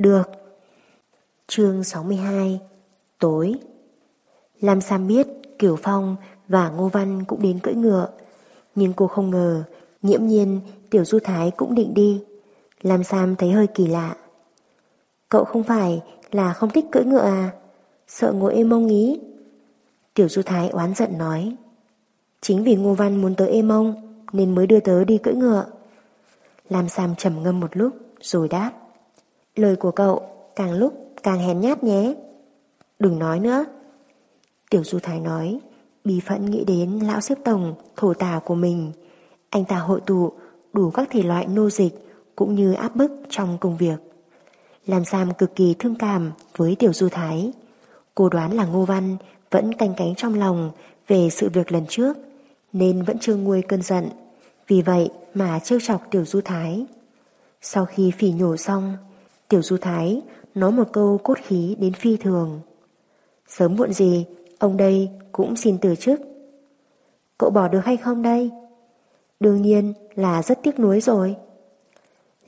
Được. chương 62 Tối. Lam Sam biết Kiều Phong và Ngô Văn cũng đến cưỡi ngựa, Nhưng cô không ngờ Nhiễm nhiên Tiểu Du Thái cũng định đi. Lam Sam thấy hơi kỳ lạ. Cậu không phải là không thích cưỡi ngựa à? Sợ ngồi êm mông ý. Tiểu Du Thái oán giận nói. Chính vì Ngô Văn muốn tới êm mông Nên mới đưa tớ đi cưỡi ngựa. Lam Sam trầm ngâm một lúc Rồi đáp. Lời của cậu càng lúc càng hèn nhát nhé. Đừng nói nữa. Tiểu Du Thái nói, Bí phận nghĩ đến lão xếp tổng, Thổ tà của mình. Anh ta hội tụ đủ các thể loại nô dịch Cũng như áp bức trong công việc. Làm Sam cực kỳ thương cảm Với Tiểu Du Thái. Cô đoán là Ngô Văn Vẫn canh cánh trong lòng Về sự việc lần trước, Nên vẫn chưa nguôi cơn giận. Vì vậy mà trêu chọc Tiểu Du Thái. Sau khi phỉ nhổ xong Tiểu Du Thái nói một câu cốt khí đến phi thường. Sớm muộn gì, Ông đây cũng xin từ chức. Cậu bỏ được hay không đây? Đương nhiên là rất tiếc nuối rồi.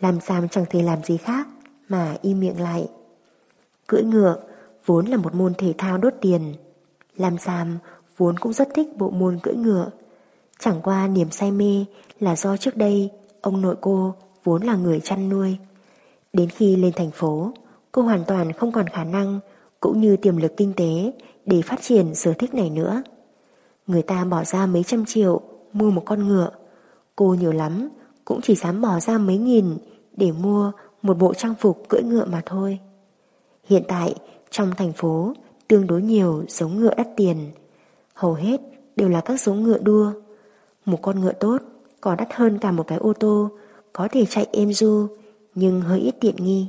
Làm Sam chẳng thể làm gì khác Mà im miệng lại. Cưỡi ngựa Vốn là một môn thể thao đốt tiền. Làm Sam vốn cũng rất thích bộ môn cưỡi ngựa. Chẳng qua niềm say mê Là do trước đây Ông nội cô vốn là người chăn nuôi. Đến khi lên thành phố Cô hoàn toàn không còn khả năng Cũng như tiềm lực kinh tế để phát triển sở thích này nữa. Người ta bỏ ra mấy trăm triệu mua một con ngựa. Cô nhiều lắm, cũng chỉ dám bỏ ra mấy nghìn để mua một bộ trang phục cưỡi ngựa mà thôi. Hiện tại, trong thành phố, tương đối nhiều giống ngựa đắt tiền. Hầu hết đều là các giống ngựa đua. Một con ngựa tốt còn đắt hơn cả một cái ô tô, có thể chạy êm du, nhưng hơi ít tiện nghi.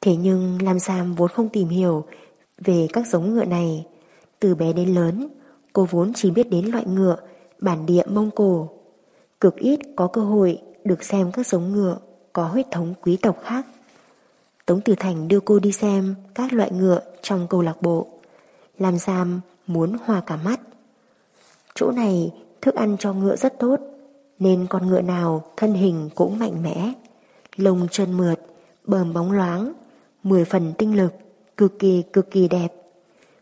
Thế nhưng Lam Sam vốn không tìm hiểu về các giống ngựa này, từ bé đến lớn, cô vốn chỉ biết đến loại ngựa bản địa Mông Cổ. Cực ít có cơ hội được xem các giống ngựa có huyết thống quý tộc khác. Tống Tử Thành đưa cô đi xem các loại ngựa trong câu lạc bộ. Làm sam muốn hòa cả mắt. Chỗ này thức ăn cho ngựa rất tốt, nên con ngựa nào thân hình cũng mạnh mẽ. Lông chân mượt, bờm bóng loáng, mười phần tinh lực cực kỳ cực kỳ đẹp.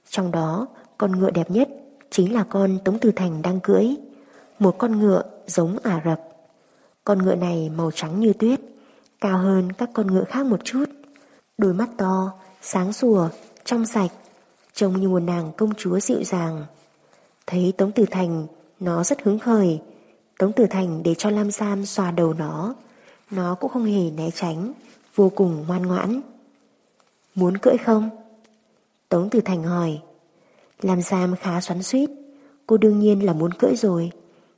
Trong đó, con ngựa đẹp nhất chính là con Tống Từ Thành đang cưỡi. Một con ngựa giống Ả Rập. Con ngựa này màu trắng như tuyết, cao hơn các con ngựa khác một chút. Đôi mắt to, sáng sủa, trong sạch, trông như một nàng công chúa dịu dàng. Thấy Tống Tử Thành, nó rất hứng khởi. Tống Tử Thành để cho Lam Sam xoa đầu nó. Nó cũng không hề né tránh, vô cùng ngoan ngoãn. Muốn cưỡi không? Tống Tử Thành hỏi. Làm giam khá xoắn suýt. Cô đương nhiên là muốn cưỡi rồi.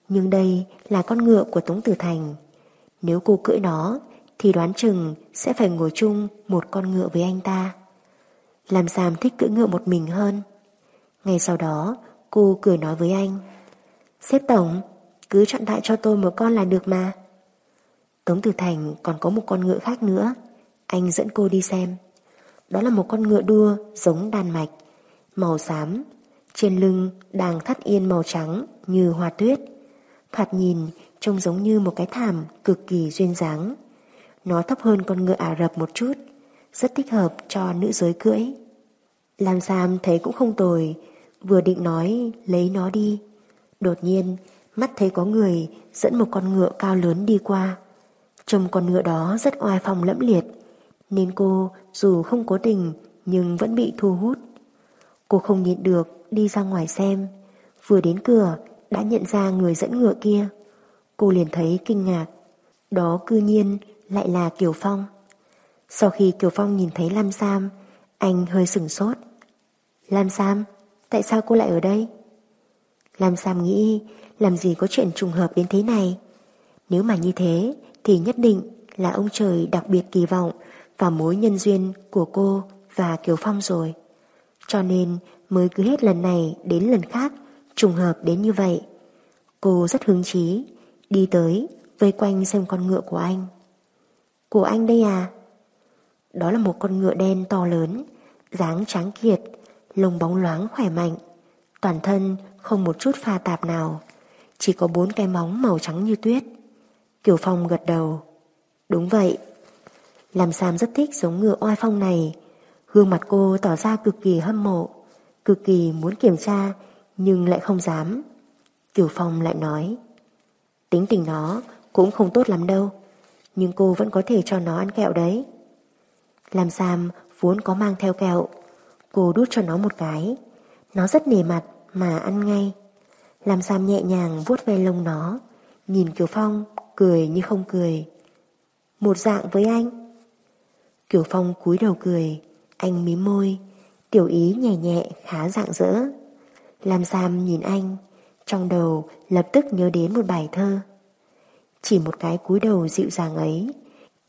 Nhưng đây là con ngựa của Tống Tử Thành. Nếu cô cưỡi nó, thì đoán chừng sẽ phải ngồi chung một con ngựa với anh ta. Làm giam thích cưỡi ngựa một mình hơn. Ngay sau đó, cô cười nói với anh. Xếp tổng, cứ chọn đại cho tôi một con là được mà. Tống Tử Thành còn có một con ngựa khác nữa. Anh dẫn cô đi xem. Đó là một con ngựa đua giống đàn mạch, màu xám, trên lưng đang thắt yên màu trắng như hoa tuyết. Thoạt nhìn trông giống như một cái thảm cực kỳ duyên dáng. Nó thấp hơn con ngựa Ả Rập một chút, rất thích hợp cho nữ giới cưỡi. Lam Sam thấy cũng không tồi, vừa định nói lấy nó đi. Đột nhiên, mắt thấy có người dẫn một con ngựa cao lớn đi qua. Trông con ngựa đó rất oai phong lẫm liệt, nên cô dù không cố tình nhưng vẫn bị thu hút. Cô không nhịn được đi ra ngoài xem, vừa đến cửa đã nhận ra người dẫn ngựa kia. Cô liền thấy kinh ngạc, đó cư nhiên lại là Kiều Phong. Sau khi Kiều Phong nhìn thấy Lam Sam, anh hơi sửng sốt. Lam Sam, tại sao cô lại ở đây? Lam Sam nghĩ làm gì có chuyện trùng hợp đến thế này. Nếu mà như thế thì nhất định là ông trời đặc biệt kỳ vọng vào mối nhân duyên của cô và Kiều Phong rồi. Cho nên mới cứ hết lần này đến lần khác trùng hợp đến như vậy. Cô rất hứng chí, đi tới, vây quanh xem con ngựa của anh. Của anh đây à? Đó là một con ngựa đen to lớn, dáng tráng kiệt, lông bóng loáng khỏe mạnh, toàn thân không một chút pha tạp nào, chỉ có bốn cái móng màu trắng như tuyết. Kiều Phong gật đầu. Đúng vậy, Làm Sam rất thích giống ngựa oai phong này. Gương mặt cô tỏ ra cực kỳ hâm mộ, cực kỳ muốn kiểm tra, nhưng lại không dám. Kiều Phong lại nói, tính tình nó cũng không tốt lắm đâu, nhưng cô vẫn có thể cho nó ăn kẹo đấy. Làm Sam vốn có mang theo kẹo, cô đút cho nó một cái. Nó rất nề mặt mà ăn ngay. Làm Sam nhẹ nhàng vuốt ve lông nó, nhìn Kiều Phong cười như không cười. Một dạng với anh. Kiều Phong cúi đầu cười, anh mím môi, tiểu ý nhẹ nhẹ khá dạng dỡ. Lam Sam nhìn anh, trong đầu lập tức nhớ đến một bài thơ. Chỉ một cái cúi đầu dịu dàng ấy,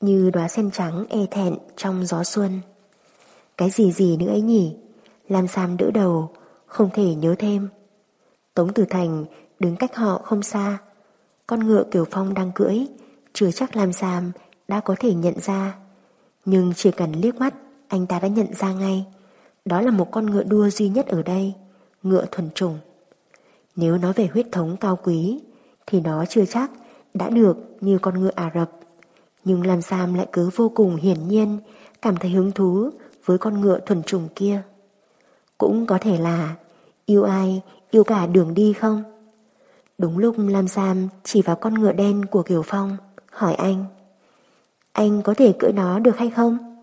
như đóa sen trắng e thẹn trong gió xuân. Cái gì gì nữa ấy nhỉ? Lam Sam đỡ đầu, không thể nhớ thêm. Tống Tử Thành đứng cách họ không xa. Con ngựa Kiều Phong đang cưỡi, chưa chắc làm Sam đã có thể nhận ra. Nhưng chỉ cần liếc mắt, anh ta đã nhận ra ngay. Đó là một con ngựa đua duy nhất ở đây, ngựa thuần chủng Nếu nói về huyết thống cao quý, thì nó chưa chắc đã được như con ngựa Ả Rập. Nhưng làm Sam lại cứ vô cùng hiển nhiên cảm thấy hứng thú với con ngựa thuần chủng kia. Cũng có thể là yêu ai, yêu cả đường đi không? Đúng lúc Lam Sam chỉ vào con ngựa đen của Kiều Phong, hỏi anh. Anh có thể cưỡi nó được hay không?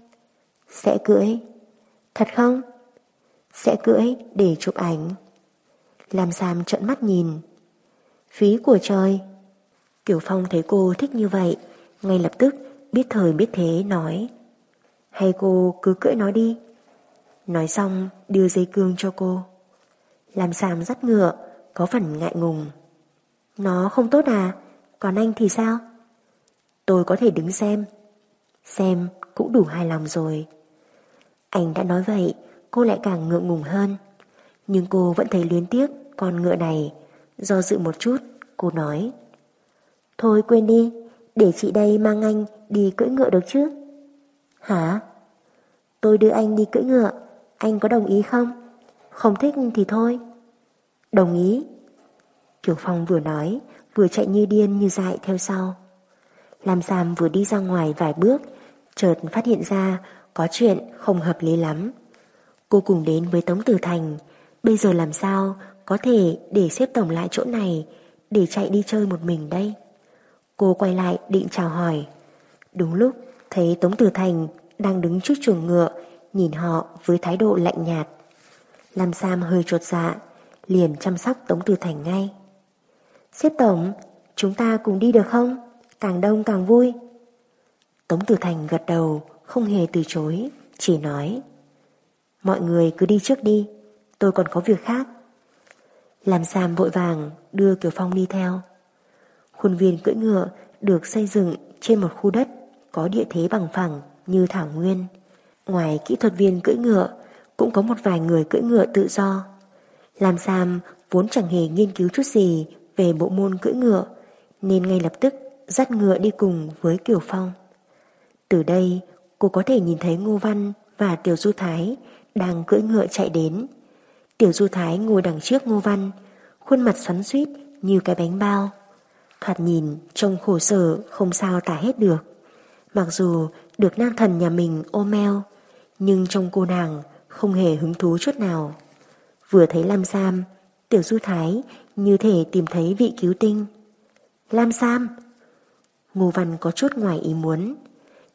Sẽ cưỡi. Thật không? Sẽ cưỡi để chụp ảnh. Lam Sam trợn mắt nhìn. Phí của trời. Kiều Phong thấy cô thích như vậy, ngay lập tức biết thời biết thế nói. Hay cô cứ cưỡi nó đi. Nói xong đưa dây cương cho cô. Làm Sam dắt ngựa, có phần ngại ngùng. Nó không tốt à, còn anh thì sao? Tôi có thể đứng xem. Xem cũng đủ hài lòng rồi. Anh đã nói vậy, cô lại càng ngượng ngùng hơn. Nhưng cô vẫn thấy luyến tiếc con ngựa này. Do dự một chút, cô nói. Thôi quên đi, để chị đây mang anh đi cưỡi ngựa được chứ? Hả? Tôi đưa anh đi cưỡi ngựa, anh có đồng ý không? Không thích thì thôi. Đồng ý. Kiều Phong vừa nói, vừa chạy như điên như dại theo sau. Lam Sam vừa đi ra ngoài vài bước, chợt phát hiện ra có chuyện không hợp lý lắm. Cô cùng đến với Tống Tử Thành, bây giờ làm sao có thể để xếp tổng lại chỗ này để chạy đi chơi một mình đây? Cô quay lại định chào hỏi. Đúng lúc thấy Tống Tử Thành đang đứng trước chuồng ngựa nhìn họ với thái độ lạnh nhạt. Lam Sam hơi trột dạ, liền chăm sóc Tống Tử Thành ngay. Xếp tổng, chúng ta cùng đi được không? Càng đông càng vui. Tống Tử Thành gật đầu, không hề từ chối, chỉ nói. Mọi người cứ đi trước đi, tôi còn có việc khác. Làm Sam vội vàng đưa Kiều Phong đi theo. Khuôn viên cưỡi ngựa được xây dựng trên một khu đất có địa thế bằng phẳng như thảo nguyên. Ngoài kỹ thuật viên cưỡi ngựa, cũng có một vài người cưỡi ngựa tự do. Làm Sam vốn chẳng hề nghiên cứu chút gì về bộ môn cưỡi ngựa, nên ngay lập tức dắt ngựa đi cùng với Kiều Phong. Từ đây, cô có thể nhìn thấy Ngô Văn và Tiểu Du Thái đang cưỡi ngựa chạy đến. Tiểu Du Thái ngồi đằng trước Ngô Văn, khuôn mặt xoắn suýt như cái bánh bao. Thoạt nhìn trông khổ sở không sao tả hết được. Mặc dù được nam thần nhà mình ôm eo, nhưng trong cô nàng không hề hứng thú chút nào. Vừa thấy Lam Sam, Tiểu Du Thái như thể tìm thấy vị cứu tinh. Lam Sam! Ngô Văn có chút ngoài ý muốn.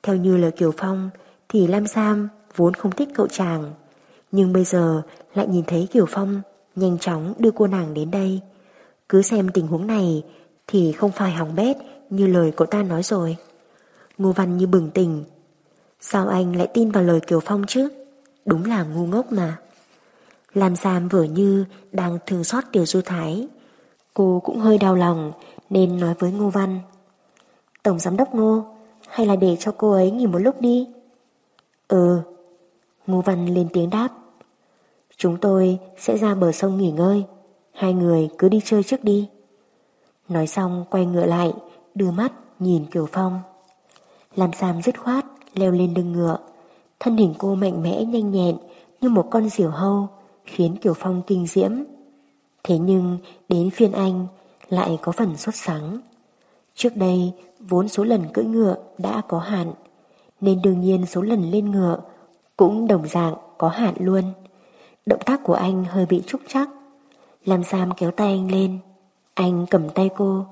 Theo như lời Kiều Phong, thì Lam Sam vốn không thích cậu chàng. Nhưng bây giờ lại nhìn thấy Kiều Phong nhanh chóng đưa cô nàng đến đây. Cứ xem tình huống này thì không phải hỏng bét như lời cậu ta nói rồi. Ngô Văn như bừng tỉnh. Sao anh lại tin vào lời Kiều Phong chứ? Đúng là ngu ngốc mà. Lam Sam vừa như đang thương xót Tiểu Du Thái. Cô cũng hơi đau lòng nên nói với Ngô Văn. Tổng giám đốc Ngô, hay là để cho cô ấy nghỉ một lúc đi? Ừ. Ngô Văn lên tiếng đáp. Chúng tôi sẽ ra bờ sông nghỉ ngơi. Hai người cứ đi chơi trước đi. Nói xong quay ngựa lại, đưa mắt nhìn Kiều Phong. Làm Sam dứt khoát, leo lên lưng ngựa. Thân hình cô mạnh mẽ nhanh nhẹn như một con diều hâu, khiến Kiều Phong kinh diễm. Thế nhưng đến phiên anh lại có phần xuất sáng. Trước đây, vốn số lần cưỡi ngựa đã có hạn. nên đương nhiên số lần lên ngựa cũng đồng dạng có hạn luôn. Động tác của anh hơi bị trúc chắc. làm Sam kéo tay anh lên. Anh cầm tay cô,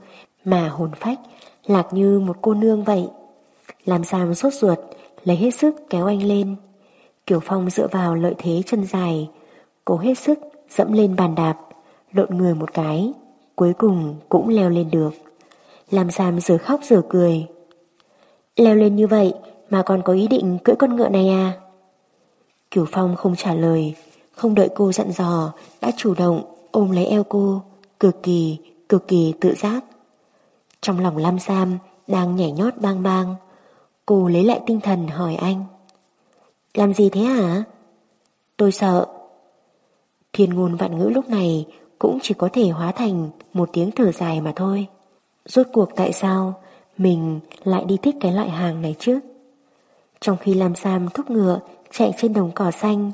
mà hồn phách, lạc như một cô nương vậy. Làm Sam sốt ruột, lấy hết sức kéo anh lên. Kiều Phong dựa vào lợi thế chân dài, cố hết sức dẫm lên bàn đạp, lộn người một cái, cuối cùng cũng leo lên được. làm Sam giờ khóc giờ cười. Leo lên như vậy mà còn có ý định cưỡi con ngựa này à? Kiều Phong không trả lời, không đợi cô dặn dò, đã chủ động ôm lấy eo cô, cực kỳ, cực kỳ tự giác. Trong lòng Lam Sam đang nhảy nhót bang bang, cô lấy lại tinh thần hỏi anh. Làm gì thế hả? Tôi sợ. Thiên ngôn vạn ngữ lúc này cũng chỉ có thể hóa thành một tiếng thở dài mà thôi. Rốt cuộc tại sao mình lại đi thích cái loại hàng này chứ? Trong khi Lam Sam thúc ngựa chạy trên đồng cỏ xanh,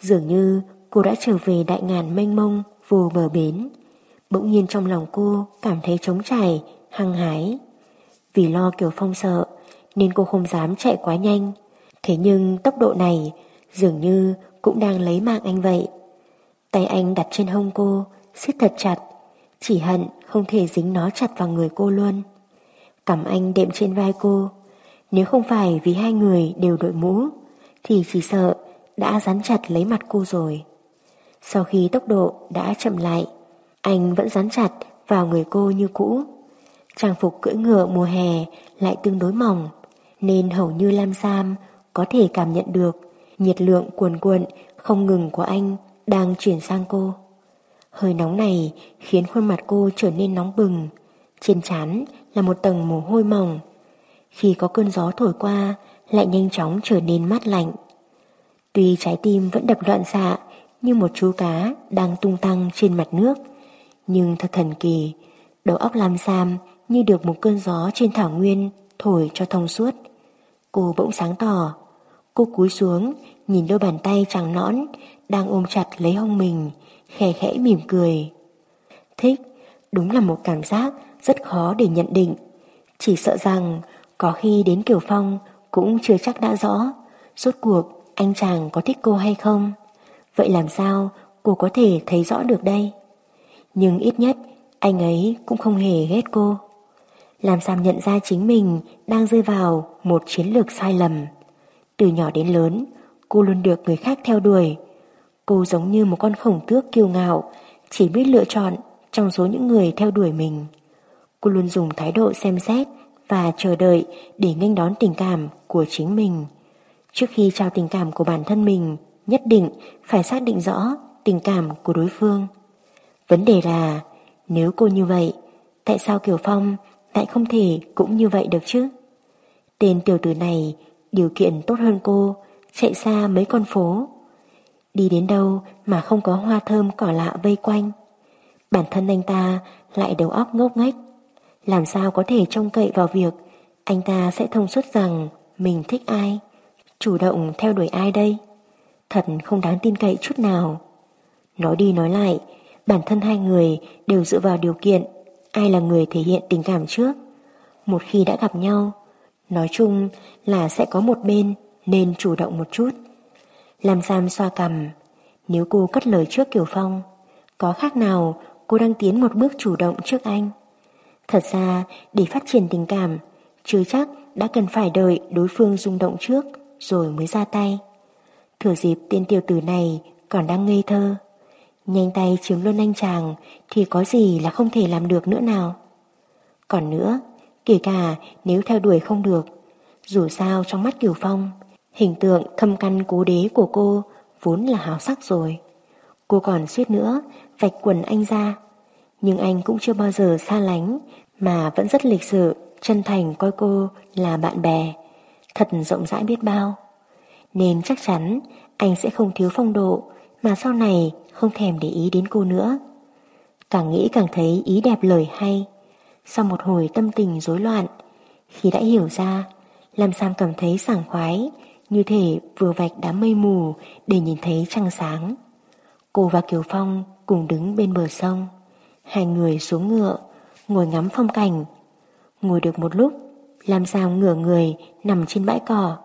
dường như cô đã trở về đại ngàn mênh mông vô bờ bến. Bỗng nhiên trong lòng cô cảm thấy trống trải, hăng hái. Vì lo Kiều Phong sợ nên cô không dám chạy quá nhanh. Thế nhưng tốc độ này dường như cũng đang lấy mạng anh vậy. Tay anh đặt trên hông cô, siết thật chặt, chỉ hận không thể dính nó chặt vào người cô luôn. Cầm anh đệm trên vai cô, nếu không phải vì hai người đều đội mũ, thì chỉ sợ đã dán chặt lấy mặt cô rồi. Sau khi tốc độ đã chậm lại, anh vẫn dán chặt vào người cô như cũ. Trang phục cưỡi ngựa mùa hè lại tương đối mỏng, nên hầu như Lam Sam có thể cảm nhận được nhiệt lượng cuồn cuộn không ngừng của anh đang chuyển sang cô. Hơi nóng này khiến khuôn mặt cô trở nên nóng bừng, trên trán là một tầng mồ hôi mỏng. Khi có cơn gió thổi qua, lại nhanh chóng trở nên mát lạnh. Tuy trái tim vẫn đập loạn xạ như một chú cá đang tung tăng trên mặt nước, nhưng thật thần kỳ, đầu óc Lam Sam như được một cơn gió trên thảo nguyên thổi cho thông suốt. Cô bỗng sáng tỏ. Cô cúi xuống, nhìn đôi bàn tay trắng nõn đang ôm chặt lấy hông mình, khẽ khẽ mỉm cười. Thích, đúng là một cảm giác rất khó để nhận định. Chỉ sợ rằng có khi đến Kiều Phong cũng chưa chắc đã rõ Rốt cuộc anh chàng có thích cô hay không Vậy làm sao cô có thể thấy rõ được đây Nhưng ít nhất anh ấy cũng không hề ghét cô Làm sao nhận ra chính mình đang rơi vào một chiến lược sai lầm Từ nhỏ đến lớn cô luôn được người khác theo đuổi Cô giống như một con khổng tước kiêu ngạo Chỉ biết lựa chọn trong số những người theo đuổi mình Cô luôn dùng thái độ xem xét và chờ đợi để nghênh đón tình cảm của chính mình. Trước khi trao tình cảm của bản thân mình, nhất định phải xác định rõ tình cảm của đối phương. Vấn đề là, nếu cô như vậy, tại sao Kiều Phong lại không thể cũng như vậy được chứ? Tên tiểu tử này điều kiện tốt hơn cô, chạy xa mấy con phố. Đi đến đâu mà không có hoa thơm cỏ lạ vây quanh. Bản thân anh ta lại đầu óc ngốc nghếch làm sao có thể trông cậy vào việc anh ta sẽ thông suốt rằng mình thích ai, chủ động theo đuổi ai đây? Thật không đáng tin cậy chút nào. Nói đi nói lại, bản thân hai người đều dựa vào điều kiện ai là người thể hiện tình cảm trước. Một khi đã gặp nhau, nói chung là sẽ có một bên nên chủ động một chút. Làm Sam xoa cầm, nếu cô cất lời trước Kiều Phong, có khác nào cô đang tiến một bước chủ động trước anh? Thật ra, để phát triển tình cảm, chưa chắc đã cần phải đợi đối phương rung động trước rồi mới ra tay. Thừa dịp tên tiểu tử này còn đang ngây thơ. Nhanh tay chiếm luôn anh chàng thì có gì là không thể làm được nữa nào. Còn nữa, kể cả nếu theo đuổi không được, dù sao trong mắt Kiều Phong, hình tượng thâm căn cố đế của cô vốn là hào sắc rồi. Cô còn suýt nữa vạch quần anh ra nhưng anh cũng chưa bao giờ xa lánh mà vẫn rất lịch sự, chân thành coi cô là bạn bè, thật rộng rãi biết bao. Nên chắc chắn anh sẽ không thiếu phong độ mà sau này không thèm để ý đến cô nữa. Càng nghĩ càng thấy ý đẹp lời hay. Sau một hồi tâm tình rối loạn, khi đã hiểu ra, làm Sam cảm thấy sảng khoái, như thể vừa vạch đám mây mù để nhìn thấy trăng sáng. Cô và Kiều Phong cùng đứng bên bờ sông. Hai người xuống ngựa, ngồi ngắm phong cảnh. Ngồi được một lúc, làm sao ngửa người nằm trên bãi cỏ,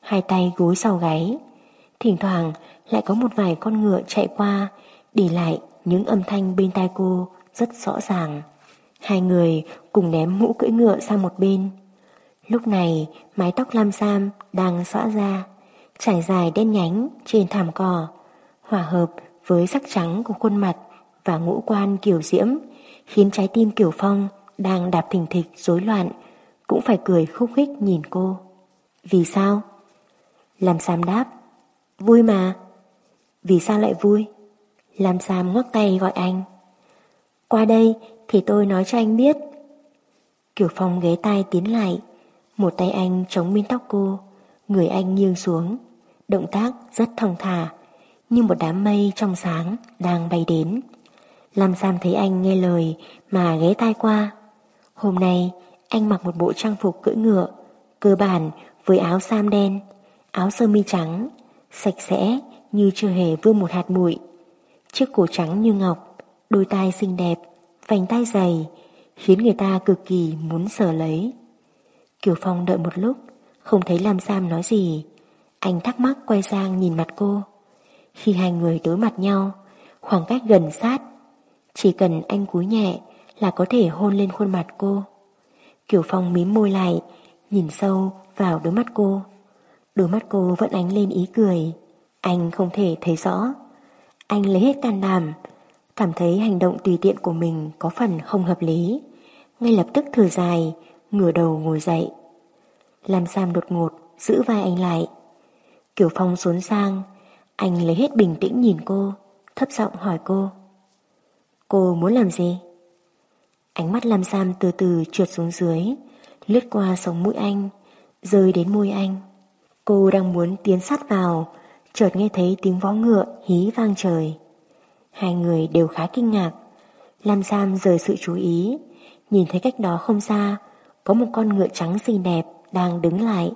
hai tay gối sau gáy. Thỉnh thoảng lại có một vài con ngựa chạy qua, để lại những âm thanh bên tai cô rất rõ ràng. Hai người cùng ném mũ cưỡi ngựa sang một bên. Lúc này mái tóc lam sam đang xõa ra, trải dài đen nhánh trên thảm cỏ, hòa hợp với sắc trắng của khuôn mặt và ngũ quan kiểu diễm, khiến trái tim kiểu phong đang đạp thình thịch rối loạn, cũng phải cười khúc khích nhìn cô. Vì sao? Làm Sam đáp, vui mà. Vì sao lại vui? Làm Sam ngoắc tay gọi anh. Qua đây thì tôi nói cho anh biết. Kiểu Phong ghé tay tiến lại, một tay anh chống bên tóc cô, người anh nghiêng xuống, động tác rất thong thả, như một đám mây trong sáng đang bay đến. Lam Sam thấy anh nghe lời mà ghé tai qua. Hôm nay anh mặc một bộ trang phục cưỡi ngựa, cơ bản với áo sam đen, áo sơ mi trắng, sạch sẽ như chưa hề vương một hạt bụi. Chiếc cổ trắng như ngọc, đôi tai xinh đẹp, vành tay dày, khiến người ta cực kỳ muốn sờ lấy. Kiều Phong đợi một lúc, không thấy Lam Sam nói gì. Anh thắc mắc quay sang nhìn mặt cô. Khi hai người đối mặt nhau, khoảng cách gần sát, chỉ cần anh cúi nhẹ là có thể hôn lên khuôn mặt cô. Kiều Phong mím môi lại, nhìn sâu vào đôi mắt cô. Đôi mắt cô vẫn ánh lên ý cười. Anh không thể thấy rõ. Anh lấy hết can đảm, cảm thấy hành động tùy tiện của mình có phần không hợp lý. Ngay lập tức thở dài, ngửa đầu ngồi dậy. Làm Sam đột ngột, giữ vai anh lại. Kiều Phong xuống sang, anh lấy hết bình tĩnh nhìn cô, thấp giọng hỏi cô. Cô muốn làm gì? Ánh mắt Lam Sam từ từ trượt xuống dưới, lướt qua sống mũi anh, rơi đến môi anh. Cô đang muốn tiến sát vào, chợt nghe thấy tiếng vó ngựa hí vang trời. Hai người đều khá kinh ngạc. Lam Sam rời sự chú ý, nhìn thấy cách đó không xa, có một con ngựa trắng xinh đẹp đang đứng lại.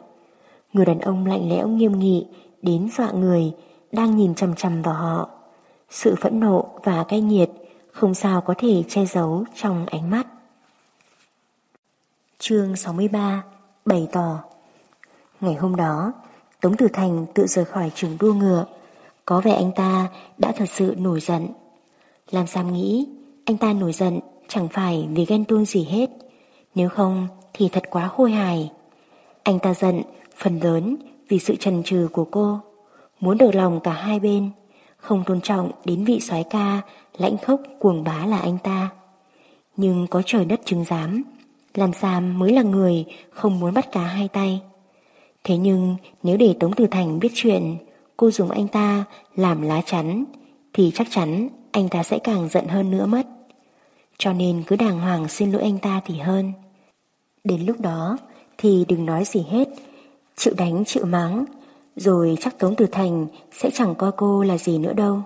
Người đàn ông lạnh lẽo nghiêm nghị đến dọa người đang nhìn chằm chằm vào họ. Sự phẫn nộ và cay nghiệt không sao có thể che giấu trong ánh mắt. Chương 63 Bày tỏ Ngày hôm đó, Tống Tử Thành tự rời khỏi trường đua ngựa. Có vẻ anh ta đã thật sự nổi giận. Làm Sam nghĩ anh ta nổi giận chẳng phải vì ghen tuông gì hết. Nếu không thì thật quá khôi hài. Anh ta giận phần lớn vì sự trần trừ của cô. Muốn được lòng cả hai bên. Không tôn trọng đến vị soái ca lãnh khốc cuồng bá là anh ta. Nhưng có trời đất chứng giám, làm Sam mới là người không muốn bắt cá hai tay. Thế nhưng nếu để Tống từ Thành biết chuyện cô dùng anh ta làm lá chắn thì chắc chắn anh ta sẽ càng giận hơn nữa mất. Cho nên cứ đàng hoàng xin lỗi anh ta thì hơn. Đến lúc đó thì đừng nói gì hết, chịu đánh chịu mắng, rồi chắc Tống Tử Thành sẽ chẳng coi cô là gì nữa đâu.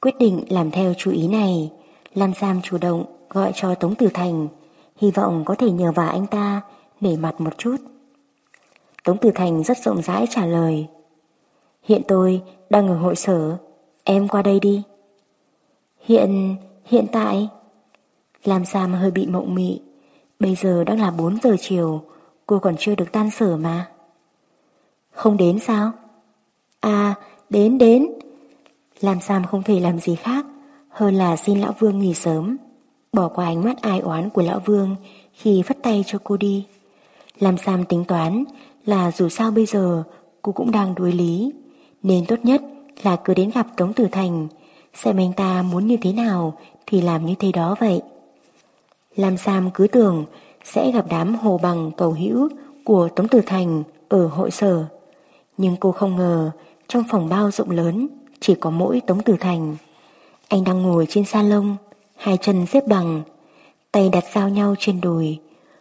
Quyết định làm theo chú ý này, Lam Sam chủ động gọi cho Tống Tử Thành, hy vọng có thể nhờ vào anh ta nể mặt một chút. Tống Tử Thành rất rộng rãi trả lời. Hiện tôi đang ở hội sở, em qua đây đi. Hiện, hiện tại... Lam Sam hơi bị mộng mị, bây giờ đang là 4 giờ chiều, cô còn chưa được tan sở mà. Không đến sao? À, đến đến. làm Sam không thể làm gì khác hơn là xin Lão Vương nghỉ sớm. Bỏ qua ánh mắt ai oán của Lão Vương khi vất tay cho cô đi. làm Sam tính toán là dù sao bây giờ cô cũng đang đuối lý, nên tốt nhất là cứ đến gặp Tống Tử Thành, xem anh ta muốn như thế nào thì làm như thế đó vậy. làm Sam cứ tưởng sẽ gặp đám hồ bằng cầu hữu của Tống Tử Thành ở hội sở. Nhưng cô không ngờ trong phòng bao rộng lớn chỉ có mỗi Tống Tử Thành. Anh đang ngồi trên salon, hai chân xếp bằng, tay đặt giao nhau trên đùi,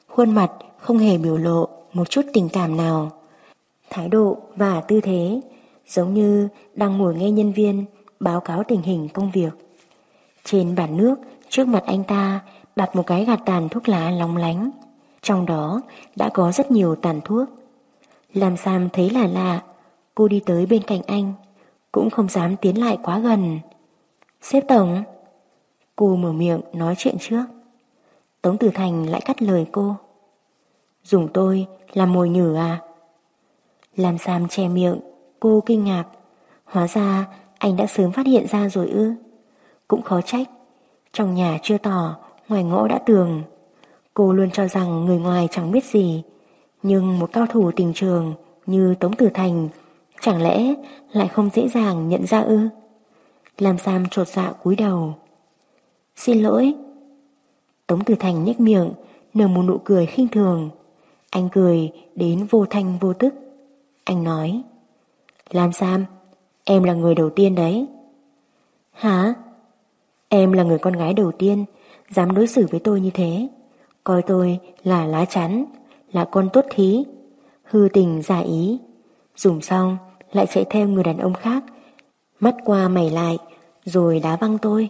khuôn mặt không hề biểu lộ một chút tình cảm nào. Thái độ và tư thế giống như đang ngồi nghe nhân viên báo cáo tình hình công việc. Trên bàn nước trước mặt anh ta đặt một cái gạt tàn thuốc lá lóng lánh. Trong đó đã có rất nhiều tàn thuốc. Làm Sam thấy là lạ, cô đi tới bên cạnh anh, cũng không dám tiến lại quá gần. Xếp tổng, cô mở miệng nói chuyện trước. Tống Tử Thành lại cắt lời cô. Dùng tôi làm mồi nhử à? Làm Sam che miệng, cô kinh ngạc. Hóa ra anh đã sớm phát hiện ra rồi ư. Cũng khó trách. Trong nhà chưa tỏ, ngoài ngõ đã tường. Cô luôn cho rằng người ngoài chẳng biết gì. Nhưng một cao thủ tình trường như Tống Tử Thành chẳng lẽ lại không dễ dàng nhận ra ư? Làm Sam trột dạ cúi đầu. Xin lỗi. Tống Tử Thành nhếch miệng, nở một nụ cười khinh thường. Anh cười đến vô thanh vô tức. Anh nói. Làm Sam, em là người đầu tiên đấy. Hả? Em là người con gái đầu tiên dám đối xử với tôi như thế. Coi tôi là lá chắn, là con tốt thí, hư tình giả ý. Dùng xong lại chạy theo người đàn ông khác, mắt qua mày lại, rồi đá văng tôi.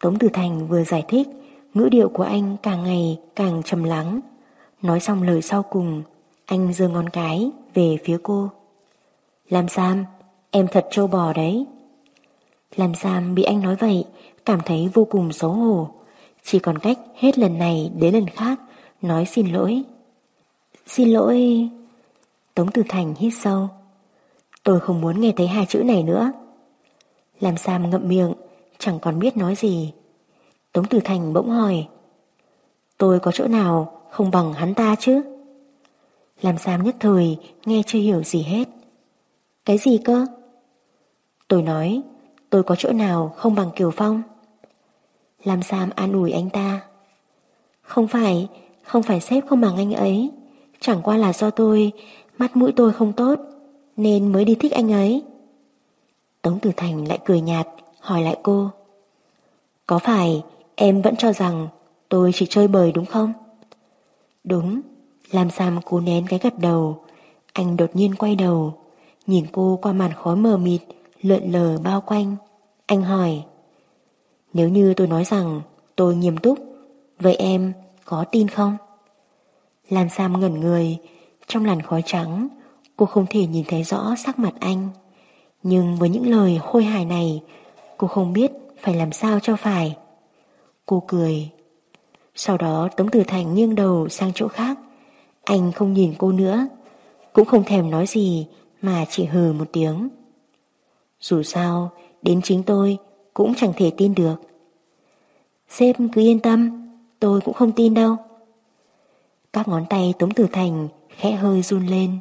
Tống Tử Thành vừa giải thích, ngữ điệu của anh càng ngày càng trầm lắng. Nói xong lời sau cùng, anh giơ ngón cái về phía cô. Làm Sam, em thật trâu bò đấy. Làm Sam bị anh nói vậy, cảm thấy vô cùng xấu hổ. Chỉ còn cách hết lần này đến lần khác, nói xin lỗi. Xin lỗi... Tống Tử Thành hít sâu. Tôi không muốn nghe thấy hai chữ này nữa. Làm Sam ngậm miệng, chẳng còn biết nói gì. Tống Tử Thành bỗng hỏi. Tôi có chỗ nào không bằng hắn ta chứ? Làm Sam nhất thời nghe chưa hiểu gì hết. Cái gì cơ? Tôi nói, tôi có chỗ nào không bằng Kiều Phong? Làm Sam an ủi anh ta. Không phải, không phải sếp không bằng anh ấy. Chẳng qua là do tôi, mắt mũi tôi không tốt, nên mới đi thích anh ấy. Tống Tử Thành lại cười nhạt, hỏi lại cô. Có phải em vẫn cho rằng tôi chỉ chơi bời đúng không? Đúng, làm Sam cố nén cái gật đầu. Anh đột nhiên quay đầu, nhìn cô qua màn khói mờ mịt, lượn lờ bao quanh. Anh hỏi, nếu như tôi nói rằng tôi nghiêm túc, vậy em có tin không? Lan Sam ngẩn người, trong làn khói trắng, cô không thể nhìn thấy rõ sắc mặt anh. Nhưng với những lời hôi hài này, cô không biết phải làm sao cho phải. Cô cười. Sau đó Tống Tử Thành nghiêng đầu sang chỗ khác. Anh không nhìn cô nữa, cũng không thèm nói gì mà chỉ hừ một tiếng. Dù sao, đến chính tôi cũng chẳng thể tin được. Sếp cứ yên tâm, tôi cũng không tin đâu. Các ngón tay Tống Tử Thành khẽ hơi run lên.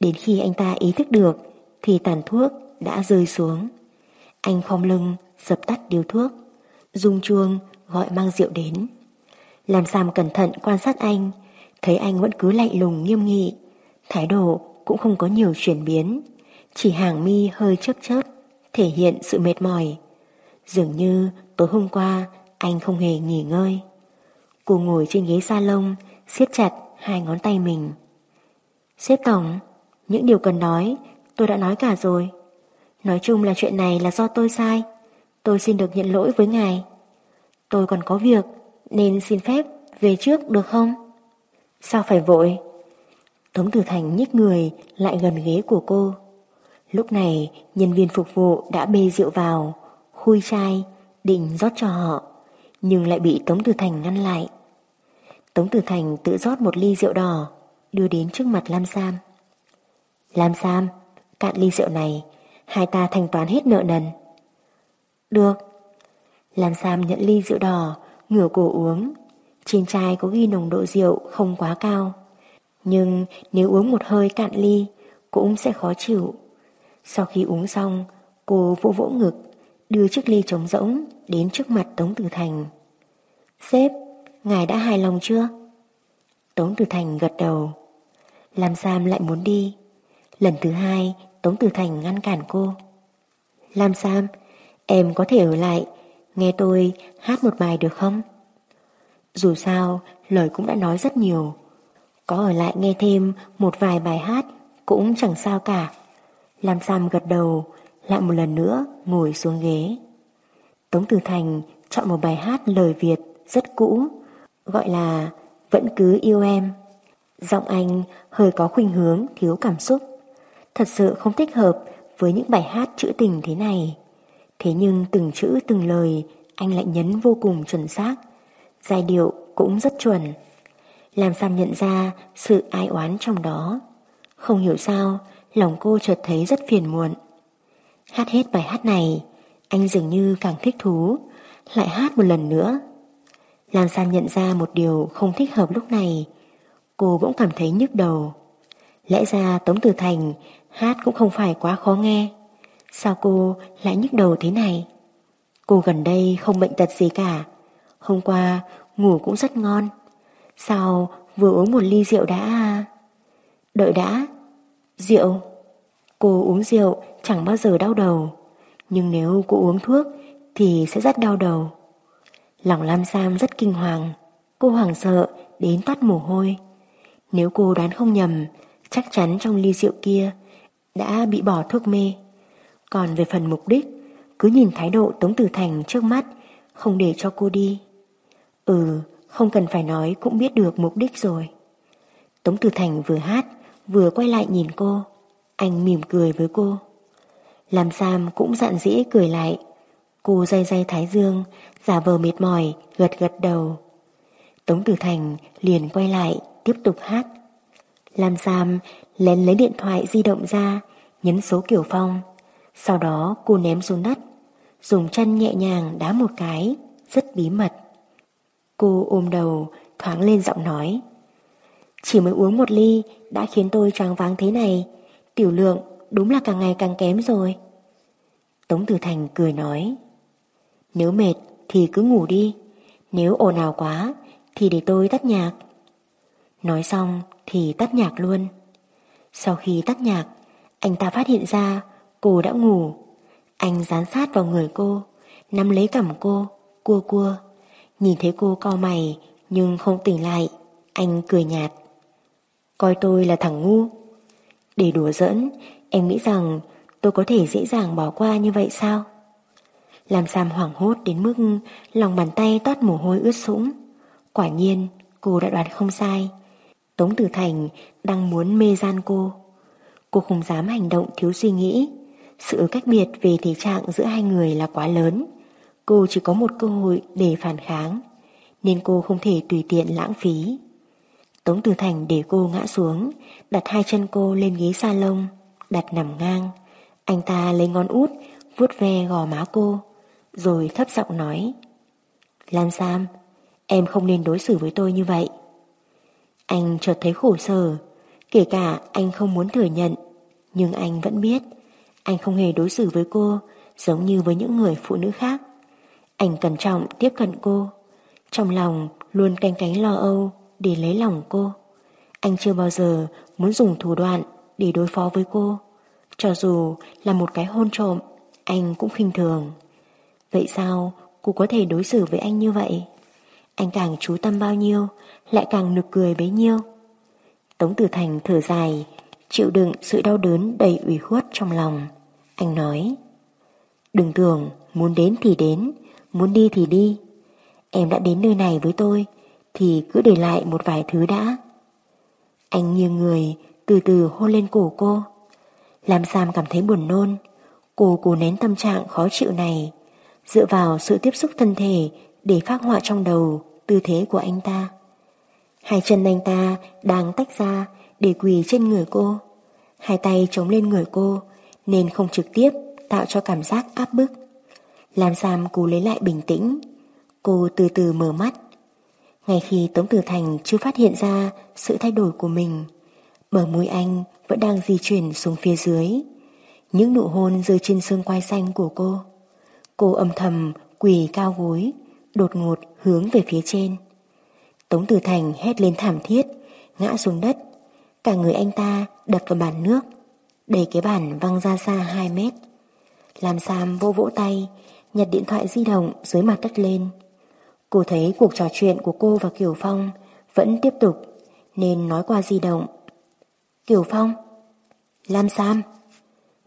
Đến khi anh ta ý thức được thì tàn thuốc đã rơi xuống. Anh khom lưng dập tắt điếu thuốc, rung chuông gọi mang rượu đến. Làm Sam cẩn thận quan sát anh, thấy anh vẫn cứ lạnh lùng nghiêm nghị, thái độ cũng không có nhiều chuyển biến, chỉ hàng mi hơi chớp chớp, thể hiện sự mệt mỏi. Dường như tối hôm qua anh không hề nghỉ ngơi. Cô ngồi trên ghế salon, siết chặt hai ngón tay mình. Xếp tổng, những điều cần nói, tôi đã nói cả rồi. Nói chung là chuyện này là do tôi sai. Tôi xin được nhận lỗi với ngài. Tôi còn có việc, nên xin phép về trước được không? Sao phải vội? Tống Tử Thành nhích người lại gần ghế của cô. Lúc này, nhân viên phục vụ đã bê rượu vào, khui chai, định rót cho họ, nhưng lại bị Tống Tử Thành ngăn lại. Tống Tử Thành tự rót một ly rượu đỏ, đưa đến trước mặt Lam Sam. Lam Sam, cạn ly rượu này, hai ta thanh toán hết nợ nần. Được. Lam Sam nhận ly rượu đỏ, ngửa cổ uống. Trên chai có ghi nồng độ rượu không quá cao. Nhưng nếu uống một hơi cạn ly, cũng sẽ khó chịu. Sau khi uống xong, cô vỗ vỗ ngực, đưa chiếc ly trống rỗng đến trước mặt Tống Tử Thành. Sếp, ngài đã hài lòng chưa? Tống Tử Thành gật đầu. Làm Sam lại muốn đi. Lần thứ hai, Tống Tử Thành ngăn cản cô. Lam Sam, em có thể ở lại, nghe tôi hát một bài được không? Dù sao, lời cũng đã nói rất nhiều. Có ở lại nghe thêm một vài bài hát cũng chẳng sao cả. Lam Sam gật đầu, lại một lần nữa ngồi xuống ghế. Tống Tử Thành chọn một bài hát lời Việt rất cũ, gọi là Vẫn cứ yêu em. Giọng anh hơi có khuynh hướng thiếu cảm xúc. Thật sự không thích hợp với những bài hát trữ tình thế này. Thế nhưng từng chữ từng lời anh lại nhấn vô cùng chuẩn xác. Giai điệu cũng rất chuẩn. Làm Sam nhận ra sự ai oán trong đó. Không hiểu sao, lòng cô chợt thấy rất phiền muộn. Hát hết bài hát này, anh dường như càng thích thú, lại hát một lần nữa. Lan San nhận ra một điều không thích hợp lúc này, cô cũng cảm thấy nhức đầu. Lẽ ra Tống Tử Thành hát cũng không phải quá khó nghe. Sao cô lại nhức đầu thế này? Cô gần đây không bệnh tật gì cả. Hôm qua ngủ cũng rất ngon. Sao vừa uống một ly rượu đã? À? Đợi đã. Rượu. Cô uống rượu chẳng bao giờ đau đầu. Nhưng nếu cô uống thuốc thì sẽ rất đau đầu. Lòng Lam Sam rất kinh hoàng. Cô hoảng sợ đến toát mồ hôi. Nếu cô đoán không nhầm, chắc chắn trong ly rượu kia đã bị bỏ thuốc mê. Còn về phần mục đích, cứ nhìn thái độ Tống Tử Thành trước mắt, không để cho cô đi. Ừ, không cần phải nói cũng biết được mục đích rồi. Tống Tử Thành vừa hát, vừa quay lại nhìn cô. Anh mỉm cười với cô. Làm Sam cũng dạn dĩ cười lại. Cô day day thái dương, giả vờ mệt mỏi, gật gật đầu. Tống Tử Thành liền quay lại, tiếp tục hát. làm Sam lén lấy điện thoại di động ra, nhấn số Kiểu Phong. Sau đó cô ném xuống đất, dùng chân nhẹ nhàng đá một cái, rất bí mật. Cô ôm đầu, thoáng lên giọng nói. Chỉ mới uống một ly đã khiến tôi choáng váng thế này, tiểu lượng đúng là càng ngày càng kém rồi. Tống Tử Thành cười nói. Nếu mệt thì cứ ngủ đi, nếu ồn ào quá thì để tôi tắt nhạc. Nói xong thì tắt nhạc luôn. Sau khi tắt nhạc, anh ta phát hiện ra cô đã ngủ. Anh dán sát vào người cô, nắm lấy cằm cô, cua cua. Nhìn thấy cô cau mày nhưng không tỉnh lại, anh cười nhạt. Coi tôi là thằng ngu. Để đùa giỡn, em nghĩ rằng tôi có thể dễ dàng bỏ qua như vậy sao? Làm Sam hoảng hốt đến mức lòng bàn tay toát mồ hôi ướt sũng. Quả nhiên, cô đã đoán không sai. Tống Tử Thành đang muốn mê gian cô. Cô không dám hành động thiếu suy nghĩ. Sự cách biệt về thể trạng giữa hai người là quá lớn. Cô chỉ có một cơ hội để phản kháng, nên cô không thể tùy tiện lãng phí. Tống Tử Thành để cô ngã xuống, đặt hai chân cô lên ghế salon, đặt nằm ngang. Anh ta lấy ngón út, vuốt ve gò má cô, rồi thấp giọng nói. Lan Sam, em không nên đối xử với tôi như vậy. Anh chợt thấy khổ sở, kể cả anh không muốn thừa nhận, nhưng anh vẫn biết anh không hề đối xử với cô giống như với những người phụ nữ khác. Anh cẩn trọng tiếp cận cô, trong lòng luôn canh cánh lo âu để lấy lòng cô. Anh chưa bao giờ muốn dùng thủ đoạn để đối phó với cô. Cho dù là một cái hôn trộm, anh cũng khinh thường. Vậy sao cô có thể đối xử với anh như vậy? Anh càng chú tâm bao nhiêu, lại càng nực cười bấy nhiêu. Tống Tử Thành thở dài, chịu đựng sự đau đớn đầy ủy khuất trong lòng. Anh nói, đừng tưởng muốn đến thì đến, muốn đi thì đi. Em đã đến nơi này với tôi, thì cứ để lại một vài thứ đã. Anh nghiêng người, từ từ hôn lên cổ cô. Làm Sam cảm thấy buồn nôn, cô cố nén tâm trạng khó chịu này, dựa vào sự tiếp xúc thân thể để phát họa trong đầu tư thế của anh ta. Hai chân anh ta đang tách ra để quỳ trên người cô. Hai tay chống lên người cô nên không trực tiếp tạo cho cảm giác áp bức. Làm Sam cố lấy lại bình tĩnh. Cô từ từ mở mắt. Ngay khi Tống Tử Thành chưa phát hiện ra sự thay đổi của mình, bờ môi anh vẫn đang di chuyển xuống phía dưới. Những nụ hôn rơi trên xương quai xanh của cô. Cô âm thầm quỳ cao gối, đột ngột hướng về phía trên. Tống Tử Thành hét lên thảm thiết, ngã xuống đất. Cả người anh ta đập vào bàn nước, đẩy cái bàn văng ra xa 2 mét. Làm Sam vô vỗ tay, nhặt điện thoại di động dưới mặt đất lên. Cô thấy cuộc trò chuyện của cô và Kiều Phong vẫn tiếp tục, nên nói qua di động. Kiều Phong? Lam Sam?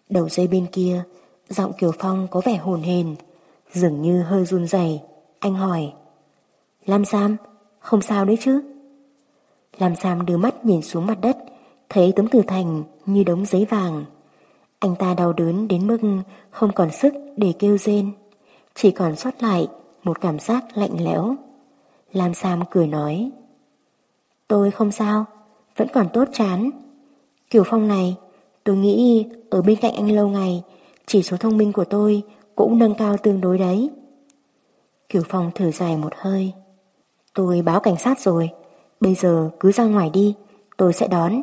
Đầu dây bên kia, giọng Kiều Phong có vẻ hồn hền, dường như hơi run rẩy. Anh hỏi, Lam Sam, không sao đấy chứ? Lam Sam đưa mắt nhìn xuống mặt đất, thấy tấm tử thành như đống giấy vàng. Anh ta đau đớn đến mức không còn sức để kêu rên, chỉ còn sót lại một cảm giác lạnh lẽo. Lam Sam cười nói, Tôi không sao, vẫn còn tốt chán. Kiểu Phong này, tôi nghĩ ở bên cạnh anh lâu ngày, chỉ số thông minh của tôi cũng nâng cao tương đối đấy. Kiểu Phong thở dài một hơi. Tôi báo cảnh sát rồi, bây giờ cứ ra ngoài đi, tôi sẽ đón.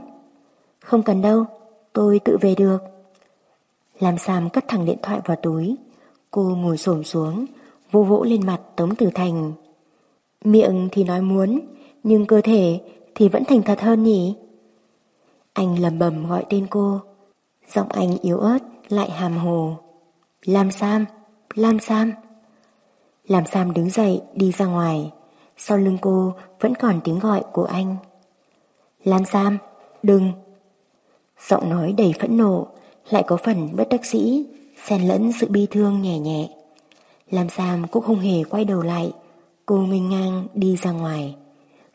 Không cần đâu, tôi tự về được. Lam Sam cất thẳng điện thoại vào túi, cô ngồi xổm xuống, vô vỗ lên mặt Tống Tử Thành. Miệng thì nói muốn, nhưng cơ thể thì vẫn thành thật hơn nhỉ? Anh lầm bầm gọi tên cô, giọng anh yếu ớt lại hàm hồ. Lam Sam, Lam Sam. Lam Sam đứng dậy đi ra ngoài, sau lưng cô vẫn còn tiếng gọi của anh. Lam Sam, đừng. Giọng nói đầy phẫn nộ, lại có phần bất đắc sĩ, xen lẫn sự bi thương nhẹ nhẹ. Lam Sam cũng không hề quay đầu lại, cô nghênh ngang đi ra ngoài.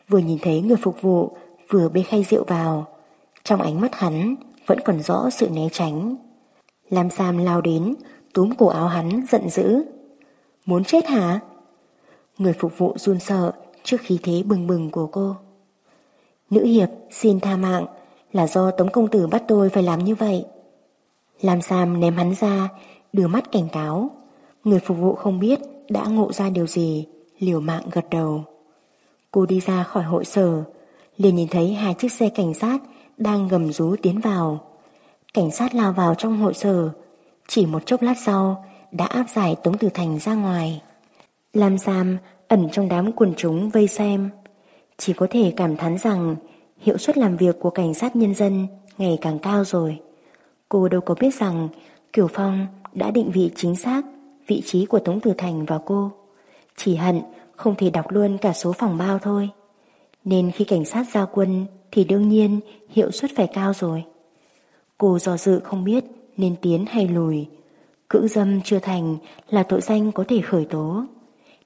Vừa nhìn thấy người phục vụ vừa bê khay rượu vào, trong ánh mắt hắn vẫn còn rõ sự né tránh. Lam Sam lao đến, túm cổ áo hắn giận dữ. Muốn chết hả? Người phục vụ run sợ trước khí thế bừng bừng của cô. Nữ hiệp xin tha mạng là do Tống Công Tử bắt tôi phải làm như vậy. Lam Sam ném hắn ra, đưa mắt cảnh cáo. Người phục vụ không biết đã ngộ ra điều gì, liều mạng gật đầu. Cô đi ra khỏi hội sở, liền nhìn thấy hai chiếc xe cảnh sát đang gầm rú tiến vào. Cảnh sát lao vào trong hội sở, chỉ một chốc lát sau đã áp giải Tống Tử Thành ra ngoài. Lam Sam ẩn trong đám quần chúng vây xem, chỉ có thể cảm thán rằng hiệu suất làm việc của cảnh sát nhân dân ngày càng cao rồi. Cô đâu có biết rằng Kiều Phong đã định vị chính xác vị trí của Tống Tử Thành và cô. Chỉ hận không thể đọc luôn cả số phòng bao thôi. Nên khi cảnh sát giao quân thì đương nhiên hiệu suất phải cao rồi. Cô do dự không biết nên tiến hay lùi. Cưỡng dâm chưa thành là tội danh có thể khởi tố.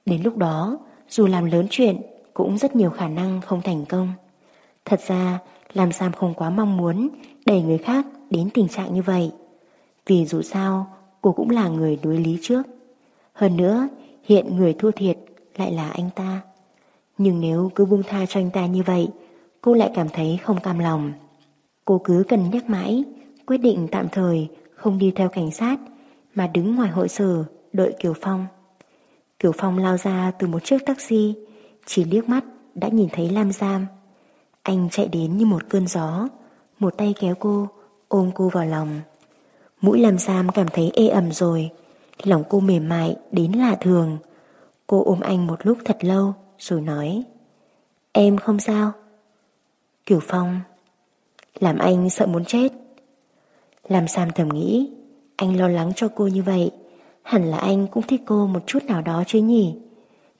Đến lúc đó, dù làm lớn chuyện cũng rất nhiều khả năng không thành công. Thật ra, làm Sam không quá mong muốn đẩy người khác đến tình trạng như vậy. Vì dù sao, cô cũng là người đối lý trước. Hơn nữa, hiện người thua thiệt lại là anh ta. Nhưng nếu cứ buông tha cho anh ta như vậy, cô lại cảm thấy không cam lòng. Cô cứ cần nhắc mãi, quyết định tạm thời không đi theo cảnh sát, mà đứng ngoài hội sở đợi Kiều Phong. Kiều Phong lao ra từ một chiếc taxi, chỉ liếc mắt đã nhìn thấy Lam Giam. Anh chạy đến như một cơn gió, một tay kéo cô, ôm cô vào lòng. Mũi làm Giam cảm thấy ê ẩm rồi, lòng cô mềm mại đến lạ thường. Cô ôm anh một lúc thật lâu rồi nói Em không sao. Kiều Phong Làm anh sợ muốn chết. Làm Sam thầm nghĩ Anh lo lắng cho cô như vậy Hẳn là anh cũng thích cô một chút nào đó chứ nhỉ?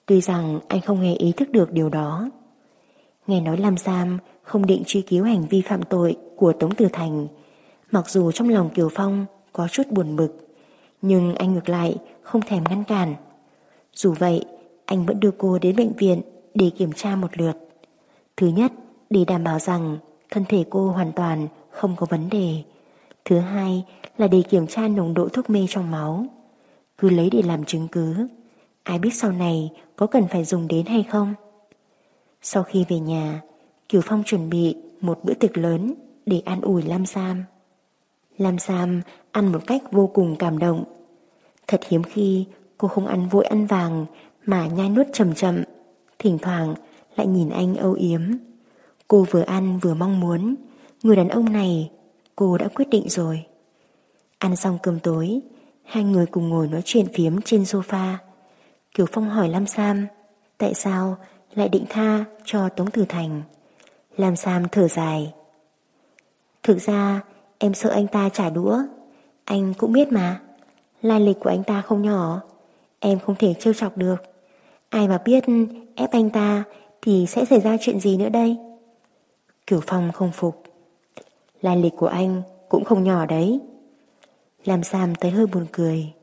Tuy rằng anh không hề ý thức được điều đó. Nghe nói làm Sam không định truy cứu hành vi phạm tội của Tống Tử Thành Mặc dù trong lòng Kiều Phong có chút buồn bực Nhưng anh ngược lại không thèm ngăn cản Dù vậy anh vẫn đưa cô đến bệnh viện để kiểm tra một lượt. Thứ nhất, để đảm bảo rằng thân thể cô hoàn toàn không có vấn đề. Thứ hai là để kiểm tra nồng độ thuốc mê trong máu. Cứ lấy để làm chứng cứ. Ai biết sau này có cần phải dùng đến hay không? Sau khi về nhà, Kiều Phong chuẩn bị một bữa tiệc lớn để an ủi Lam Sam. Lam Sam ăn một cách vô cùng cảm động. Thật hiếm khi cô không ăn vội ăn vàng mà nhai nuốt chậm chậm, thỉnh thoảng lại nhìn anh âu yếm. Cô vừa ăn vừa mong muốn, người đàn ông này cô đã quyết định rồi. Ăn xong cơm tối, hai người cùng ngồi nói chuyện phiếm trên sofa. Kiều Phong hỏi Lam Sam, tại sao lại định tha cho Tống Tử Thành? Lam Sam thở dài. Thực ra, em sợ anh ta trả đũa. Anh cũng biết mà, lai lịch của anh ta không nhỏ. Em không thể trêu chọc được. Ai mà biết ép anh ta thì sẽ xảy ra chuyện gì nữa đây? Cửu Phong không phục. Lai lịch của anh cũng không nhỏ đấy. Làm Sam tới hơi buồn cười.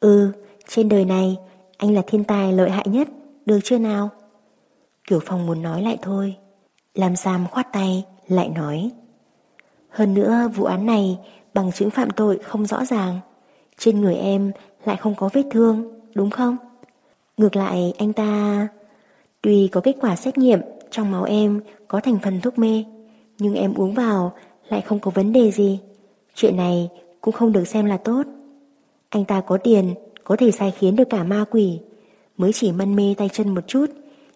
Ừ, trên đời này anh là thiên tài lợi hại nhất, được chưa nào? Cửu Phong muốn nói lại thôi. Làm Sam khoát tay, lại nói. Hơn nữa vụ án này bằng chứng phạm tội không rõ ràng. Trên người em lại không có vết thương, đúng không? Ngược lại anh ta... Tuy có kết quả xét nghiệm trong máu em có thành phần thuốc mê, nhưng em uống vào lại không có vấn đề gì. Chuyện này cũng không được xem là tốt. Anh ta có tiền, có thể sai khiến được cả ma quỷ. Mới chỉ mân mê tay chân một chút.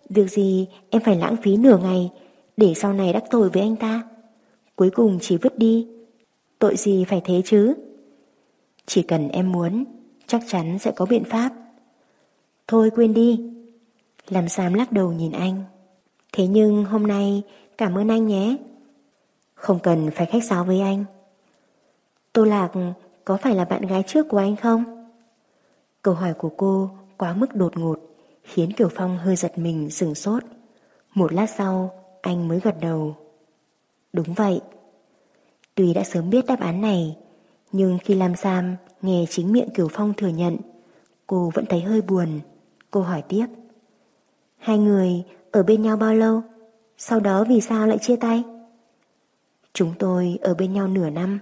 Việc gì em phải lãng phí nửa ngày để sau này đắc tội với anh ta. Cuối cùng chỉ vứt đi. Tội gì phải thế chứ? Chỉ cần em muốn, chắc chắn sẽ có biện pháp. Thôi quên đi. Làm Sam lắc đầu nhìn anh. Thế nhưng hôm nay cảm ơn anh nhé. Không cần phải khách sáo với anh. Tô Lạc có phải là bạn gái trước của anh không? Câu hỏi của cô quá mức đột ngột khiến Kiều Phong hơi giật mình sừng sốt. Một lát sau anh mới gật đầu. Đúng vậy. Tuy đã sớm biết đáp án này nhưng khi Lam Sam nghe chính miệng Kiều Phong thừa nhận cô vẫn thấy hơi buồn. Cô hỏi tiếp Hai người ở bên nhau bao lâu? Sau đó vì sao lại chia tay? Chúng tôi ở bên nhau nửa năm.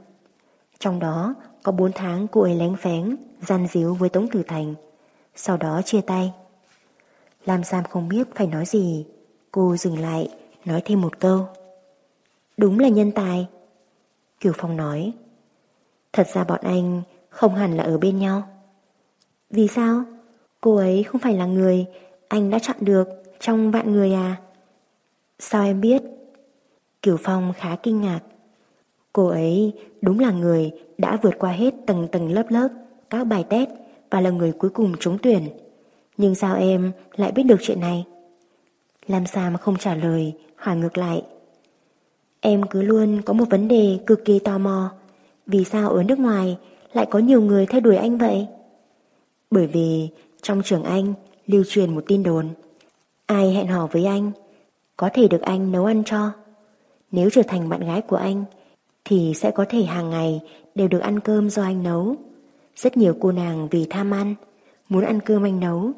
Trong đó có bốn tháng cô ấy lén phén, gian díu với Tống Tử Thành. Sau đó chia tay. Lam Sam không biết phải nói gì. Cô dừng lại, nói thêm một câu. Đúng là nhân tài. Kiều Phong nói. Thật ra bọn anh không hẳn là ở bên nhau. Vì sao? Cô ấy không phải là người anh đã chọn được trong vạn người à? Sao em biết? Kiều Phong khá kinh ngạc. Cô ấy đúng là người đã vượt qua hết tầng tầng lớp lớp các bài test và là người cuối cùng trúng tuyển. Nhưng sao em lại biết được chuyện này? Lam Sam không trả lời, hỏi ngược lại. Em cứ luôn có một vấn đề cực kỳ tò mò. Vì sao ở nước ngoài lại có nhiều người theo đuổi anh vậy? Bởi vì trong trường anh lưu truyền một tin đồn. Ai hẹn hò với anh, có thể được anh nấu ăn cho. Nếu trở thành bạn gái của anh, thì sẽ có thể hàng ngày đều được ăn cơm do anh nấu. Rất nhiều cô nàng vì tham ăn, muốn ăn cơm anh nấu,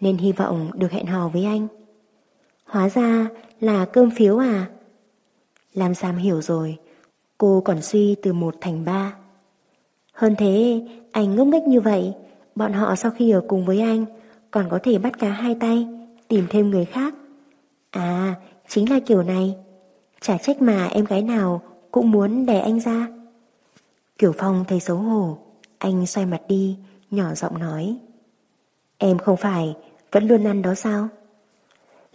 nên hy vọng được hẹn hò với anh. Hóa ra là cơm phiếu à? Lam Sam hiểu rồi, cô còn suy từ một thành ba. Hơn thế, anh ngốc nghếch như vậy, bọn họ sau khi ở cùng với anh còn có thể bắt cá hai tay, tìm thêm người khác. À, chính là kiểu này. Chả trách mà em gái nào cũng muốn đè anh ra. Kiểu Phong thấy xấu hổ, anh xoay mặt đi, nhỏ giọng nói. Em không phải vẫn luôn ăn đó sao?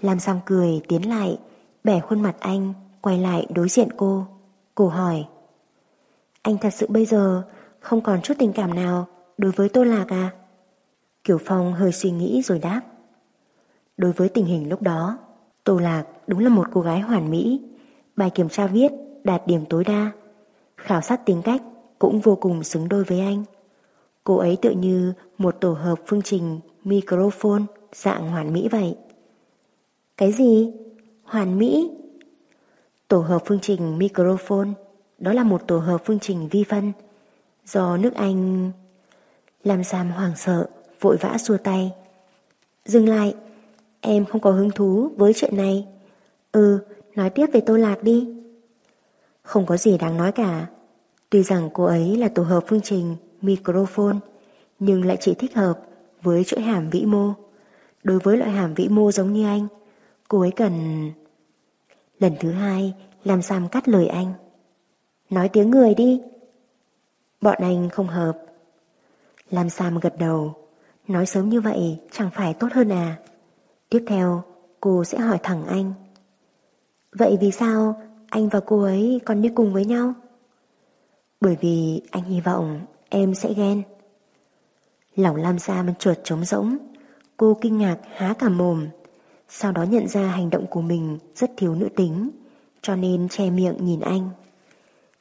Làm xong cười tiến lại, bẻ khuôn mặt anh, quay lại đối diện cô. Cô hỏi. Anh thật sự bây giờ không còn chút tình cảm nào đối với Tô Lạc à? Kiều Phong hơi suy nghĩ rồi đáp. Đối với tình hình lúc đó, Tô Lạc đúng là một cô gái hoàn mỹ. Bài kiểm tra viết đạt điểm tối đa. Khảo sát tính cách cũng vô cùng xứng đôi với anh. Cô ấy tự như một tổ hợp phương trình microphone dạng hoàn mỹ vậy. Cái gì? Hoàn mỹ? Tổ hợp phương trình microphone đó là một tổ hợp phương trình vi phân do nước Anh làm Sam hoàng sợ vội vã xua tay. Dừng lại, em không có hứng thú với chuyện này. Ừ, nói tiếp về Tô Lạc đi. Không có gì đáng nói cả. Tuy rằng cô ấy là tổ hợp phương trình microphone, nhưng lại chỉ thích hợp với chuỗi hàm vĩ mô. Đối với loại hàm vĩ mô giống như anh, cô ấy cần... Lần thứ hai, làm Sam cắt lời anh. Nói tiếng người đi. Bọn anh không hợp. Lam Sam gật đầu. Nói sớm như vậy chẳng phải tốt hơn à? Tiếp theo, cô sẽ hỏi thẳng anh. Vậy vì sao anh và cô ấy còn đi cùng với nhau? Bởi vì anh hy vọng em sẽ ghen. Lòng Lam Sam chuột trống rỗng. Cô kinh ngạc há cả mồm. Sau đó nhận ra hành động của mình rất thiếu nữ tính, cho nên che miệng nhìn anh.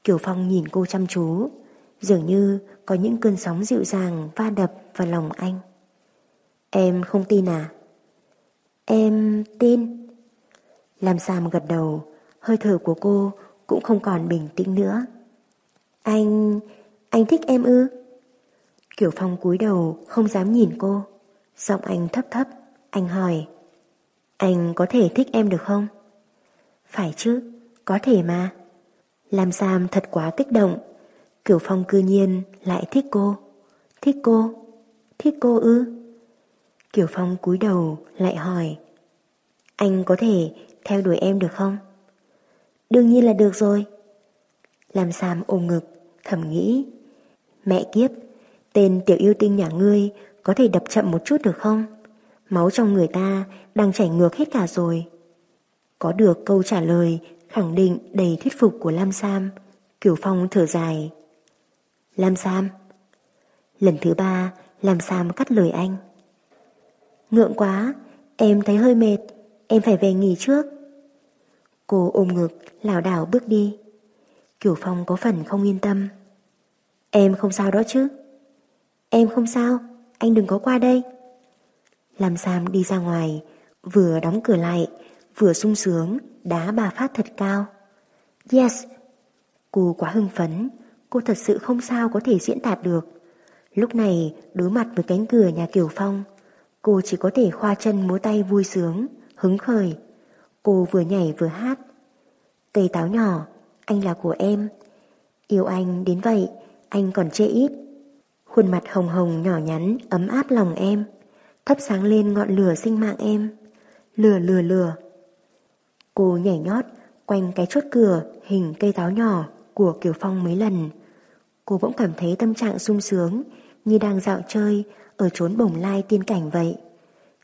Kiều Phong nhìn cô chăm chú, dường như có những cơn sóng dịu dàng va đập vào lòng anh. Em không tin à? Em tin. Làm Sam gật đầu, hơi thở của cô cũng không còn bình tĩnh nữa. Anh... anh thích em ư? Kiểu Phong cúi đầu không dám nhìn cô. Giọng anh thấp thấp, anh hỏi. Anh có thể thích em được không? Phải chứ, có thể mà. Lam Sam thật quá kích động. Kiểu Phong cư nhiên lại thích cô. Thích cô? Thích cô ư? kiểu Phong cúi đầu lại hỏi Anh có thể theo đuổi em được không? Đương nhiên là được rồi Lam Sam ôm ngực, thầm nghĩ. Mẹ kiếp, tên tiểu yêu tinh nhà ngươi có thể đập chậm một chút được không? Máu trong người ta đang chảy ngược hết cả rồi. Có được câu trả lời khẳng định đầy thuyết phục của Lam Sam, Kiều Phong thở dài. Lam Sam. Lần thứ ba, Lam Sam cắt lời anh. Ngượng quá, em thấy hơi mệt, em phải về nghỉ trước. Cô ôm ngực, lảo đảo bước đi. Kiều Phong có phần không yên tâm. Em không sao đó chứ? Em không sao, anh đừng có qua đây. Lam Sam đi ra ngoài, vừa đóng cửa lại, vừa sung sướng, đá bà phát thật cao. Yes! Cô quá hưng phấn, cô thật sự không sao có thể diễn đạt được. Lúc này, đối mặt với cánh cửa nhà Kiều Phong, cô chỉ có thể khoa chân múa tay vui sướng, hứng khởi. Cô vừa nhảy vừa hát. Cây táo nhỏ, anh là của em. Yêu anh đến vậy, anh còn chê ít. Khuôn mặt hồng hồng nhỏ nhắn ấm áp lòng em, thắp sáng lên ngọn lửa sinh mạng em lừa lừa lừa, Cô nhảy nhót quanh cái chốt cửa hình cây táo nhỏ của Kiều Phong mấy lần. Cô bỗng cảm thấy tâm trạng sung sướng như đang dạo chơi ở chốn bồng lai tiên cảnh vậy.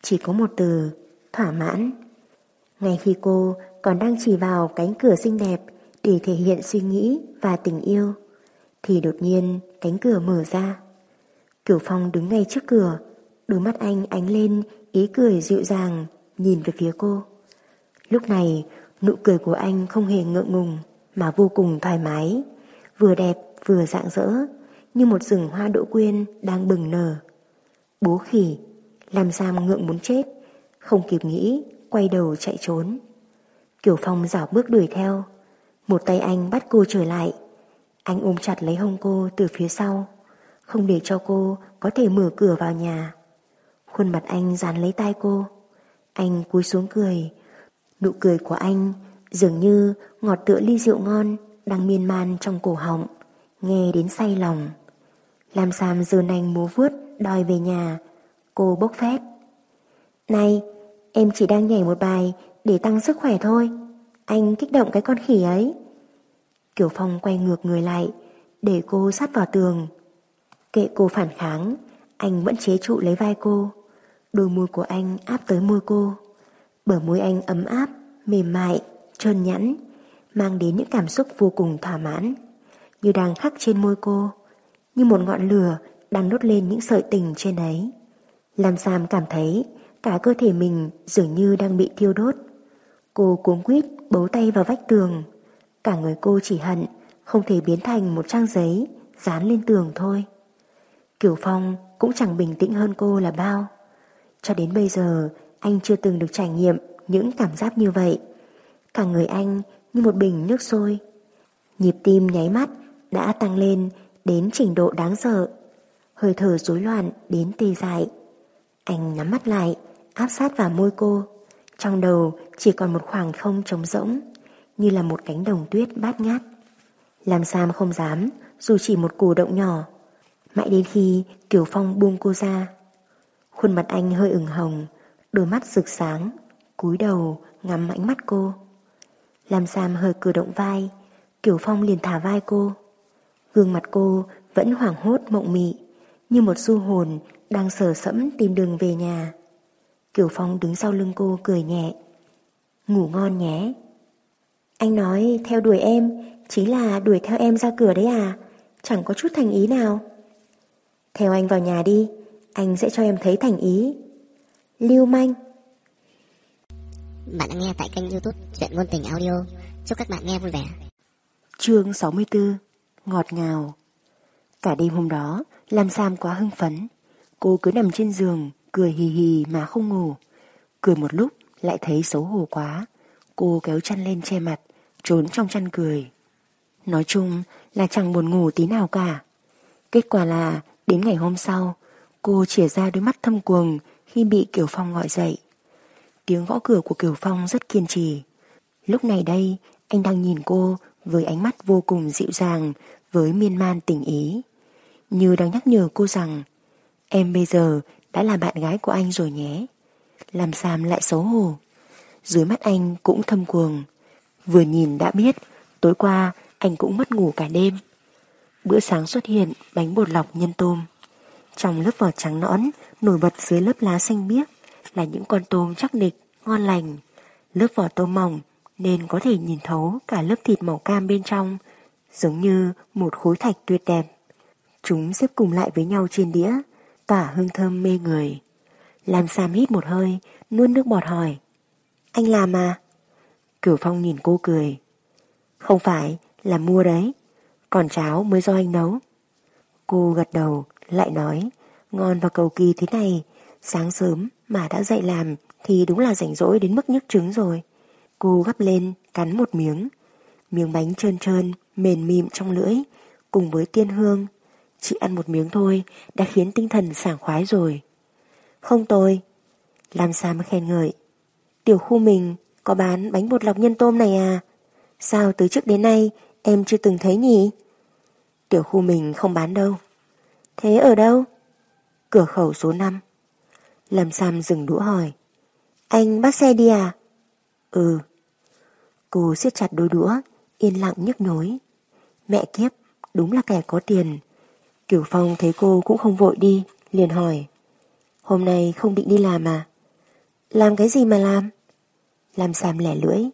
Chỉ có một từ, thỏa mãn. Ngay khi cô còn đang chỉ vào cánh cửa xinh đẹp để thể hiện suy nghĩ và tình yêu, thì đột nhiên cánh cửa mở ra. Kiều Phong đứng ngay trước cửa, đôi mắt anh ánh lên ý cười dịu dàng nhìn về phía cô. Lúc này, nụ cười của anh không hề ngượng ngùng mà vô cùng thoải mái, vừa đẹp vừa rạng rỡ, như một rừng hoa đỗ quyên đang bừng nở. Bố khỉ, làm Sam ngượng muốn chết, không kịp nghĩ, quay đầu chạy trốn. Kiều Phong dảo bước đuổi theo, một tay anh bắt cô trở lại. Anh ôm chặt lấy hông cô từ phía sau, không để cho cô có thể mở cửa vào nhà. Khuôn mặt anh dán lấy tay cô. Anh cúi xuống cười. Nụ cười của anh dường như ngọt tựa ly rượu ngon đang miên man trong cổ họng, nghe đến say lòng. Làm Sam giờ nành múa vuốt đòi về nhà, cô bốc phét. Này, em chỉ đang nhảy một bài để tăng sức khỏe thôi. Anh kích động cái con khỉ ấy. Kiều Phong quay ngược người lại, để cô sát vào tường. Kệ cô phản kháng, anh vẫn chế trụ lấy vai cô. Đôi môi của anh áp tới môi cô. Bờ môi anh ấm áp, mềm mại, trơn nhẵn, mang đến những cảm xúc vô cùng thỏa mãn, như đang khắc trên môi cô, như một ngọn lửa đang đốt lên những sợi tình trên ấy. Lam Sam cảm thấy cả cơ thể mình dường như đang bị thiêu đốt. Cô cuống quýt bấu tay vào vách tường. Cả người cô chỉ hận không thể biến thành một trang giấy dán lên tường thôi. Kiều Phong cũng chẳng bình tĩnh hơn cô là bao. Cho đến bây giờ anh chưa từng được trải nghiệm những cảm giác như vậy. Cả người anh như một bình nước sôi. Nhịp tim nháy mắt đã tăng lên đến trình độ đáng sợ. Hơi thở rối loạn đến tê dại. Anh nhắm mắt lại, áp sát vào môi cô. Trong đầu chỉ còn một khoảng không trống rỗng, như là một cánh đồng tuyết bát ngát. Làm Sam không dám, dù chỉ một cử động nhỏ. Mãi đến khi Kiều Phong buông cô ra. Khuôn mặt anh hơi ửng hồng, đôi mắt rực sáng, cúi đầu ngắm ánh mắt cô. Làm Sam hơi cử động vai, Kiều Phong liền thả vai cô. Gương mặt cô vẫn hoảng hốt mộng mị, như một du hồn đang sờ sẫm tìm đường về nhà. Kiều Phong đứng sau lưng cô cười nhẹ. Ngủ ngon nhé. Anh nói theo đuổi em chính là đuổi theo em ra cửa đấy à? Chẳng có chút thành ý nào. Theo anh vào nhà đi, anh sẽ cho em thấy thành ý. Lưu manh. Bạn đang nghe tại kênh youtube Chuyện Ngôn Tình Audio. Chúc các bạn nghe vui vẻ. Chương 64 Ngọt ngào Cả đêm hôm đó, Lam Sam quá hưng phấn. Cô cứ nằm trên giường, cười hì hì mà không ngủ. Cười một lúc, lại thấy xấu hổ quá. Cô kéo chăn lên che mặt, trốn trong chăn cười. Nói chung là chẳng buồn ngủ tí nào cả. Kết quả là, đến ngày hôm sau, cô chỉa ra đôi mắt thâm quầng khi bị Kiều Phong gọi dậy. Tiếng gõ cửa của Kiều Phong rất kiên trì. Lúc này đây, anh đang nhìn cô với ánh mắt vô cùng dịu dàng, với miên man tình ý. Như đang nhắc nhở cô rằng, em bây giờ đã là bạn gái của anh rồi nhé. Làm Sam lại xấu hổ. Dưới mắt anh cũng thâm cuồng. Vừa nhìn đã biết, tối qua anh cũng mất ngủ cả đêm. Bữa sáng xuất hiện bánh bột lọc nhân tôm. Trong lớp vỏ trắng nõn, nổi bật dưới lớp lá xanh biếc là những con tôm chắc nịch, ngon lành. Lớp vỏ tôm mỏng nên có thể nhìn thấu cả lớp thịt màu cam bên trong, giống như một khối thạch tuyệt đẹp. Chúng xếp cùng lại với nhau trên đĩa, tỏa hương thơm mê người. Làm Sam hít một hơi, nuốt nước bọt hỏi. Anh làm à? Cửu Phong nhìn cô cười. Không phải, là mua đấy. Còn cháo mới do anh nấu. Cô gật đầu, lại nói. Ngon và cầu kỳ thế này, sáng sớm mà đã dậy làm thì đúng là rảnh rỗi đến mức nhức trứng rồi. Cô gắp lên, cắn một miếng. Miếng bánh trơn trơn, mềm mịm trong lưỡi, cùng với tiên hương. chị ăn một miếng thôi đã khiến tinh thần sảng khoái rồi. Không tôi. Làm sao mà khen ngợi. Tiểu khu mình có bán bánh bột lọc nhân tôm này à? Sao từ trước đến nay em chưa từng thấy nhỉ? Tiểu khu mình không bán đâu. Thế ở đâu? Cửa khẩu số 5. Lâm Sam dừng đũa hỏi. Anh bắt xe đi à? Ừ. Cô siết chặt đôi đũa, yên lặng nhức nhối. Mẹ kiếp, đúng là kẻ có tiền. Kiều Phong thấy cô cũng không vội đi, liền hỏi. Hôm nay không định đi làm à? Làm cái gì mà làm? Làm Sam lẻ lưỡi.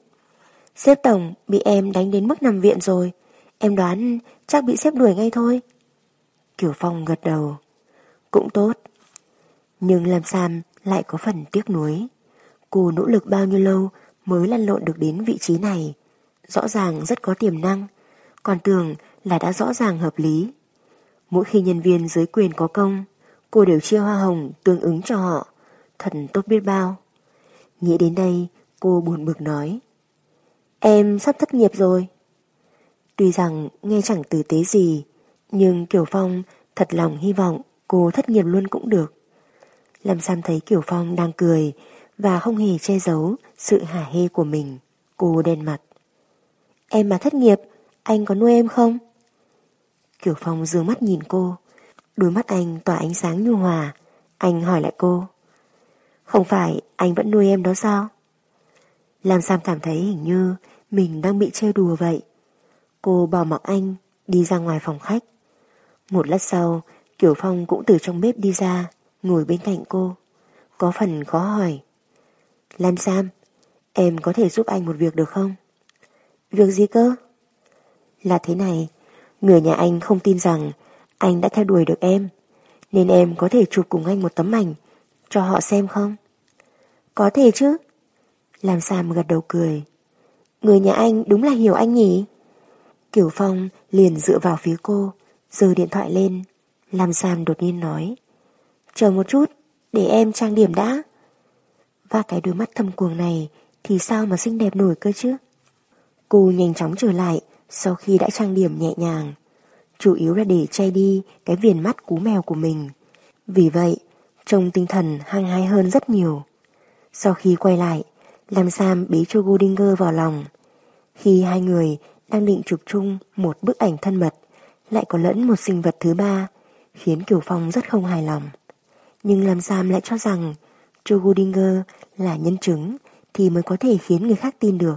Sếp tổng bị em đánh đến mức nằm viện rồi. Em đoán chắc bị sếp đuổi ngay thôi. Kiều Phong gật đầu. Cũng tốt. Nhưng làm Sam lại có phần tiếc nuối. Cô nỗ lực bao nhiêu lâu mới lăn lộn được đến vị trí này. Rõ ràng rất có tiềm năng, còn tưởng là đã rõ ràng hợp lý. Mỗi khi nhân viên dưới quyền có công, cô đều chia hoa hồng tương ứng cho họ. Thật tốt biết bao. Nghĩ đến đây, cô buồn bực nói. Em sắp thất nghiệp rồi. Tuy rằng nghe chẳng tử tế gì, nhưng Kiều Phong thật lòng hy vọng cô thất nghiệp luôn cũng được. Lâm Sam thấy Kiều Phong đang cười và không hề che giấu sự hả hê của mình. Cô đen mặt. Em mà thất nghiệp, anh có nuôi em không? Kiều Phong dương mắt nhìn cô. Đôi mắt anh tỏa ánh sáng nhu hòa. Anh hỏi lại cô. Không phải anh vẫn nuôi em đó sao? Lam Sam cảm thấy hình như mình đang bị trêu đùa vậy. Cô bỏ mặc anh, đi ra ngoài phòng khách. Một lát sau, Kiều Phong cũng từ trong bếp đi ra, ngồi bên cạnh cô. Có phần khó hỏi. Lam Sam, em có thể giúp anh một việc được không? Việc gì cơ? Là thế này, người nhà anh không tin rằng anh đã theo đuổi được em, nên em có thể chụp cùng anh một tấm ảnh cho họ xem không? Có thể chứ. Lam Sam gật đầu cười. Người nhà anh đúng là hiểu anh nhỉ? Kiều Phong liền dựa vào phía cô, giơ điện thoại lên. Lam Sam đột nhiên nói. Chờ một chút, để em trang điểm đã. Và cái đôi mắt thâm cuồng này thì sao mà xinh đẹp nổi cơ chứ? Cô nhanh chóng trở lại sau khi đã trang điểm nhẹ nhàng. Chủ yếu là để che đi cái viền mắt cú mèo của mình. Vì vậy, trông tinh thần hăng hái hơn rất nhiều. Sau khi quay lại, làm Sam bế cho Goldinger vào lòng. Khi hai người đang định chụp chung một bức ảnh thân mật, lại có lẫn một sinh vật thứ ba, khiến Kiều Phong rất không hài lòng. Nhưng làm Sam lại cho rằng Joe Goldinger là nhân chứng thì mới có thể khiến người khác tin được.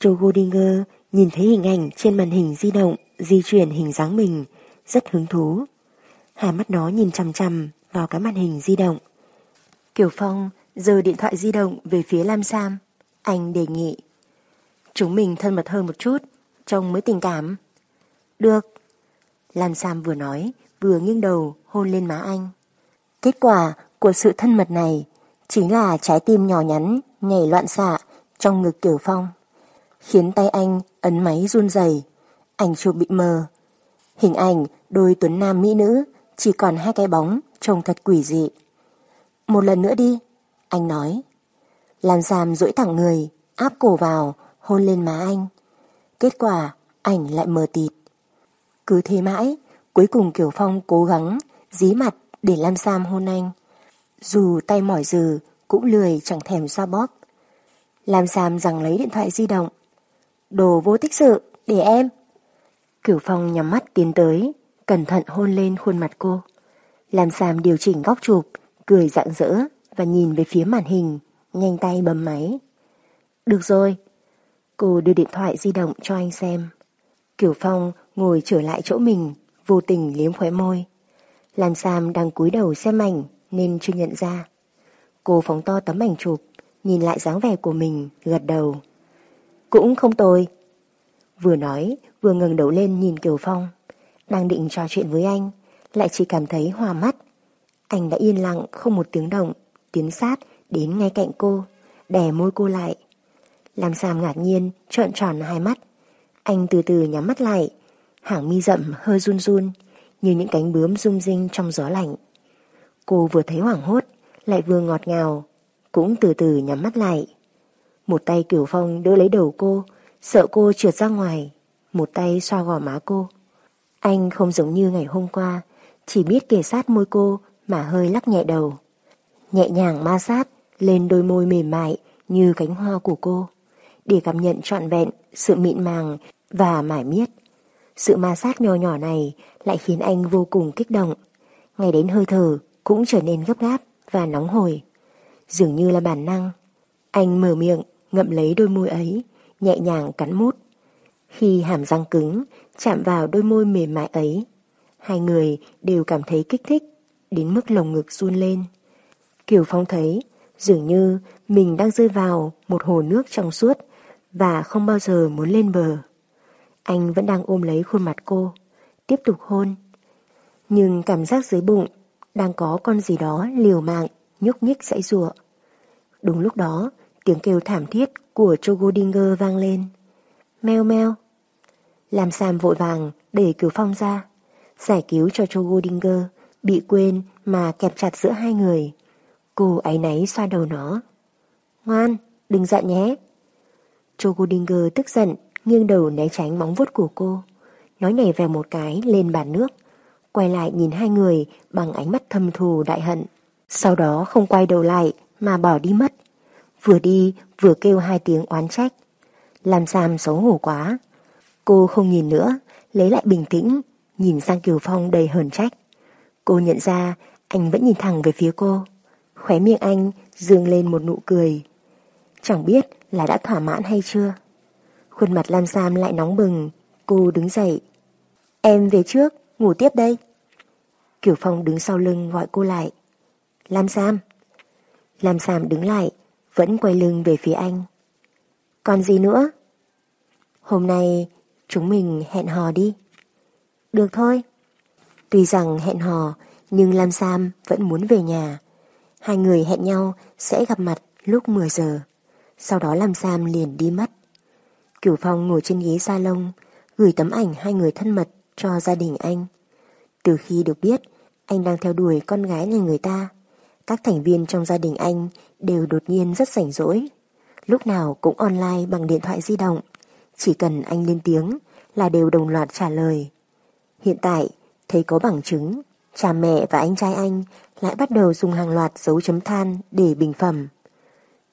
Joe Goldinger nhìn thấy hình ảnh trên màn hình di động di chuyển hình dáng mình, rất hứng thú. Hai mắt nó nhìn chằm chằm vào cái màn hình di động. Kiều Phong giơ điện thoại di động về phía Lam Sam. Anh đề nghị. Chúng mình thân mật hơn một chút, trông mới tình cảm. Được. Lan Sam vừa nói, vừa nghiêng đầu hôn lên má anh. Kết quả của sự thân mật này chính là trái tim nhỏ nhắn nhảy loạn xạ trong ngực Kiều Phong, khiến tay anh ấn máy run rẩy, ảnh chụp bị mờ. Hình ảnh đôi tuấn nam mỹ nữ chỉ còn hai cái bóng trông thật quỷ dị. Một lần nữa đi, anh nói. Lan Sam duỗi thẳng người, áp cổ vào, hôn lên má anh. Kết quả, ảnh lại mờ tịt. Cứ thế mãi, cuối cùng Kiều Phong cố gắng dí mặt để Lam Sam hôn anh. Dù tay mỏi dừ cũng lười chẳng thèm xoa bóp. Lam Sam rằng lấy điện thoại di động. Đồ vô tích sự, để em. Kiều Phong nhắm mắt tiến tới, cẩn thận hôn lên khuôn mặt cô. Lam Sam điều chỉnh góc chụp, cười rạng rỡ và nhìn về phía màn hình, nhanh tay bấm máy. Được rồi. Cô đưa điện thoại di động cho anh xem. Kiều Phong ngồi trở lại chỗ mình, vô tình liếm khóe môi. Làm Sam đang cúi đầu xem ảnh nên chưa nhận ra. Cô phóng to tấm ảnh chụp, nhìn lại dáng vẻ của mình, gật đầu. Cũng không tồi. Vừa nói, vừa ngẩng đầu lên nhìn Kiều Phong. Đang định trò chuyện với anh, lại chỉ cảm thấy hòa mắt. Anh đã yên lặng không một tiếng động, tiến sát đến ngay cạnh cô, đè môi cô lại. Làm Sam ngạc nhiên, trợn tròn hai mắt. Anh từ từ nhắm mắt lại, hàng mi rậm hơi run run, như những cánh bướm rung rinh trong gió lạnh. Cô vừa thấy hoảng hốt, lại vừa ngọt ngào, cũng từ từ nhắm mắt lại. Một tay Kiều Phong đỡ lấy đầu cô, sợ cô trượt ra ngoài, một tay xoa gò má cô. Anh không giống như ngày hôm qua, chỉ biết kề sát môi cô mà hơi lắc nhẹ đầu. Nhẹ nhàng ma sát lên đôi môi mềm mại như cánh hoa của cô, để cảm nhận trọn vẹn sự mịn màng và mải miết. Sự ma sát nhỏ nhỏ này lại khiến anh vô cùng kích động. Ngay đến hơi thở cũng trở nên gấp gáp và nóng hổi. Dường như là bản năng. Anh mở miệng, ngậm lấy đôi môi ấy, nhẹ nhàng cắn mút. Khi hàm răng cứng chạm vào đôi môi mềm mại ấy, hai người đều cảm thấy kích thích, đến mức lồng ngực run lên. Kiều Phong thấy dường như mình đang rơi vào một hồ nước trong suốt và không bao giờ muốn lên bờ. Anh vẫn đang ôm lấy khuôn mặt cô, tiếp tục hôn. Nhưng cảm giác dưới bụng đang có con gì đó liều mạng, nhúc nhích dãy rụa. Đúng lúc đó, tiếng kêu thảm thiết của Chogodinger vang lên. Meo meo. Làm Sam vội vàng để Kiều Phong ra, giải cứu cho Chogodinger bị quên mà kẹp chặt giữa hai người. Cô ấy náy xoa đầu nó. Ngoan, đừng giận nhé. Chogodinger tức giận, nghiêng đầu né tránh móng vuốt của cô. Nó nhảy về một cái lên bàn nước, quay lại nhìn hai người bằng ánh mắt thâm thù đại hận. Sau đó không quay đầu lại mà bỏ đi mất. Vừa đi vừa kêu hai tiếng oán trách. Làm Sam xấu hổ quá. Cô không nhìn nữa, lấy lại bình tĩnh, nhìn sang Kiều Phong đầy hờn trách. Cô nhận ra anh vẫn nhìn thẳng về phía cô. Khóe miệng anh dương lên một nụ cười. Chẳng biết là đã thỏa mãn hay chưa. Khuôn mặt Lam Sam lại nóng bừng, cô đứng dậy. Em về trước, ngủ tiếp đây. kiểu Phong đứng sau lưng gọi cô lại. Lam Sam. Lam Sam đứng lại, vẫn quay lưng về phía anh. Còn gì nữa? Hôm nay chúng mình hẹn hò đi. Được thôi. Tuy rằng hẹn hò, nhưng Lam Sam vẫn muốn về nhà. Hai người hẹn nhau sẽ gặp mặt lúc 10 giờ. Sau đó Lam Sam liền đi mất. Cửu Phong ngồi trên ghế salon, gửi tấm ảnh hai người thân mật cho gia đình anh. Từ khi được biết anh đang theo đuổi con gái nhà người ta, các thành viên trong gia đình anh đều đột nhiên rất rảnh rỗi. Lúc nào cũng online bằng điện thoại di động. Chỉ cần anh lên tiếng là đều đồng loạt trả lời. Hiện tại, thấy có bằng chứng, cha mẹ và anh trai anh lại bắt đầu dùng hàng loạt dấu chấm than để bình phẩm.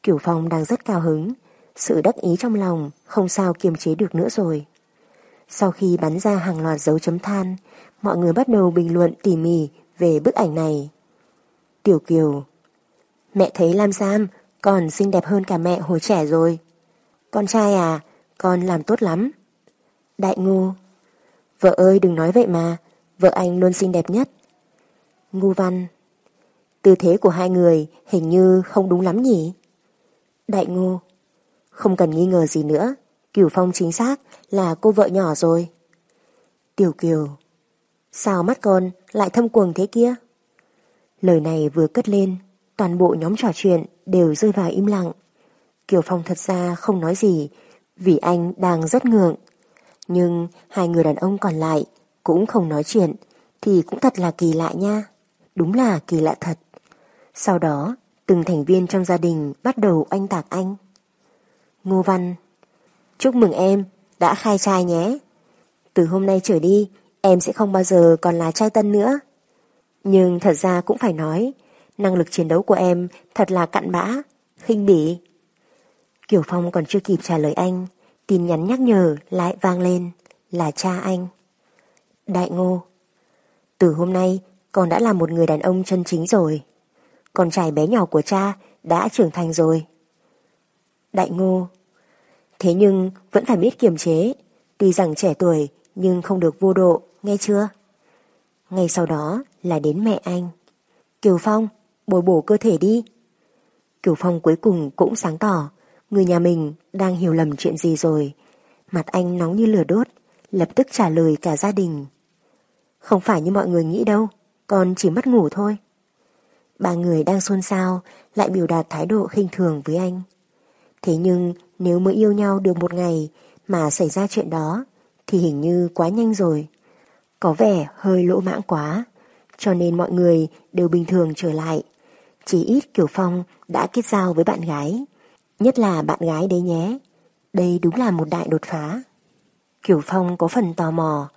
Kiểu Phong đang rất cao hứng, sự đắc ý trong lòng không sao kiềm chế được nữa rồi. Sau khi bắn ra hàng loạt dấu chấm than, mọi người bắt đầu bình luận tỉ mỉ về bức ảnh này. Tiểu Kiều Mẹ thấy Lam Sam còn xinh đẹp hơn cả mẹ hồi trẻ rồi. Con trai à, con làm tốt lắm. Đại Ngô, Vợ ơi đừng nói vậy mà, vợ anh luôn xinh đẹp nhất. Ngu văn Tư thế của hai người hình như không đúng lắm nhỉ? Đại Ngô. Không cần nghi ngờ gì nữa, Cửu Phong chính xác là cô vợ nhỏ rồi. Tiểu Kiều Sao mắt con lại thâm quầng thế kia? Lời này vừa cất lên, toàn bộ nhóm trò chuyện đều rơi vào im lặng. Kiều Phong thật ra không nói gì, vì anh đang rất ngượng. Nhưng hai người đàn ông còn lại cũng không nói chuyện, thì cũng thật là kỳ lạ nha. Đúng là kỳ lạ thật. Sau đó, từng thành viên trong gia đình bắt đầu anh tạc anh. Ngô Văn Chúc mừng em, đã khai trai nhé. Từ hôm nay trở đi, em sẽ không bao giờ còn là trai tân nữa. Nhưng thật ra cũng phải nói, năng lực chiến đấu của em thật là cặn bã, khinh bỉ. Kiều Phong còn chưa kịp trả lời anh, tin nhắn nhắc nhở lại vang lên, là cha anh. Đại ngô, từ hôm nay con đã là một người đàn ông chân chính rồi. Con trai bé nhỏ của cha đã trưởng thành rồi. Đại ngô, thế nhưng vẫn phải biết kiềm chế, Tuy rằng trẻ tuổi nhưng không được vô độ, nghe chưa? Ngay sau đó là đến mẹ anh. Kiều Phong, bồi bổ cơ thể đi. Kiều Phong cuối cùng cũng sáng tỏ, người nhà mình đang hiểu lầm chuyện gì rồi. Mặt anh nóng như lửa đốt, lập tức trả lời cả gia đình. Không phải như mọi người nghĩ đâu, con chỉ mất ngủ thôi. Ba người đang xôn xao lại biểu đạt thái độ khinh thường với anh. Thế nhưng nếu mới yêu nhau được một ngày mà xảy ra chuyện đó thì hình như quá nhanh rồi. Có vẻ hơi lỗ mãng quá, cho nên mọi người đều bình thường trở lại. Chỉ ít Kiều Phong đã kết giao với bạn gái, nhất là bạn gái đấy nhé. Đây đúng là một đại đột phá. Kiều Phong có phần tò mò,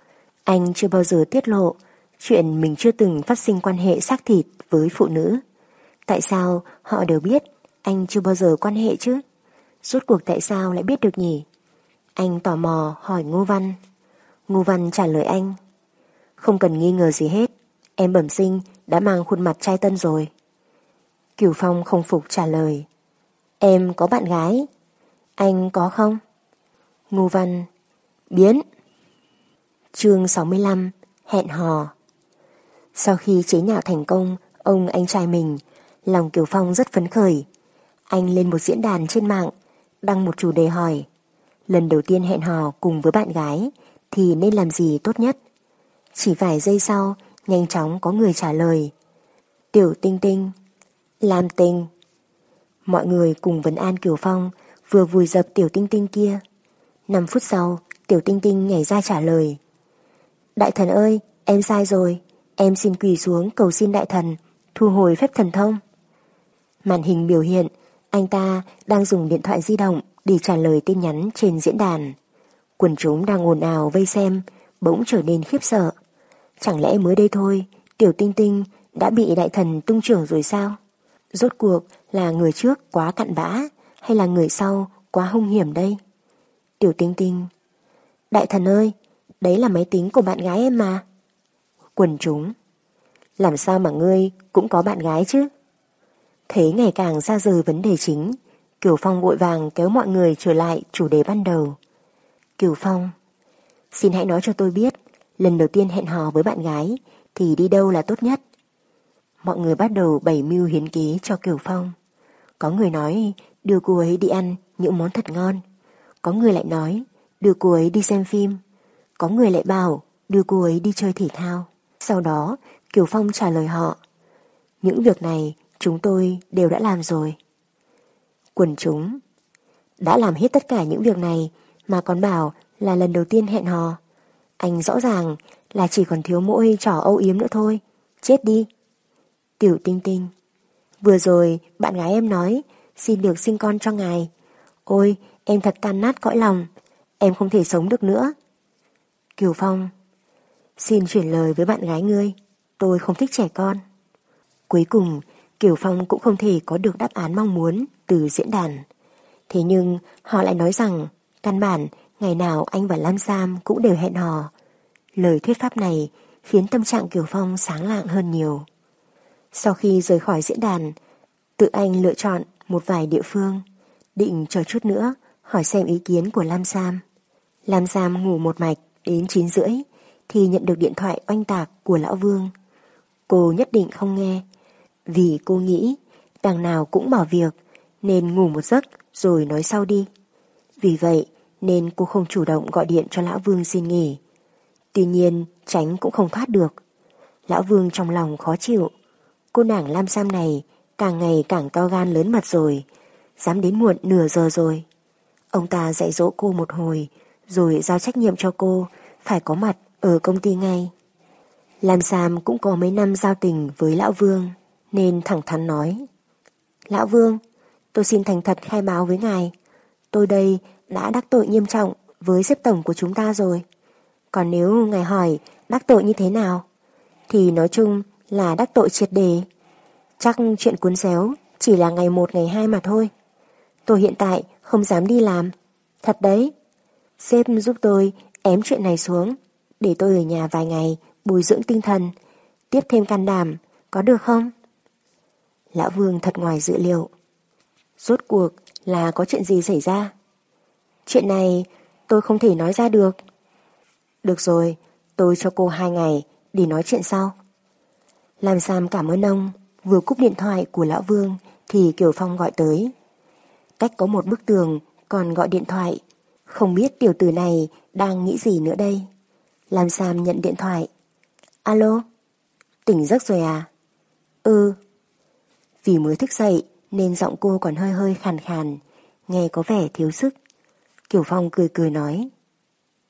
anh chưa bao giờ tiết lộ chuyện mình chưa từng phát sinh quan hệ xác thịt với phụ nữ. Tại sao họ đều biết anh chưa bao giờ quan hệ chứ? Suốt cuộc tại sao lại biết được nhỉ? Anh tò mò hỏi Ngô Văn. Ngô Văn trả lời anh. Không cần nghi ngờ gì hết, em bẩm sinh đã mang khuôn mặt trai tân rồi. Kiều Phong không phục trả lời. Em có bạn gái. Anh có không? Ngô Văn. Biến. chương 65. Hẹn hò. Sau khi chế nhạo thành công, ông anh trai mình, lòng Kiều Phong rất phấn khởi. Anh lên một diễn đàn trên mạng, đăng một chủ đề hỏi. Lần đầu tiên hẹn hò cùng với bạn gái thì nên làm gì tốt nhất? Chỉ vài giây sau, nhanh chóng có người trả lời. Tiểu Tinh Tinh, làm tình. Mọi người cùng vấn an Kiều Phong vừa vùi dập Tiểu Tinh Tinh kia. 5 phút sau, Tiểu Tinh Tinh nhảy ra trả lời. Đại thần ơi, em sai rồi. Em xin quỳ xuống cầu xin đại thần thu hồi phép thần thông. Màn hình biểu hiện anh ta đang dùng điện thoại di động để trả lời tin nhắn trên diễn đàn. Quần chúng đang ồn ào vây xem, bỗng trở nên khiếp sợ. Chẳng lẽ mới đây thôi, tiểu tinh tinh đã bị đại thần tung trưởng rồi sao? Rốt cuộc là người trước quá cặn bã hay là người sau quá hung hiểm đây? Tiểu tinh tinh Đại thần ơi, đấy là máy tính của bạn gái em mà. Quần chúng Làm sao mà ngươi cũng có bạn gái chứ? Thấy ngày càng xa rời vấn đề chính, Kiều Phong vội vàng kéo mọi người trở lại chủ đề ban đầu. Kiều Phong, xin hãy nói cho tôi biết, lần đầu tiên hẹn hò với bạn gái thì đi đâu là tốt nhất? Mọi người bắt đầu bày mưu hiến kế cho Kiều Phong. Có người nói đưa cô ấy đi ăn những món thật ngon. Có người lại nói đưa cô ấy đi xem phim. Có người lại bảo đưa cô ấy đi chơi thể thao. Sau đó Kiều Phong trả lời họ. Những việc này chúng tôi đều đã làm rồi. Quần chúng đã làm hết tất cả những việc này mà còn bảo là lần đầu tiên hẹn hò. Anh rõ ràng là chỉ còn thiếu mỗi trò âu yếm nữa thôi. Chết đi. Tiểu tinh tinh. Vừa rồi bạn gái em nói xin được sinh con cho ngài. Ôi, em thật tan nát cõi lòng. Em không thể sống được nữa. Kiều Phong. Xin chuyển lời với bạn gái ngươi. Tôi không thích trẻ con. Cuối cùng Kiều Phong cũng không thể có được đáp án mong muốn từ diễn đàn. Thế nhưng họ lại nói rằng căn bản ngày nào anh và Lam Sam cũng đều hẹn hò. Lời thuyết pháp này khiến tâm trạng Kiều Phong sáng lạng hơn nhiều. Sau khi rời khỏi diễn đàn, tự anh lựa chọn một vài địa phương, định chờ chút nữa hỏi xem ý kiến của Lam Sam. Lam Sam ngủ một mạch đến 9 rưỡi thì nhận được điện thoại oanh tạc của Lão Vương. Cô nhất định không nghe, vì cô nghĩ đằng nào cũng bỏ việc nên ngủ một giấc rồi nói sau đi. Vì vậy nên cô không chủ động gọi điện cho Lão Vương xin nghỉ. Tuy nhiên tránh cũng không thoát được. Lão Vương trong lòng khó chịu. Cô nàng Lam Sam này càng ngày càng to gan lớn mặt rồi, dám đến muộn nửa giờ rồi. Ông ta dạy dỗ cô một hồi, rồi giao trách nhiệm cho cô phải có mặt ở công ty ngay. Lam Sam cũng có mấy năm giao tình với Lão Vương, nên thẳng thắn nói. Lão Vương, tôi xin thành thật khai báo với ngài. Tôi đây đã đắc tội nghiêm trọng với xếp tổng của chúng ta rồi. Còn nếu ngài hỏi đắc tội như thế nào, thì nói chung là đắc tội triệt đề. Chắc chuyện cuốn xéo chỉ là ngày một ngày hai mà thôi. Tôi hiện tại không dám đi làm. Thật đấy. Sếp giúp tôi ém chuyện này xuống để tôi ở nhà vài ngày bồi dưỡng tinh thần, tiếp thêm can đảm, có được không? Lão Vương thật ngoài dự liệu. Rốt cuộc là có chuyện gì xảy ra? Chuyện này tôi không thể nói ra được. Được rồi, tôi cho cô hai ngày để nói chuyện sau. làm Sam cảm ơn ông, vừa cúp điện thoại của Lão Vương thì Kiều Phong gọi tới. Cách có một bức tường còn gọi điện thoại, không biết tiểu tử này đang nghĩ gì nữa đây. làm Sam nhận điện thoại. Alo, tỉnh giấc rồi à? Ừ. Vì mới thức dậy nên giọng cô còn hơi hơi khàn khàn, nghe có vẻ thiếu sức. kiểu Phong cười cười nói.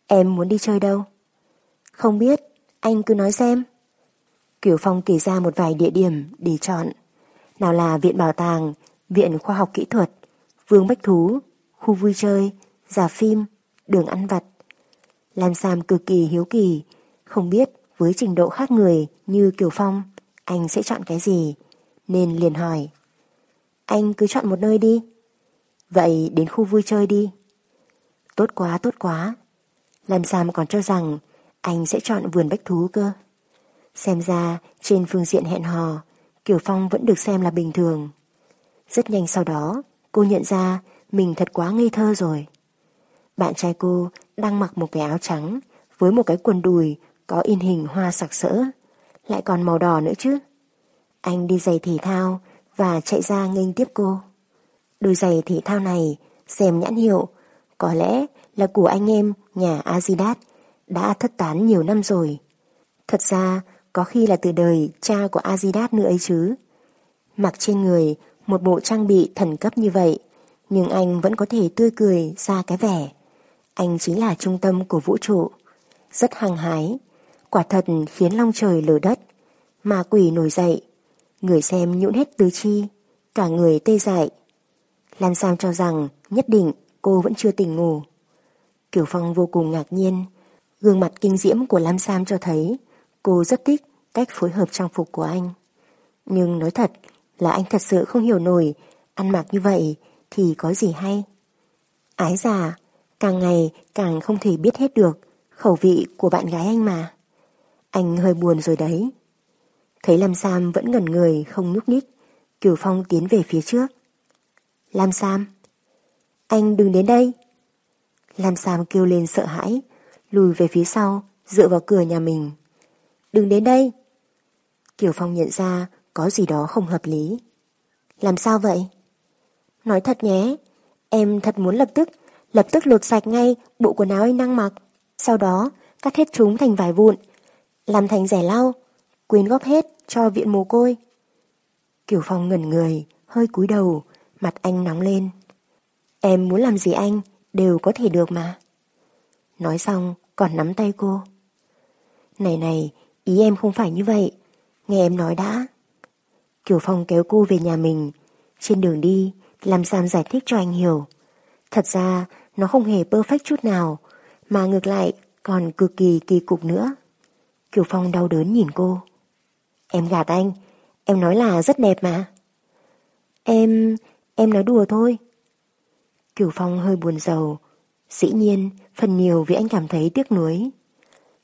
Em muốn đi chơi đâu? Không biết, anh cứ nói xem. kiểu Phong kể ra một vài địa điểm để chọn. Nào là Viện Bảo tàng, Viện Khoa học Kỹ thuật, Vương Bách Thú, khu vui chơi, giả phim, đường ăn vặt. Lam Sam cực kỳ hiếu kỳ, không biết với trình độ khác người như Kiều Phong, anh sẽ chọn cái gì, nên liền hỏi. Anh cứ chọn một nơi đi. Vậy đến khu vui chơi đi. Tốt quá, tốt quá. Lam Sam còn cho rằng anh sẽ chọn vườn bách thú cơ. Xem ra trên phương diện hẹn hò, Kiều Phong vẫn được xem là bình thường. Rất nhanh sau đó, cô nhận ra mình thật quá ngây thơ rồi. Bạn trai cô đang mặc một cái áo trắng với một cái quần đùi có in hình hoa sặc sỡ, lại còn màu đỏ nữa chứ. Anh đi giày thể thao và chạy ra nghênh tiếp cô. Đôi giày thể thao này xem nhãn hiệu, có lẽ là của anh em nhà Azidat đã thất tán nhiều năm rồi. Thật ra có khi là từ đời cha của Azidat nữa ấy chứ. Mặc trên người một bộ trang bị thần cấp như vậy, nhưng anh vẫn có thể tươi cười ra cái vẻ. Anh chính là trung tâm của vũ trụ, rất hăng hái, quả thật khiến long trời lở đất, mà quỷ nổi dậy, người xem nhũn hết tứ chi, cả người tê dại. Lam Sam cho rằng nhất định cô vẫn chưa tỉnh ngủ. Kiều Phong vô cùng ngạc nhiên, gương mặt kinh diễm của Lam Sam cho thấy cô rất thích cách phối hợp trang phục của anh. Nhưng nói thật là anh thật sự không hiểu nổi ăn mặc như vậy thì có gì hay. Ái già, càng ngày càng không thể biết hết được khẩu vị của bạn gái anh mà. Anh hơi buồn rồi đấy. Thấy Lam Sam vẫn ngẩn người không nhúc nhích, Kiều Phong tiến về phía trước. Lam Sam, anh đừng đến đây. Lam Sam kêu lên sợ hãi, lùi về phía sau, dựa vào cửa nhà mình. Đừng đến đây. Kiều Phong nhận ra có gì đó không hợp lý. Làm sao vậy? Nói thật nhé, em thật muốn lập tức, lập tức lột sạch ngay bộ quần áo anh đang mặc. Sau đó cắt hết chúng thành vài vụn, làm thành rẻ lau, quyên góp hết cho viện mồ côi. kiểu Phong ngẩn người, hơi cúi đầu, mặt anh nóng lên. Em muốn làm gì anh, đều có thể được mà. Nói xong, còn nắm tay cô. Này này, ý em không phải như vậy. Nghe em nói đã. kiểu Phong kéo cô về nhà mình. Trên đường đi, làm Sam giải thích cho anh hiểu. Thật ra, nó không hề perfect chút nào, mà ngược lại còn cực kỳ kỳ cục nữa. Kiều Phong đau đớn nhìn cô. Em gạt anh, em nói là rất đẹp mà. Em, em nói đùa thôi. Kiều Phong hơi buồn rầu. Dĩ nhiên, phần nhiều vì anh cảm thấy tiếc nuối.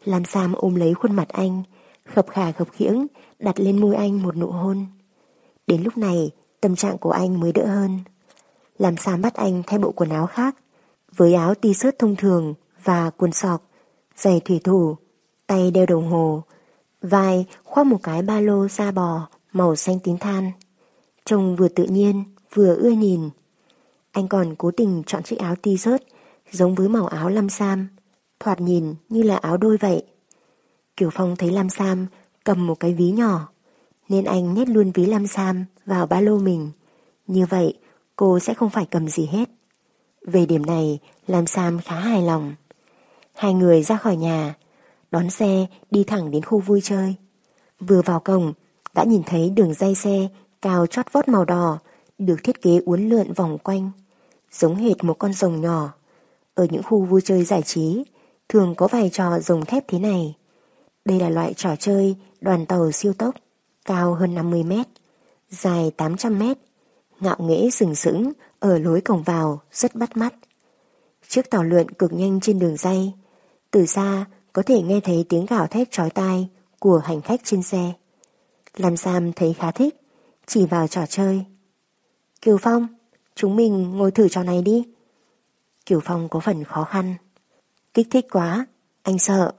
Lam Sam ôm lấy khuôn mặt anh, khập khà khập khiễng, đặt lên môi anh một nụ hôn. Đến lúc này, tâm trạng của anh mới đỡ hơn. Lam Sam bắt anh thay bộ quần áo khác, với áo t-shirt thông thường và quần sọc, giày thủy thủ, tay đeo đồng hồ, vai khoác một cái ba lô da bò màu xanh tím than. Trông vừa tự nhiên, vừa ưa nhìn. Anh còn cố tình chọn chiếc áo t-shirt giống với màu áo Lam Sam, thoạt nhìn như là áo đôi vậy. Kiều Phong thấy Lam Sam cầm một cái ví nhỏ, nên anh nhét luôn ví Lam Sam vào ba lô mình. Như vậy, cô sẽ không phải cầm gì hết. Về điểm này, Lam Sam khá hài lòng. Hai người ra khỏi nhà, đón xe đi thẳng đến khu vui chơi. Vừa vào cổng, đã nhìn thấy đường dây xe cao chót vót màu đỏ, được thiết kế uốn lượn vòng quanh, giống hệt một con rồng nhỏ. Ở những khu vui chơi giải trí, thường có vài trò rồng thép thế này. Đây là loại trò chơi đoàn tàu siêu tốc, cao hơn 50 mét, dài 800 mét, ngạo nghễ sừng sững ở lối cổng vào rất bắt mắt. Chiếc tàu lượn cực nhanh trên đường dây, từ xa có thể nghe thấy tiếng gào thét chói tai của hành khách trên xe. Lam Sam thấy khá thích, chỉ vào trò chơi. Kiều Phong, chúng mình ngồi thử trò này đi. Kiều Phong có phần khó khăn. Kích thích quá, anh sợ.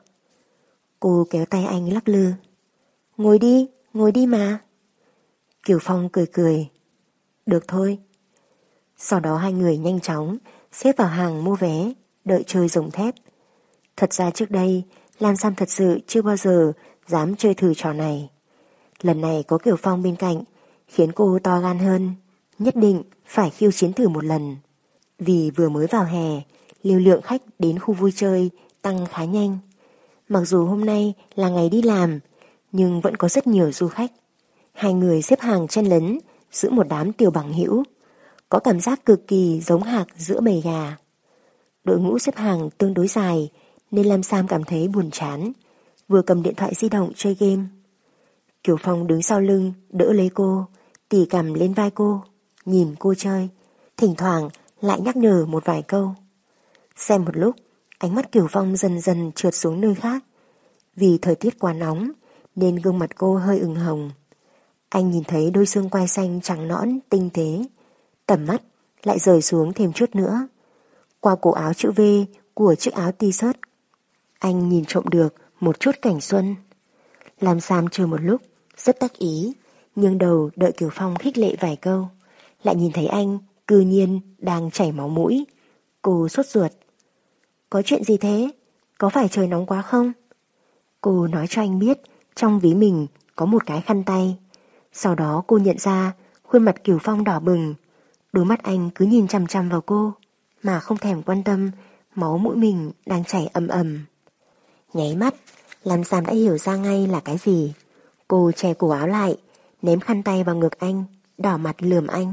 Cô kéo tay anh lắc lư. Ngồi đi, ngồi đi mà. Kiều Phong cười cười. Được thôi. Sau đó hai người nhanh chóng xếp vào hàng mua vé, đợi chơi rồng thép. Thật ra trước đây, Lam Sam thật sự chưa bao giờ dám chơi thử trò này. Lần này có Kiều Phong bên cạnh, khiến cô to gan hơn, nhất định phải khiêu chiến thử một lần. Vì vừa mới vào hè, lưu lượng khách đến khu vui chơi tăng khá nhanh. Mặc dù hôm nay là ngày đi làm, nhưng vẫn có rất nhiều du khách. Hai người xếp hàng chen lấn giữa một đám tiểu bằng hữu, có cảm giác cực kỳ giống hạc giữa bầy gà. Đội ngũ xếp hàng tương đối dài nên Lam Sam cảm thấy buồn chán, vừa cầm điện thoại di động chơi game. Kiều Phong đứng sau lưng đỡ lấy cô, tỉ cầm lên vai cô, nhìn cô chơi, thỉnh thoảng lại nhắc nhở một vài câu. Xem một lúc, ánh mắt Kiều Phong dần dần trượt xuống nơi khác. Vì thời tiết quá nóng, nên gương mặt cô hơi ửng hồng. Anh nhìn thấy đôi xương quai xanh trắng nõn, tinh tế. Tầm mắt lại rời xuống thêm chút nữa. Qua cổ áo chữ V của chiếc áo t-shirt, anh nhìn trộm được một chút cảnh xuân. Làm Sam chờ một lúc, rất đắc ý, nhưng đầu đợi Kiều Phong khích lệ vài câu. Lại nhìn thấy anh, cư nhiên, đang chảy máu mũi. Cô sốt ruột. Có chuyện gì thế? Có phải trời nóng quá không? Cô nói cho anh biết trong ví mình có một cái khăn tay. Sau đó cô nhận ra khuôn mặt Kiều Phong đỏ bừng. Đôi mắt anh cứ nhìn chằm chằm vào cô mà không thèm quan tâm máu mũi mình đang chảy ầm ầm. Nháy mắt, làm Sam đã hiểu ra ngay là cái gì. Cô che cổ áo lại, ném khăn tay vào ngực anh, đỏ mặt lườm anh.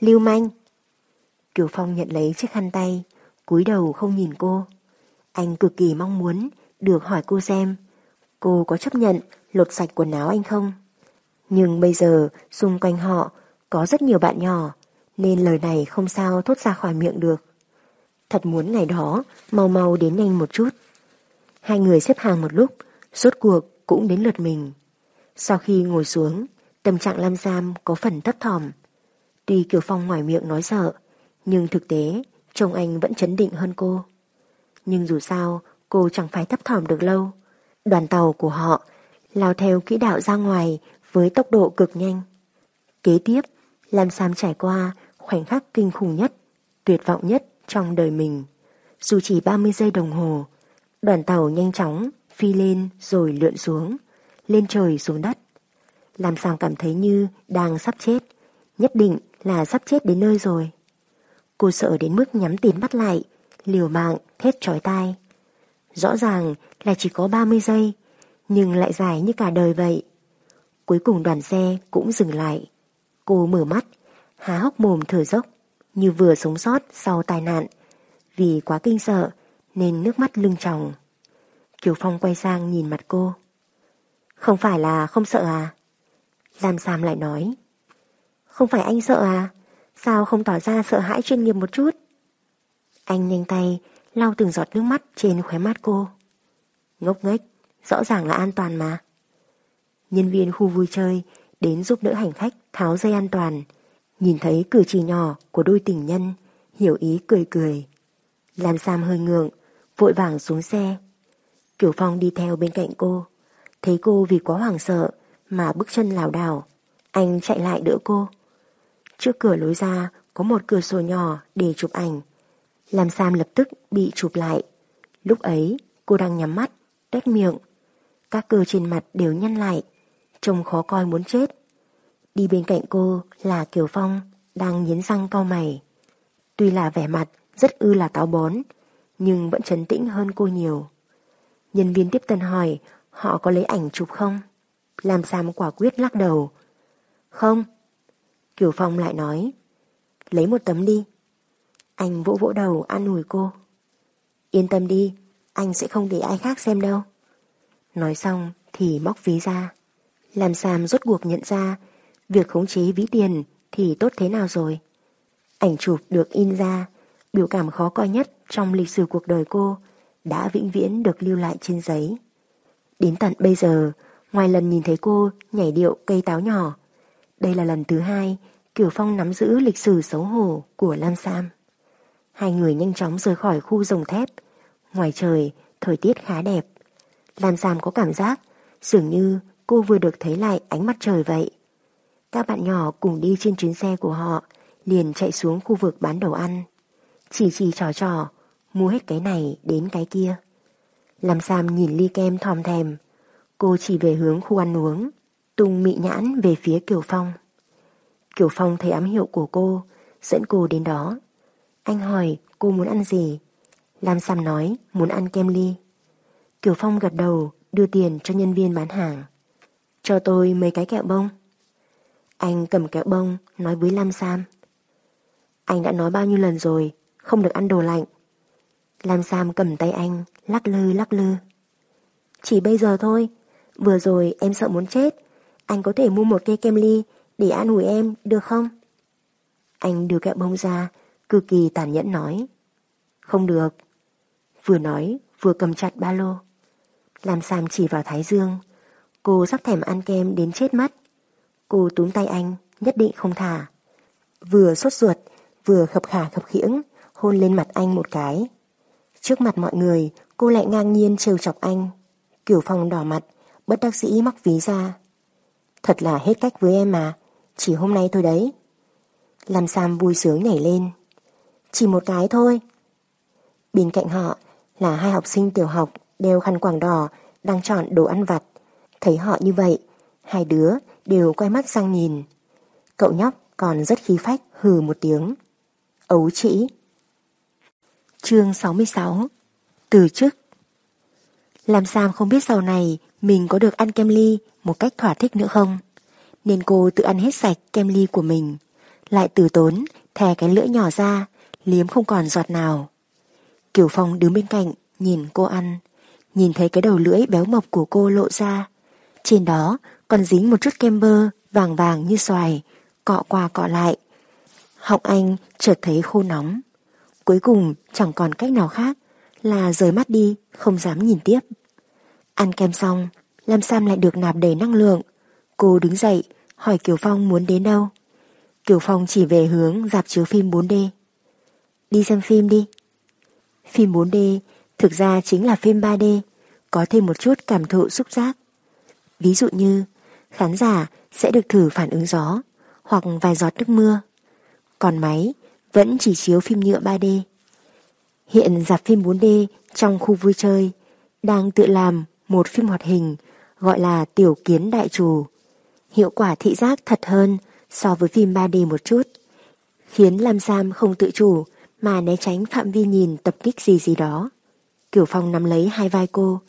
Lưu manh! Kiều Phong nhận lấy chiếc khăn tay, cúi đầu không nhìn cô. Anh cực kỳ mong muốn được hỏi cô xem cô có chấp nhận lột sạch quần áo anh không. Nhưng bây giờ xung quanh họ có rất nhiều bạn nhỏ nên lời này không sao thốt ra khỏi miệng được. Thật muốn ngày đó mau mau đến nhanh một chút. Hai người xếp hàng một lúc, rốt cuộc cũng đến lượt mình. Sau khi ngồi xuống, tâm trạng Lam Giam có phần thấp thỏm. Tuy Kiều Phong ngoài miệng nói sợ, nhưng thực tế chồng anh vẫn chấn định hơn cô. Nhưng dù sao cô chẳng phải thấp thỏm được lâu. Đoàn tàu của họ lao theo kỹ đạo ra ngoài với tốc độ cực nhanh. Kế tiếp, Lam Sam trải qua khoảnh khắc kinh khủng nhất, tuyệt vọng nhất trong đời mình. Dù chỉ 30 giây đồng hồ, đoàn tàu nhanh chóng phi lên rồi lượn xuống, lên trời xuống đất. Làm sao cảm thấy như đang sắp chết, nhất định là sắp chết đến nơi rồi. Cô sợ đến mức nhắm tiền bắt lại, liều mạng, thét chói tai. Rõ ràng là chỉ có 30 giây, nhưng lại dài như cả đời vậy. Cuối cùng đoàn xe cũng dừng lại. Cô mở mắt, há hốc mồm thở dốc, như vừa sống sót sau tai nạn. Vì quá kinh sợ nên nước mắt lưng tròng. Kiều Phong quay sang nhìn mặt cô. Không phải là không sợ à? Lam Sam lại nói. Không phải anh sợ à? Sao không tỏ ra sợ hãi chuyên nghiệp một chút? Anh nhanh tay lau từng giọt nước mắt trên khóe mắt cô. Ngốc nghếch, rõ ràng là an toàn mà. Nhân viên khu vui chơi đến giúp đỡ hành khách tháo dây an toàn, nhìn thấy cử chỉ nhỏ của đôi tình nhân, hiểu ý cười cười. Lam Sam hơi ngượng, vội vàng xuống xe. Kiều Phong đi theo bên cạnh cô, thấy cô vì quá hoảng sợ mà bước chân lảo đảo, anh chạy lại đỡ cô. Trước cửa lối ra có một cửa sổ nhỏ để chụp ảnh. Làm Sam lập tức bị chụp lại. Lúc ấy cô đang nhắm mắt, tét miệng. Các cơ trên mặt đều nhăn lại, trông khó coi muốn chết. Đi bên cạnh cô là Kiều Phong đang nghiến răng cau mày. Tuy là vẻ mặt rất ư là táo bón, nhưng vẫn trấn tĩnh hơn cô nhiều. Nhân viên tiếp tân hỏi họ có lấy ảnh chụp không? Làm Sam quả quyết lắc đầu. Không. Kiều Phong lại nói. Lấy một tấm đi. Anh vỗ vỗ đầu an ủi cô. Yên tâm đi, anh sẽ không để ai khác xem đâu. Nói xong thì móc ví ra. Làm Sam rốt cuộc nhận ra việc khống chế ví tiền thì tốt thế nào rồi. Ảnh chụp được in ra, biểu cảm khó coi nhất trong lịch sử cuộc đời cô đã vĩnh viễn được lưu lại trên giấy. Đến tận bây giờ, ngoài lần nhìn thấy cô nhảy điệu cây táo nhỏ, đây là lần thứ hai Kiều Phong nắm giữ lịch sử xấu hổ của Lam Sam. Hai người nhanh chóng rời khỏi khu rồng thép, ngoài trời, thời tiết khá đẹp. Lam Sam có cảm giác dường như cô vừa được thấy lại ánh mặt trời vậy. Các bạn nhỏ cùng đi trên chuyến xe của họ liền chạy xuống khu vực bán đồ ăn. Chỉ chỉ trò trò, mua hết cái này đến cái kia. làm Sam nhìn ly kem thòm thèm. Cô chỉ về hướng khu ăn uống, tung mị nhãn về phía Kiều Phong. Kiều Phong thấy ám hiệu của cô, dẫn cô đến đó. Anh hỏi cô muốn ăn gì? Lam Sam nói muốn ăn kem ly. Kiều Phong gật đầu đưa tiền cho nhân viên bán hàng. Cho tôi mấy cái kẹo bông. Anh cầm kẹo bông nói với Lam Sam. Anh đã nói bao nhiêu lần rồi, không được ăn đồ lạnh. Lam Sam cầm tay anh, lắc lư lắc lư. Chỉ bây giờ thôi, vừa rồi em sợ muốn chết. Anh có thể mua một cây kem ly để an ủi em, được không? Anh đưa kẹo bông ra, cực kỳ tàn nhẫn nói. Không được. Vừa nói, vừa cầm chặt ba lô. Lam Sam chỉ vào Thái Dương. Cô sắp thèm ăn kem đến chết mắt. Cô túm tay anh, nhất định không thả. Vừa sốt ruột, vừa khập khả khập khiễng, hôn lên mặt anh một cái. Trước mặt mọi người, cô lại ngang nhiên trêu chọc anh. Kiểu Phong đỏ mặt, bất đắc sĩ móc ví ra. Thật là hết cách với em mà, chỉ hôm nay thôi đấy. Làm Sam vui sướng nhảy lên. Chỉ một cái thôi. Bên cạnh họ là hai học sinh tiểu học đeo khăn quàng đỏ đang chọn đồ ăn vặt. Thấy họ như vậy, hai đứa đều quay mắt sang nhìn. Cậu nhóc còn rất khí phách hừ một tiếng. Ấu chỉ. Chương 66 Từ chức Làm Sam không biết sau này mình có được ăn kem ly một cách thỏa thích nữa không. Nên cô tự ăn hết sạch kem ly của mình. Lại từ tốn, thè cái lưỡi nhỏ ra, liếm không còn giọt nào. Kiều Phong đứng bên cạnh, nhìn cô ăn. Nhìn thấy cái đầu lưỡi béo mập của cô lộ ra. Trên đó còn dính một chút kem bơ vàng vàng như xoài, cọ qua cọ lại. Họng anh chợt thấy khô nóng. Cuối cùng chẳng còn cách nào khác là rời mắt đi, không dám nhìn tiếp. Ăn kem xong, Lam Sam lại được nạp đầy năng lượng. Cô đứng dậy, hỏi Kiều Phong muốn đến đâu. Kiều Phong chỉ về hướng dạp chiếu phim 4D. Đi xem phim đi. Phim 4D thực ra chính là phim 3D, có thêm một chút cảm thụ xúc giác. Ví dụ như, khán giả sẽ được thử phản ứng gió hoặc vài giọt nước mưa. Còn máy vẫn chỉ chiếu phim nhựa 3D. Hiện dạp phim 4D trong khu vui chơi đang tự làm một phim hoạt hình gọi là Tiểu Kiến Đại Trù. Hiệu quả thị giác thật hơn so với phim 3D một chút, khiến Lam Sam không tự chủ mà né tránh phạm vi nhìn tập kích gì gì đó. Kiểu Phong nắm lấy hai vai cô,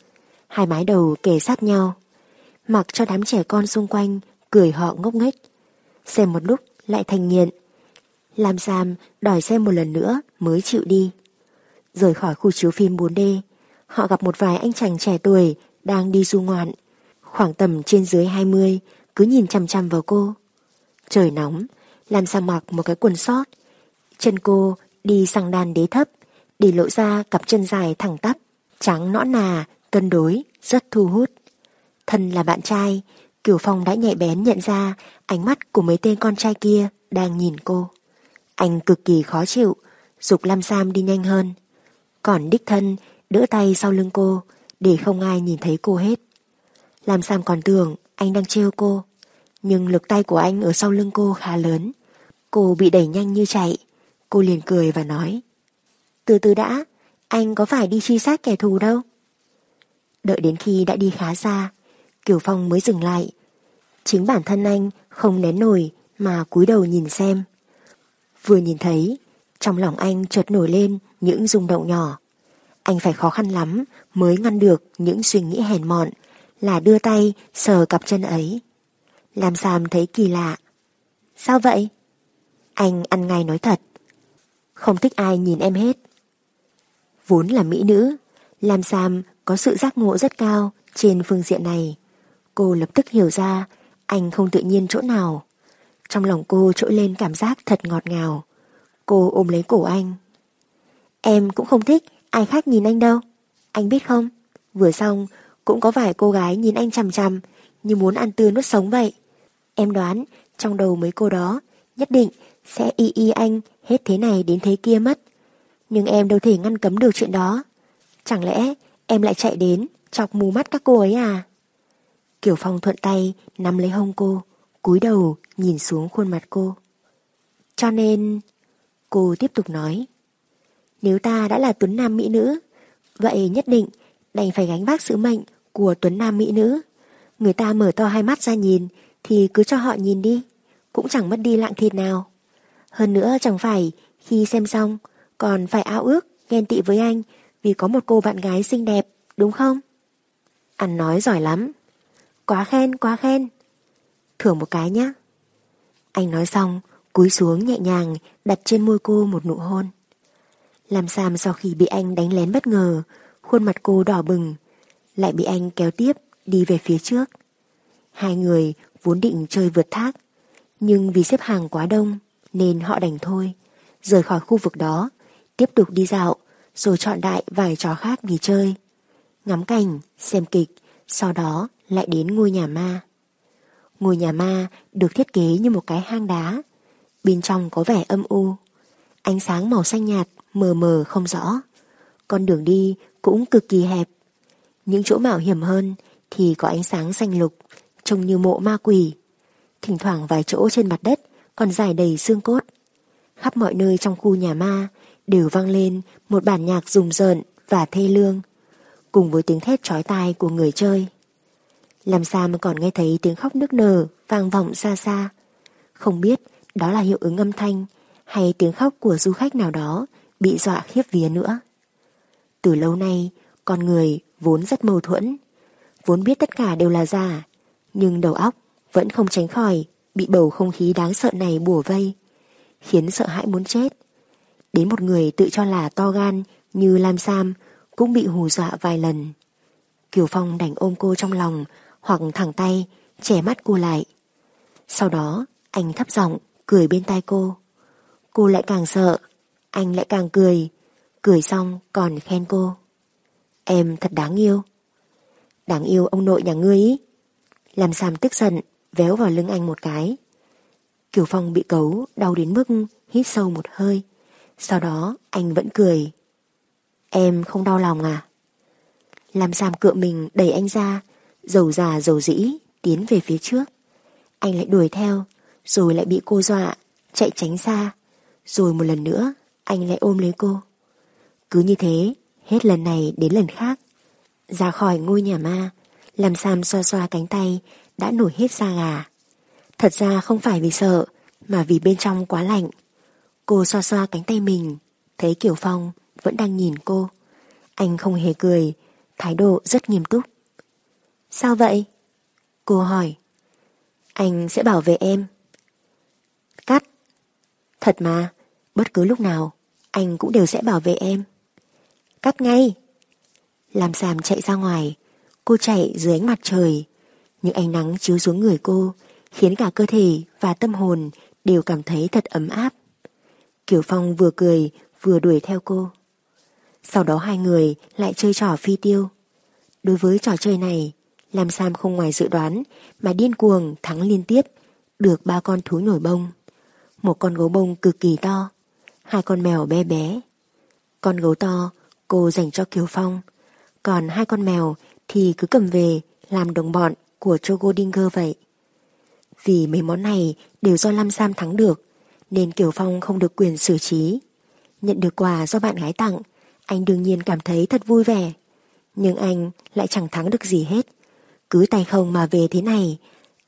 hai mái đầu kề sát nhau, mặc cho đám trẻ con xung quanh cười họ ngốc nghếch. Xem một lúc lại thành nghiện. Lam Sam đòi xem một lần nữa mới chịu đi. Rời khỏi khu chiếu phim 4D, họ gặp một vài anh chàng trẻ tuổi đang đi du ngoạn, khoảng tầm trên dưới 20, cứ nhìn chằm chằm vào cô. Trời nóng, làm sao mặc một cái quần sót. Chân cô đi sang đàn đế thấp, để lộ ra cặp chân dài thẳng tắp, trắng nõn nà, cân đối, rất thu hút. Thân là bạn trai, Kiều Phong đã nhạy bén nhận ra ánh mắt của mấy tên con trai kia đang nhìn cô. Anh cực kỳ khó chịu, dục Lam Sam đi nhanh hơn. Còn đích thân đỡ tay sau lưng cô để không ai nhìn thấy cô hết. Lam Sam còn tưởng anh đang trêu cô, nhưng lực tay của anh ở sau lưng cô khá lớn. Cô bị đẩy nhanh như chạy, cô liền cười và nói Từ từ đã, anh có phải đi truy sát kẻ thù đâu. Đợi đến khi đã đi khá xa, Kiều Phong mới dừng lại. Chính bản thân anh không nén nổi mà cúi đầu nhìn xem. Vừa nhìn thấy, trong lòng anh chợt nổi lên những rung động nhỏ. Anh phải khó khăn lắm mới ngăn được những suy nghĩ hèn mọn là đưa tay sờ cặp chân ấy. Làm Sam thấy kỳ lạ. Sao vậy? Anh ăn ngay nói thật. Không thích ai nhìn em hết. Vốn là mỹ nữ, Lam Sam có sự giác ngộ rất cao trên phương diện này. Cô lập tức hiểu ra anh không tự nhiên chỗ nào. Trong lòng cô trỗi lên cảm giác thật ngọt ngào. Cô ôm lấy cổ anh. Em cũng không thích ai khác nhìn anh đâu. Anh biết không, vừa xong cũng có vài cô gái nhìn anh chằm chằm như muốn ăn tươi nuốt sống vậy. Em đoán trong đầu mấy cô đó nhất định sẽ y y anh hết thế này đến thế kia mất. Nhưng em đâu thể ngăn cấm được chuyện đó. Chẳng lẽ em lại chạy đến chọc mù mắt các cô ấy à? Kiểu Phong thuận tay nắm lấy hông cô, cúi đầu nhìn xuống khuôn mặt cô. Cho nên, cô tiếp tục nói, nếu ta đã là tuấn nam mỹ nữ, vậy nhất định đành phải gánh vác sứ mệnh của tuấn nam mỹ nữ. Người ta mở to hai mắt ra nhìn thì cứ cho họ nhìn đi, cũng chẳng mất đi lạng thịt nào. Hơn nữa chẳng phải khi xem xong còn phải ao ước, ghen tị với anh vì có một cô bạn gái xinh đẹp, đúng không? Anh nói giỏi lắm. Quá khen, quá khen. Thưởng một cái nhé. Anh nói xong, cúi xuống nhẹ nhàng đặt trên môi cô một nụ hôn. Làm Sam sau khi bị anh đánh lén bất ngờ, khuôn mặt cô đỏ bừng, lại bị anh kéo tiếp đi về phía trước. Hai người vốn định chơi vượt thác, nhưng vì xếp hàng quá đông nên họ đành thôi, rời khỏi khu vực đó, tiếp tục đi dạo, rồi chọn đại vài trò khác đi chơi. Ngắm cảnh, xem kịch, sau đó lại đến ngôi nhà ma. Ngôi nhà ma được thiết kế như một cái hang đá, bên trong có vẻ âm u. Ánh sáng màu xanh nhạt, mờ mờ không rõ. Con đường đi cũng cực kỳ hẹp. Những chỗ mạo hiểm hơn thì có ánh sáng xanh lục, trông như mộ ma quỷ. Thỉnh thoảng vài chỗ trên mặt đất còn dài đầy xương cốt. Khắp mọi nơi trong khu nhà ma đều vang lên một bản nhạc rùng rợn và thê lương, cùng với tiếng thét chói tai của người chơi. Làm sao mà còn nghe thấy tiếng khóc nức nở vang vọng xa xa. Không biết đó là hiệu ứng âm thanh hay tiếng khóc của du khách nào đó bị dọa khiếp vía nữa. Từ lâu nay, con người vốn rất mâu thuẫn, vốn biết tất cả đều là giả, nhưng đầu óc vẫn không tránh khỏi bị bầu không khí đáng sợ này bùa vây, khiến sợ hãi muốn chết. Đến một người tự cho là to gan như Lam Sam cũng bị hù dọa vài lần. Kiều Phong đành ôm cô trong lòng hoặc thẳng tay che mắt cô lại. Sau đó anh thấp giọng cười bên tai cô. Cô lại càng sợ, anh lại càng cười, cười xong còn khen cô. Em thật đáng yêu. Đáng yêu ông nội nhà ngươi ý. Làm Sam tức giận, véo vào lưng anh một cái. Kiều Phong bị cấu, đau đến mức hít sâu một hơi. Sau đó anh vẫn cười. Em không đau lòng à? Làm Sam cựa mình đẩy anh ra, dầu già dầu dĩ, tiến về phía trước. Anh lại đuổi theo, rồi lại bị cô dọa, chạy tránh xa. Rồi một lần nữa, anh lại ôm lấy cô. Cứ như thế, hết lần này đến lần khác. Ra khỏi ngôi nhà ma, làm Sam xoa xoa cánh tay, đã nổi hết da gà. Thật ra không phải vì sợ, mà vì bên trong quá lạnh. Cô xoa xoa cánh tay mình, thấy Kiều Phong vẫn đang nhìn cô. Anh không hề cười, thái độ rất nghiêm túc. Sao vậy? Cô hỏi. Anh sẽ bảo vệ em. Cắt. Thật mà, bất cứ lúc nào, anh cũng đều sẽ bảo vệ em. Cắt ngay. Làm sàm chạy ra ngoài, cô chạy dưới ánh mặt trời. Những ánh nắng chiếu xuống người cô, khiến cả cơ thể và tâm hồn đều cảm thấy thật ấm áp. Kiều Phong vừa cười vừa đuổi theo cô. Sau đó hai người lại chơi trò phi tiêu. Đối với trò chơi này, Lam Sam không ngoài dự đoán mà điên cuồng thắng liên tiếp, được ba con thú nổi bông. Một con gấu bông cực kỳ to, hai con mèo bé bé. Con gấu to cô dành cho Kiều Phong, còn hai con mèo thì cứ cầm về làm đồng bọn của Chogodinger vậy. Vì mấy món này đều do Lam Sam thắng được, nên Kiều Phong không được quyền xử trí. Nhận được quà do bạn gái tặng, anh đương nhiên cảm thấy thật vui vẻ. Nhưng anh lại chẳng thắng được gì hết. Cứ tay không mà về thế này,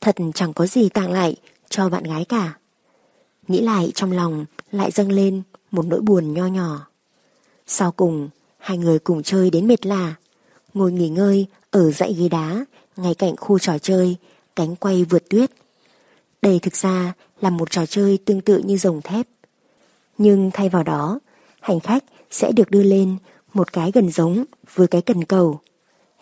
thật chẳng có gì tặng lại cho bạn gái cả. Nghĩ lại trong lòng lại dâng lên một nỗi buồn nho nhỏ. Sau cùng, hai người cùng chơi đến mệt lạ, ngồi nghỉ ngơi ở dãy ghế đá ngay cạnh khu trò chơi cánh quay vượt tuyết. Đây thực ra là một trò chơi tương tự như rồng thép. Nhưng thay vào đó, hành khách sẽ được đưa lên một cái gần giống với cái cần cầu.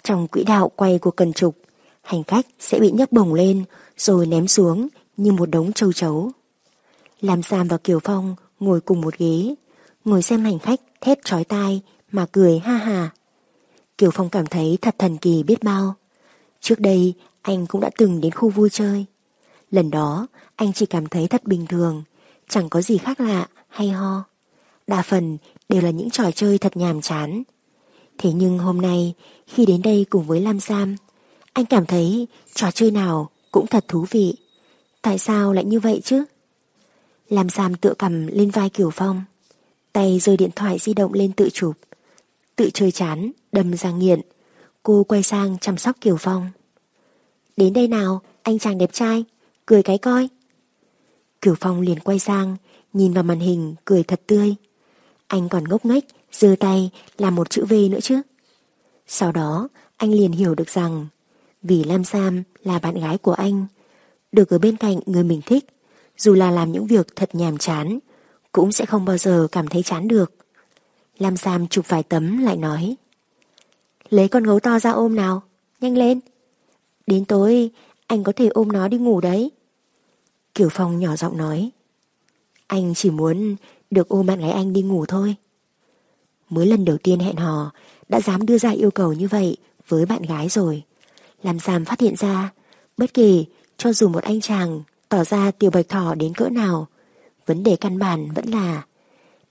Trong quỹ đạo quay của cần trục, hành khách sẽ bị nhấc bổng lên rồi ném xuống như một đống châu chấu. Làm Sam và Kiều Phong ngồi cùng một ghế, ngồi xem hành khách thét trói tai mà cười ha hà. Kiều Phong cảm thấy thật thần kỳ biết bao. Trước đây anh cũng đã từng đến khu vui chơi. Lần đó anh chỉ cảm thấy thật bình thường, chẳng có gì khác lạ hay ho. Đa phần đều là những trò chơi thật nhàm chán. Thế nhưng hôm nay, khi đến đây cùng với Lam Sam, anh cảm thấy trò chơi nào cũng thật thú vị. Tại sao lại như vậy chứ? Làm giam tựa cầm lên vai Kiều Phong, tay rơi điện thoại di động lên tự chụp. Tự chơi chán, đâm ra nghiện, cô quay sang chăm sóc Kiều Phong. Đến đây nào, anh chàng đẹp trai, cười cái coi. Kiều Phong liền quay sang, nhìn vào màn hình, cười thật tươi. Anh còn ngốc nghếch, giơ tay làm một chữ V nữa chứ. Sau đó, anh liền hiểu được rằng vì Lam Sam là bạn gái của anh, được ở bên cạnh người mình thích, dù là làm những việc thật nhàm chán, cũng sẽ không bao giờ cảm thấy chán được. Lam Sam chụp vài tấm lại nói Lấy con gấu to ra ôm nào, nhanh lên. Đến tối, anh có thể ôm nó đi ngủ đấy. Kiều Phong nhỏ giọng nói Anh chỉ muốn được ôm bạn gái anh đi ngủ thôi. Mới lần đầu tiên hẹn hò đã dám đưa ra yêu cầu như vậy với bạn gái rồi. Làm giảm phát hiện ra, bất kỳ cho dù một anh chàng tỏ ra tiểu bạch thỏ đến cỡ nào, vấn đề căn bản vẫn là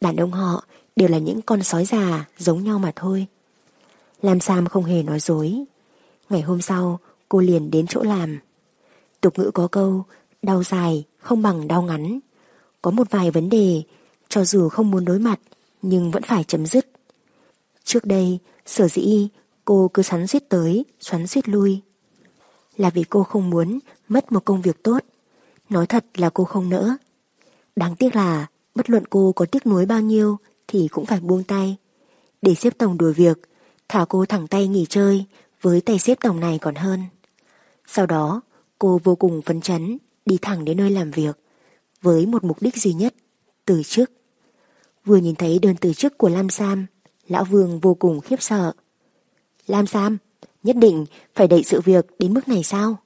đàn ông họ đều là những con sói già giống nhau mà thôi. Lam Sam không hề nói dối. Ngày hôm sau, cô liền đến chỗ làm. Tục ngữ có câu, đau dài không bằng đau ngắn. Có một vài vấn đề, cho dù không muốn đối mặt, nhưng vẫn phải chấm dứt. Trước đây, sở dĩ cô cứ xoắn suýt tới, xoắn suýt lui. Là vì cô không muốn mất một công việc tốt. Nói thật là cô không nỡ. Đáng tiếc là bất luận cô có tiếc nuối bao nhiêu thì cũng phải buông tay. Để xếp tổng đuổi việc, thả cô thẳng tay nghỉ chơi với tay xếp tổng này còn hơn. Sau đó, cô vô cùng phấn chấn đi thẳng đến nơi làm việc với một mục đích duy nhất, từ chức. Vừa nhìn thấy đơn từ chức của Lam Sam, Lão Vương vô cùng khiếp sợ. Lam Sam, nhất định phải đẩy sự việc đến mức này sao?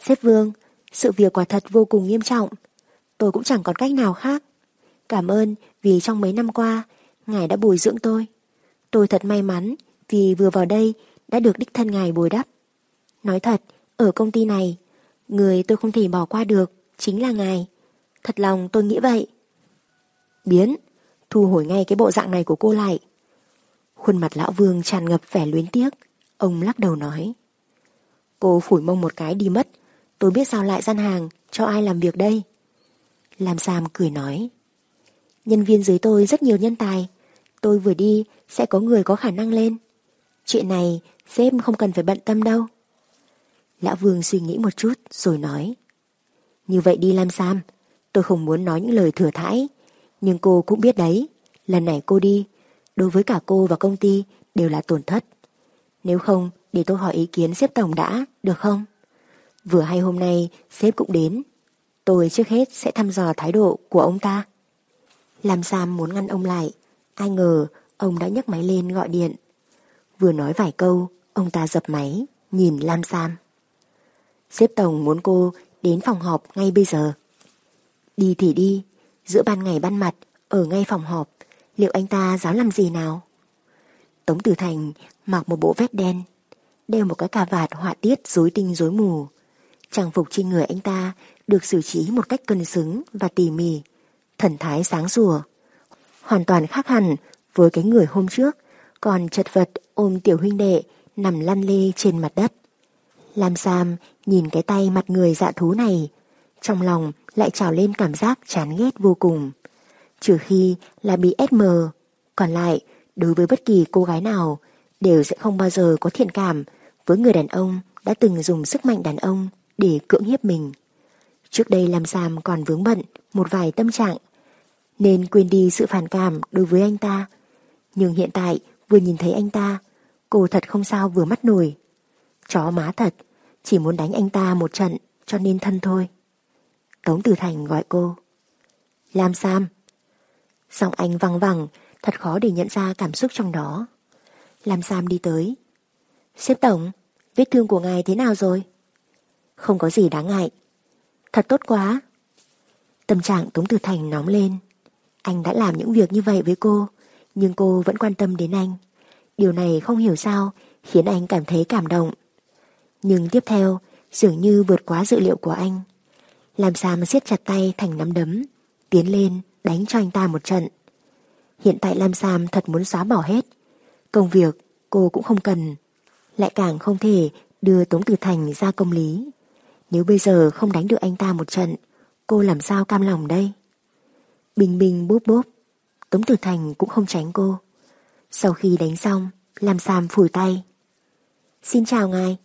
Sếp Vương, sự việc quả thật vô cùng nghiêm trọng. Tôi cũng chẳng còn cách nào khác. Cảm ơn vì trong mấy năm qua, ngài đã bồi dưỡng tôi. Tôi thật may mắn vì vừa vào đây đã được đích thân ngài bồi đắp. Nói thật, ở công ty này, người tôi không thể bỏ qua được chính là ngài. Thật lòng tôi nghĩ vậy. Biến, thu hồi ngay cái bộ dạng này của cô lại. Khuôn mặt lão vương tràn ngập vẻ luyến tiếc. Ông lắc đầu nói. Cô phủi mông một cái đi mất. Tôi biết sao lại gian hàng, cho ai làm việc đây. Lam Sam cười nói. Nhân viên dưới tôi rất nhiều nhân tài. Tôi vừa đi sẽ có người có khả năng lên. Chuyện này sếp không cần phải bận tâm đâu. Lão Vương suy nghĩ một chút rồi nói. Như vậy đi Lam Sam, tôi không muốn nói những lời thừa thãi. Nhưng cô cũng biết đấy, lần này cô đi, đối với cả cô và công ty đều là tổn thất. Nếu không, để tôi hỏi ý kiến xếp tổng đã, được không? Vừa hay hôm nay, sếp cũng đến. Tôi trước hết sẽ thăm dò thái độ của ông ta. Làm Sam muốn ngăn ông lại. Ai ngờ, ông đã nhấc máy lên gọi điện. Vừa nói vài câu, ông ta dập máy, nhìn Lam Sam. Sếp tổng muốn cô đến phòng họp ngay bây giờ. Đi thì đi, giữa ban ngày ban mặt, ở ngay phòng họp, liệu anh ta dám làm gì nào? Tống Tử Thành mặc một bộ vest đen, đeo một cái cà vạt họa tiết rối tinh rối mù. Trang phục trên người anh ta được xử trí một cách cân xứng và tỉ mỉ, thần thái sáng rùa. Hoàn toàn khác hẳn với cái người hôm trước, còn chật vật ôm tiểu huynh đệ nằm lăn lê trên mặt đất. Lam Sam nhìn cái tay mặt người dạ thú này, trong lòng lại trào lên cảm giác chán ghét vô cùng. Trừ khi là bị SM, còn lại đối với bất kỳ cô gái nào đều sẽ không bao giờ có thiện cảm với người đàn ông đã từng dùng sức mạnh đàn ông để cưỡng hiếp mình. Trước đây làm Sam còn vướng bận một vài tâm trạng nên quên đi sự phản cảm đối với anh ta. Nhưng hiện tại vừa nhìn thấy anh ta cô thật không sao vừa mắt nổi. Chó má thật, chỉ muốn đánh anh ta một trận cho nên thân thôi. Tống Tử Thành gọi cô. Lam Sam. Giọng anh văng vẳng, thật khó để nhận ra cảm xúc trong đó. Lam Sam đi tới. Xếp Tổng, vết thương của ngài thế nào rồi? Không có gì đáng ngại. Thật tốt quá. Tâm trạng Tống Tử Thành nóng lên. Anh đã làm những việc như vậy với cô, nhưng cô vẫn quan tâm đến anh. Điều này không hiểu sao khiến anh cảm thấy cảm động. Nhưng tiếp theo, dường như vượt quá dự liệu của anh. Làm sao mà siết chặt tay thành nắm đấm, tiến lên đánh cho anh ta một trận. Hiện tại Lam Sam thật muốn xóa bỏ hết. công việc cô cũng không cần, lại càng không thể đưa Tống Tử Thành ra công lý. Nếu bây giờ không đánh được anh ta một trận, cô làm sao cam lòng đây? Bình bình bốp bốp, Tống Tử Thành cũng không tránh cô. Sau khi đánh xong, làm Sam phủi tay. Xin chào ngài.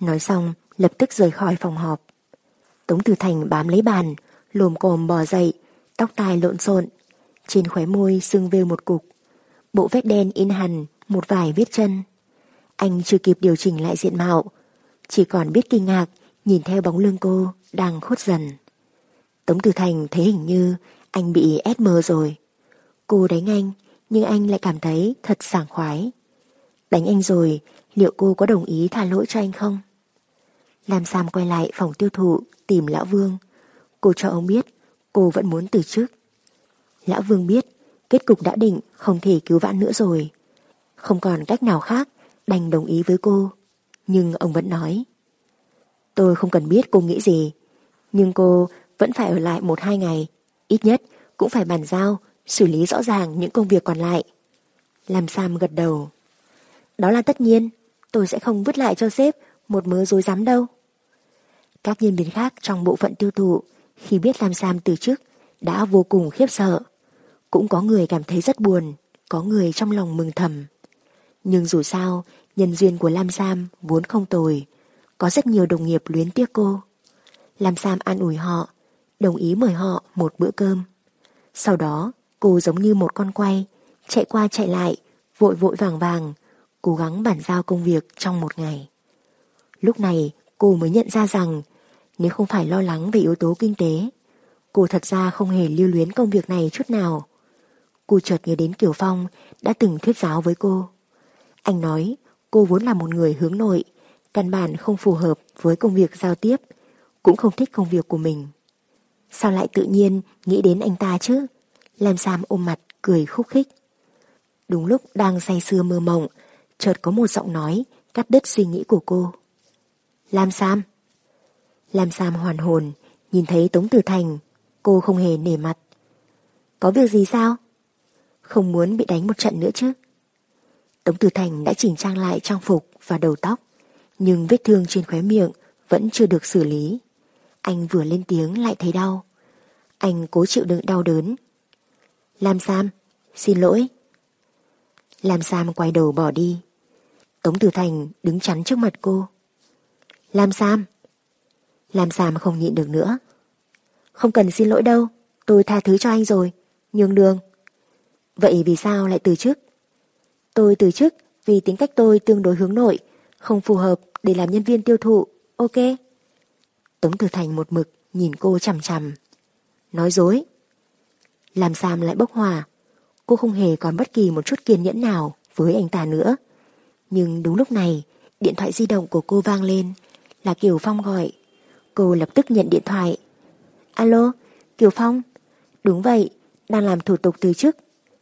Nói xong, lập tức rời khỏi phòng họp. Tống Tử Thành bám lấy bàn, lồm cồm bò dậy, tóc tai lộn xộn, trên khóe môi sưng vêu một cục. Bộ vết đen in hằn một vài vết chân. Anh chưa kịp điều chỉnh lại diện mạo, chỉ còn biết kinh ngạc nhìn theo bóng lưng cô đang khuất dần. Tống Tử Thành thấy hình như anh bị ép mờ rồi. Cô đánh anh, nhưng anh lại cảm thấy thật sảng khoái. Đánh anh rồi, liệu cô có đồng ý tha lỗi cho anh không? làm Sam quay lại phòng tiêu thụ tìm Lão Vương. Cô cho ông biết cô vẫn muốn từ chức. Lão Vương biết, kết cục đã định, không thể cứu vãn nữa rồi. Không còn cách nào khác, đành đồng ý với cô. Nhưng ông vẫn nói, Tôi không cần biết cô nghĩ gì, Nhưng cô vẫn phải ở lại một hai ngày, Ít nhất cũng phải bàn giao, Xử lý rõ ràng những công việc còn lại Làm Sam gật đầu, Đó là tất nhiên, Tôi sẽ không vứt lại cho sếp Một mớ dối rắm đâu Các nhân viên khác trong bộ phận tiêu thụ khi biết Lam Sam từ chức Đã vô cùng khiếp sợ Cũng có người cảm thấy rất buồn Có người trong lòng mừng thầm Nhưng dù sao Nhân duyên của Lam Sam vốn không tồi, có rất nhiều đồng nghiệp luyến tiếc cô. Lam Sam an ủi họ, đồng ý mời họ một bữa cơm. Sau đó, cô giống như một con quay, chạy qua chạy lại, vội vội vàng vàng, cố gắng bản giao công việc trong một ngày. Lúc này, cô mới nhận ra rằng, nếu không phải lo lắng về yếu tố kinh tế, cô thật ra không hề lưu luyến công việc này chút nào. Cô chợt nhớ đến Kiều Phong đã từng thuyết giáo với cô. Anh nói Cô vốn là một người hướng nội, căn bản không phù hợp với công việc giao tiếp, cũng không thích công việc của mình. Sao lại tự nhiên nghĩ đến anh ta chứ? Lam Sam ôm mặt, cười khúc khích. Đúng lúc đang say sưa mơ mộng, chợt có một giọng nói cắt đứt suy nghĩ của cô. Lam Sam. Lam Sam hoàn hồn, nhìn thấy Tống Tử Thành, cô không hề nể mặt. Có việc gì sao? Không muốn bị đánh một trận nữa chứ? Tống Tử Thành đã chỉnh trang lại trang phục và đầu tóc, nhưng vết thương trên khóe miệng vẫn chưa được xử lý. Anh vừa lên tiếng lại thấy đau. Anh cố chịu đựng đau đớn. Lam Sam, xin lỗi. Lam Sam quay đầu bỏ đi. Tống Tử Thành đứng chắn trước mặt cô. Lam Sam. Lam Sam không nhịn được nữa. Không cần xin lỗi đâu, tôi tha thứ cho anh rồi, nhường đường. Vậy vì sao lại từ chức? Tôi từ chức vì tính cách tôi tương đối hướng nội, không phù hợp để làm nhân viên tiêu thụ, ok? Tống Tử Thành một mực nhìn cô chằm chằm. Nói dối. Làm Sam lại bốc hòa. Cô không hề còn bất kỳ một chút kiên nhẫn nào với anh ta nữa. Nhưng đúng lúc này, điện thoại di động của cô vang lên, là Kiều Phong gọi. Cô lập tức nhận điện thoại. Alo, Kiều Phong. Đúng vậy, đang làm thủ tục từ chức.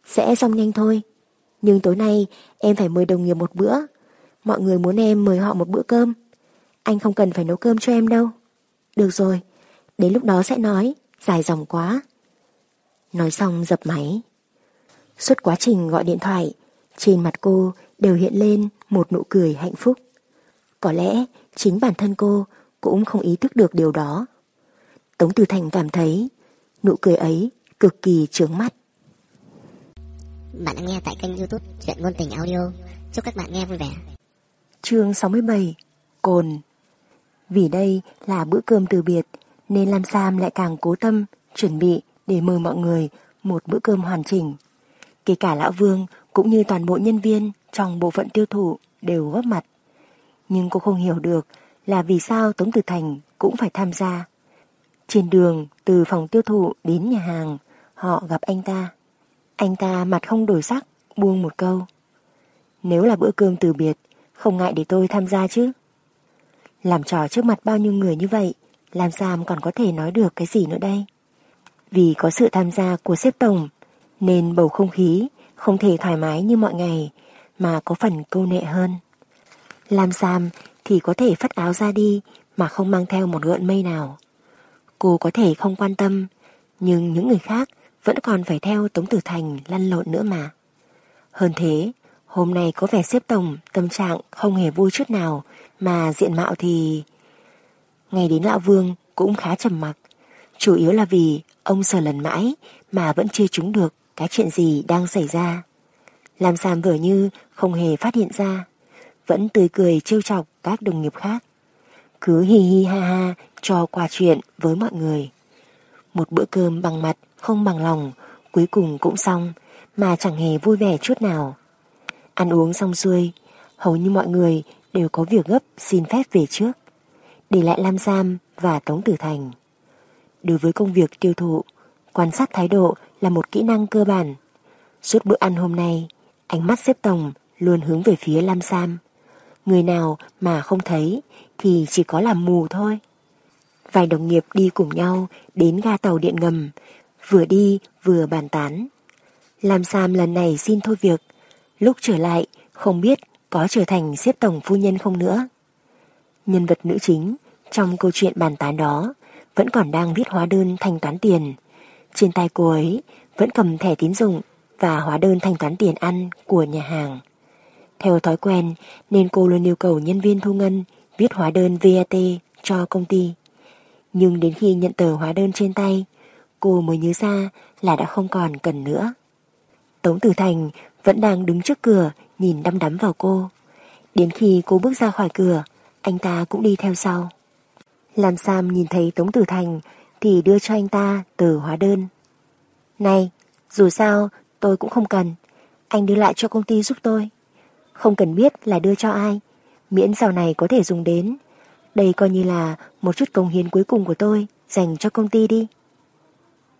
Sẽ xong nhanh thôi. Nhưng tối nay em phải mời đồng nghiệp một bữa. Mọi người muốn em mời họ một bữa cơm. Anh không cần phải nấu cơm cho em đâu. Được rồi, đến lúc đó sẽ nói, dài dòng quá. Nói xong dập máy. Suốt quá trình gọi điện thoại, trên mặt cô đều hiện lên một nụ cười hạnh phúc. Có lẽ chính bản thân cô cũng không ý thức được điều đó. Tống Từ Thành cảm thấy nụ cười ấy cực kỳ trướng mắt. Bạn đang nghe tại kênh youtube Chuyện Ngôn Tình Audio. Chúc các bạn nghe vui vẻ. Chương 67 Cồn Vì đây là bữa cơm từ biệt nên Lam Sam lại càng cố tâm chuẩn bị để mời mọi người một bữa cơm hoàn chỉnh. Kể cả Lão Vương cũng như toàn bộ nhân viên trong bộ phận tiêu thụ đều góp mặt. Nhưng cô không hiểu được là vì sao Tống Tử Thành cũng phải tham gia. Trên đường từ phòng tiêu thụ đến nhà hàng, họ gặp anh ta. Anh ta mặt không đổi sắc, buông một câu. Nếu là bữa cơm từ biệt, không ngại để tôi tham gia chứ. Làm trò trước mặt bao nhiêu người như vậy, làm Sam còn có thể nói được cái gì nữa đây? Vì có sự tham gia của sếp tổng, nên bầu không khí không thể thoải mái như mọi ngày, mà có phần câu nệ hơn. Làm Sam thì có thể phất áo ra đi mà không mang theo một gợn mây nào. Cô có thể không quan tâm, nhưng những người khác vẫn còn phải theo Tống Tử Thành lăn lộn nữa mà. Hơn thế, Hôm nay có vẻ xếp tổng tâm trạng không hề vui chút nào mà diện mạo thì... Ngay đến Lão Vương cũng khá trầm mặc. Chủ yếu là vì ông sờ lần mãi mà vẫn chưa trúng được cái chuyện gì đang xảy ra. Làm Sam vừa như không hề phát hiện ra, vẫn tươi cười trêu chọc các đồng nghiệp khác. Cứ hi hi ha ha cho qua chuyện với mọi người. Một bữa cơm bằng mặt không bằng lòng cuối cùng cũng xong mà chẳng hề vui vẻ chút nào. Ăn uống xong xuôi, hầu như mọi người đều có việc gấp xin phép về trước, để lại Lam Sam và Tống Tử Thành. Đối với công việc tiêu thụ, quan sát thái độ là một kỹ năng cơ bản. Suốt bữa ăn hôm nay, ánh mắt xếp tổng luôn hướng về phía Lam Sam. Người nào mà không thấy thì chỉ có làm mù thôi. Vài đồng nghiệp đi cùng nhau đến ga tàu điện ngầm, vừa đi vừa bàn tán. Lam Sam lần này xin thôi việc, lúc trở lại không biết có trở thành xếp tổng phu nhân không nữa. Nhân vật nữ chính trong câu chuyện bàn tán đó vẫn còn đang viết hóa đơn thanh toán tiền. Trên tay cô ấy vẫn cầm thẻ tín dụng và hóa đơn thanh toán tiền ăn của nhà hàng. Theo thói quen nên cô luôn yêu cầu nhân viên thu ngân viết hóa đơn VAT cho công ty. Nhưng đến khi nhận tờ hóa đơn trên tay, cô mới nhớ ra là đã không còn cần nữa. Tống Tử Thành vẫn đang đứng trước cửa nhìn đăm đắm vào cô. Đến khi cô bước ra khỏi cửa, anh ta cũng đi theo sau. Làm Sam nhìn thấy Tống Tử Thành thì đưa cho anh ta tờ hóa đơn. Này, dù sao tôi cũng không cần, anh đưa lại cho công ty giúp tôi. Không cần biết là đưa cho ai, miễn sau này có thể dùng đến. Đây coi như là một chút công hiến cuối cùng của tôi dành cho công ty đi.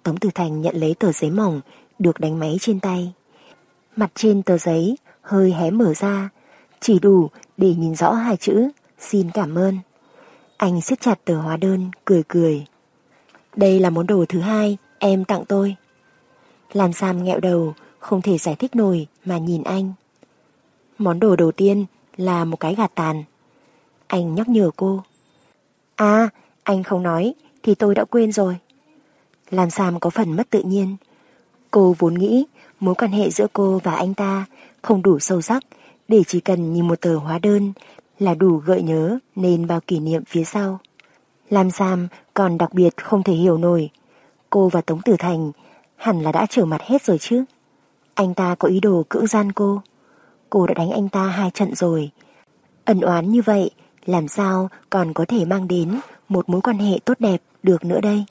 Tống Tử Thành nhận lấy tờ giấy mỏng được đánh máy trên tay. Mặt trên tờ giấy hơi hé mở ra, chỉ đủ để nhìn rõ hai chữ xin cảm ơn. Anh siết chặt tờ hóa đơn, cười cười. Đây là món đồ thứ hai em tặng tôi. Làm Sam nghẹo đầu, không thể giải thích nổi mà nhìn anh. Món đồ đầu tiên là một cái gạt tàn. Anh nhắc nhở cô. À, anh không nói thì tôi đã quên rồi. Làm Sam có phần mất tự nhiên. Cô vốn nghĩ mối quan hệ giữa cô và anh ta không đủ sâu sắc để chỉ cần nhìn một tờ hóa đơn là đủ gợi nhớ nên bao kỷ niệm phía sau. làm Sam còn đặc biệt không thể hiểu nổi. Cô và Tống Tử Thành hẳn là đã trở mặt hết rồi chứ. Anh ta có ý đồ cưỡng gian cô. Cô đã đánh anh ta hai trận rồi. Ẩn oán như vậy làm sao còn có thể mang đến một mối quan hệ tốt đẹp được nữa đây.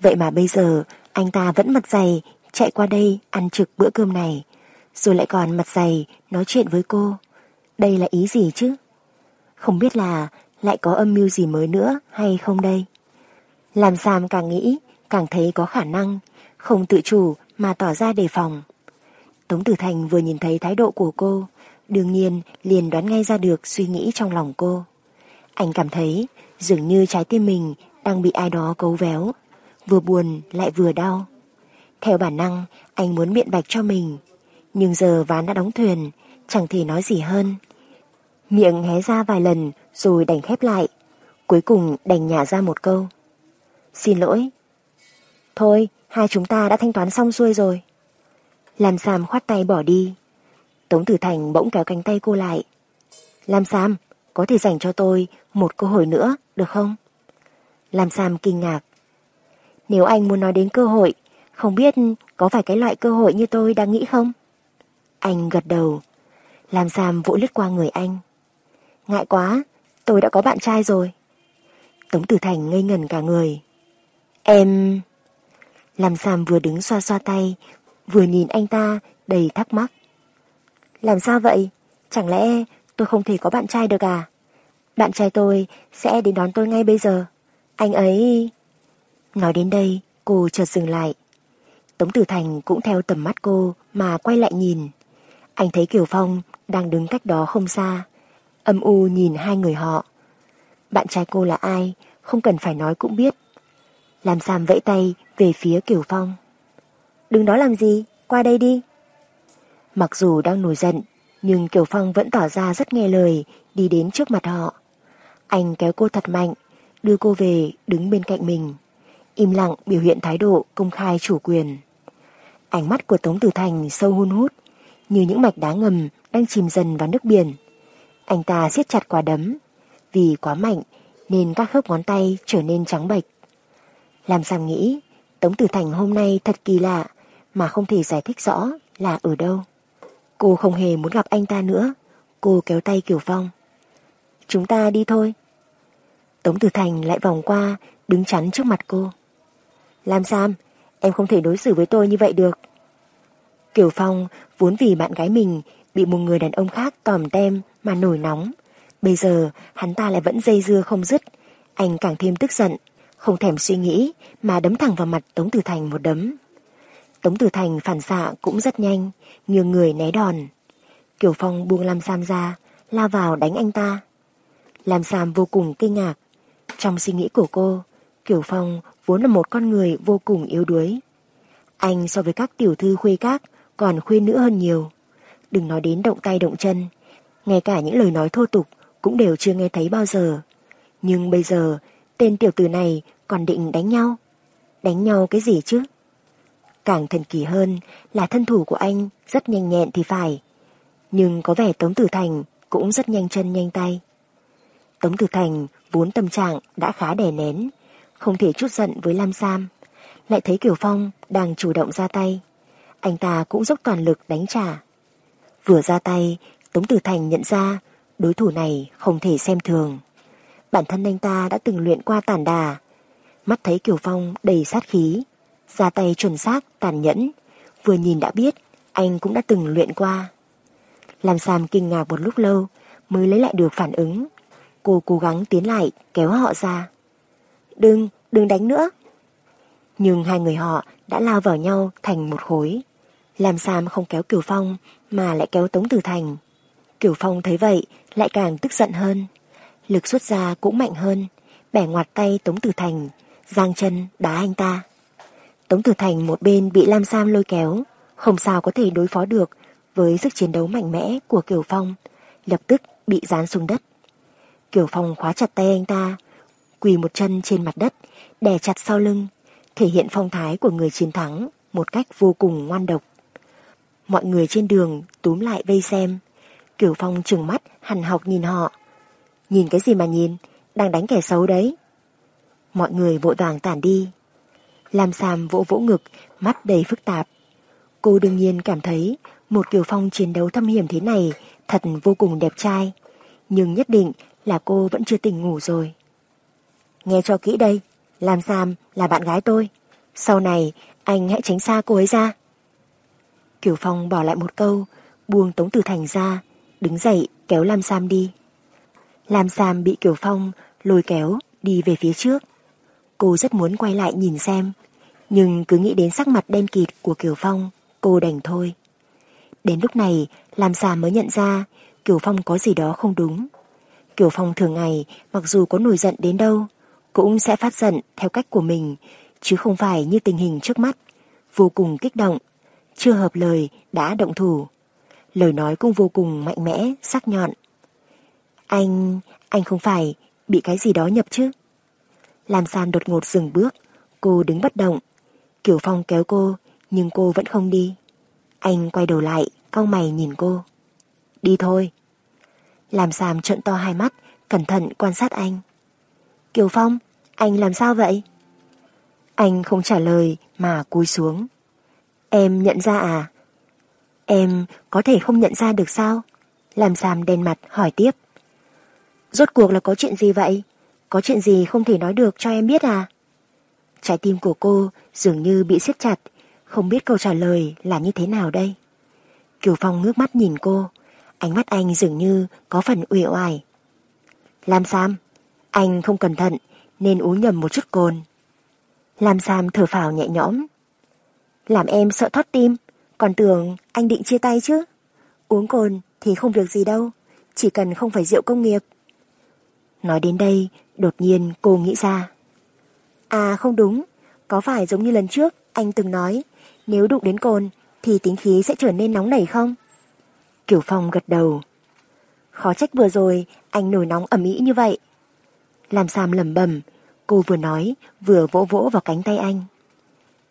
Vậy mà bây giờ anh ta vẫn mặt dày chạy qua đây ăn trực bữa cơm này, rồi lại còn mặt dày nói chuyện với cô. Đây là ý gì chứ? Không biết là lại có âm mưu gì mới nữa hay không đây? Làm Sam càng nghĩ, càng thấy có khả năng, không tự chủ mà tỏ ra đề phòng. Tống Tử Thành vừa nhìn thấy thái độ của cô, đương nhiên liền đoán ngay ra được suy nghĩ trong lòng cô. Anh cảm thấy dường như trái tim mình đang bị ai đó cấu véo, vừa buồn lại vừa đau. Theo bản năng, anh muốn biện bạch cho mình, nhưng giờ ván đã đóng thuyền, chẳng thể nói gì hơn. Miệng hé ra vài lần rồi đành khép lại, cuối cùng đành nhả ra một câu. Xin lỗi. Thôi, hai chúng ta đã thanh toán xong xuôi rồi. Lam Sam khoát tay bỏ đi. Tống Tử Thành bỗng kéo cánh tay cô lại. Lam Sam, có thể dành cho tôi một cơ hội nữa, được không? Lam Sam kinh ngạc. Nếu anh muốn nói đến cơ hội, không biết có phải cái loại cơ hội như tôi đang nghĩ không? Anh gật đầu. Lam Sam vỗ lướt qua người anh. Ngại quá, tôi đã có bạn trai rồi. Tống Tử Thành ngây ngần cả người. Em... Lam Sam vừa đứng xoa xoa tay, vừa nhìn anh ta đầy thắc mắc. Làm sao vậy? Chẳng lẽ tôi không thể có bạn trai được à? Bạn trai tôi sẽ đến đón tôi ngay bây giờ. Anh ấy... Nói đến đây, cô chợt dừng lại. Tống Tử Thành cũng theo tầm mắt cô mà quay lại nhìn. Anh thấy Kiều Phong đang đứng cách đó không xa, âm u nhìn hai người họ. Bạn trai cô là ai, không cần phải nói cũng biết. Làm Sam vẫy tay về phía Kiều Phong. Đừng đó làm gì, qua đây đi. Mặc dù đang nổi giận, nhưng Kiều Phong vẫn tỏ ra rất nghe lời, đi đến trước mặt họ. Anh kéo cô thật mạnh, đưa cô về đứng bên cạnh mình. Im lặng biểu hiện thái độ công khai chủ quyền. Ánh mắt của Tống Tử Thành sâu hun hút, như những mạch đá ngầm đang chìm dần vào nước biển. Anh ta siết chặt quả đấm, vì quá mạnh nên các khớp ngón tay trở nên trắng bệch. Làm Sam nghĩ, Tống Tử Thành hôm nay thật kỳ lạ mà không thể giải thích rõ là ở đâu. Cô không hề muốn gặp anh ta nữa, cô kéo tay Kiều Phong. Chúng ta đi thôi. Tống Tử Thành lại vòng qua, đứng chắn trước mặt cô. Lam Sam, em không thể đối xử với tôi như vậy được. Kiều Phong vốn vì bạn gái mình bị một người đàn ông khác tòm tem mà nổi nóng. Bây giờ hắn ta lại vẫn dây dưa không dứt. Anh càng thêm tức giận, không thèm suy nghĩ mà đấm thẳng vào mặt Tống Tử Thành một đấm. Tống Tử Thành phản xạ cũng rất nhanh, nhường người né đòn. Kiều Phong buông Lam Sam ra, lao vào đánh anh ta. Lam Sam vô cùng kinh ngạc. Trong suy nghĩ của cô, Kiều Phong vốn là một con người vô cùng yếu đuối. Anh so với các tiểu thư khuê các còn khuê nữ hơn nhiều. Đừng nói đến động tay động chân, ngay cả những lời nói thô tục cũng đều chưa nghe thấy bao giờ. Nhưng bây giờ, tên tiểu tử này còn định đánh nhau. Đánh nhau cái gì chứ? Càng thần kỳ hơn là thân thủ của anh rất nhanh nhẹn thì phải. Nhưng có vẻ Tống Tử Thành cũng rất nhanh chân nhanh tay. Tống Tử Thành vốn tâm trạng đã khá đè nén, không thể chút giận với Lam Sam. Lại thấy Kiều Phong đang chủ động ra tay. Anh ta cũng dốc toàn lực đánh trả. Vừa ra tay, Tống Tử Thành nhận ra đối thủ này không thể xem thường. Bản thân anh ta đã từng luyện qua tản đà. Mắt thấy Kiều Phong đầy sát khí, ra tay chuẩn xác, tàn nhẫn. Vừa nhìn đã biết anh cũng đã từng luyện qua. Làm Sam kinh ngạc một lúc lâu mới lấy lại được phản ứng. Cô cố gắng tiến lại kéo họ ra. Đừng, đừng đánh nữa. Nhưng hai người họ đã lao vào nhau thành một khối. Làm Sam không kéo Kiều Phong mà lại kéo Tống Tử Thành. Kiều Phong thấy vậy lại càng tức giận hơn. Lực xuất ra cũng mạnh hơn, bẻ ngoặt tay Tống Tử Thành, giang chân đá anh ta. Tống Tử Thành một bên bị Lam Sam lôi kéo, không sao có thể đối phó được với sức chiến đấu mạnh mẽ của Kiều Phong, lập tức bị dán xuống đất. Kiều Phong khóa chặt tay anh ta, quỳ một chân trên mặt đất, đè chặt sau lưng, thể hiện phong thái của người chiến thắng một cách vô cùng ngoan độc. Mọi người trên đường túm lại vây xem. Kiều Phong trừng mắt hằn học nhìn họ. Nhìn cái gì mà nhìn, đang đánh kẻ xấu đấy. Mọi người vội vàng tản đi. Lam Sam vỗ vỗ ngực, mắt đầy phức tạp. Cô đương nhiên cảm thấy một Kiều Phong chiến đấu thâm hiểm thế này thật vô cùng đẹp trai. Nhưng nhất định là cô vẫn chưa tỉnh ngủ rồi. Nghe cho kỹ đây, Lam Sam là bạn gái tôi. Sau này anh hãy tránh xa cô ấy ra. Kiều Phong bỏ lại một câu, buông Tống Tử Thành ra, đứng dậy kéo Lam Sam đi. Lam Sam bị Kiều Phong lôi kéo đi về phía trước. Cô rất muốn quay lại nhìn xem, nhưng cứ nghĩ đến sắc mặt đen kịt của Kiều Phong, cô đành thôi. Đến lúc này, làm già mới nhận ra Kiều Phong có gì đó không đúng. Kiều Phong thường ngày, mặc dù có nổi giận đến đâu, cũng sẽ phát giận theo cách của mình, chứ không phải như tình hình trước mắt, vô cùng kích động, chưa hợp lời đã động thủ. Lời nói cũng vô cùng mạnh mẽ, sắc nhọn. Anh, anh không phải bị cái gì đó nhập chứ? Lam San đột ngột dừng bước, cô đứng bất động. Kiều Phong kéo cô, nhưng cô vẫn không đi. Anh quay đầu lại, cau mày nhìn cô. Đi thôi. Lam Sam trợn to hai mắt, cẩn thận quan sát anh. Kiều Phong, anh làm sao vậy? Anh không trả lời mà cúi xuống. Em nhận ra à? Em có thể không nhận ra được sao? Làm Sam đen mặt hỏi tiếp. Rốt cuộc là có chuyện gì vậy? Có chuyện gì không thể nói được cho em biết à? Trái tim của cô dường như bị siết chặt, không biết câu trả lời là như thế nào đây. Kiều Phong ngước mắt nhìn cô, ánh mắt anh dường như có phần uể oải. Lam Sam, anh không cẩn thận nên uống nhầm một chút cồn. Lam Sam thở phào nhẹ nhõm. Làm em sợ thoát tim, còn tưởng anh định chia tay chứ. Uống cồn thì không việc gì đâu, chỉ cần không phải rượu công nghiệp. Nói đến đây, đột nhiên cô nghĩ ra. À không đúng, có phải giống như lần trước anh từng nói, nếu đụng đến cồn thì tính khí sẽ trở nên nóng nảy không? Kiều Phong gật đầu. Khó trách vừa rồi anh nổi nóng ẩm ý như vậy. Làm Sam lầm bầm, cô vừa nói vừa vỗ vỗ vào cánh tay anh.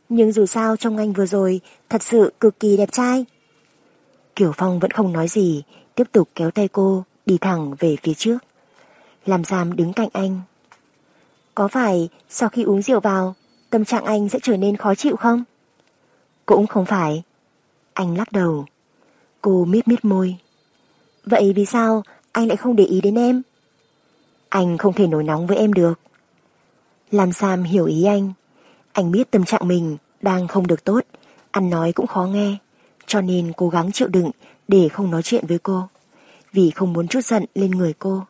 Nhưng dù sao trong anh vừa rồi thật sự cực kỳ đẹp trai. Kiều Phong vẫn không nói gì, tiếp tục kéo tay cô đi thẳng về phía trước. Làm giam đứng cạnh anh. Có phải sau khi uống rượu vào, tâm trạng anh sẽ trở nên khó chịu không? Cũng không phải. Anh lắc đầu. Cô miết miết môi. Vậy vì sao anh lại không để ý đến em? Anh không thể nổi nóng với em được. Làm Sam hiểu ý anh. Anh biết tâm trạng mình đang không được tốt, ăn nói cũng khó nghe, cho nên cố gắng chịu đựng để không nói chuyện với cô, vì không muốn chút giận lên người cô.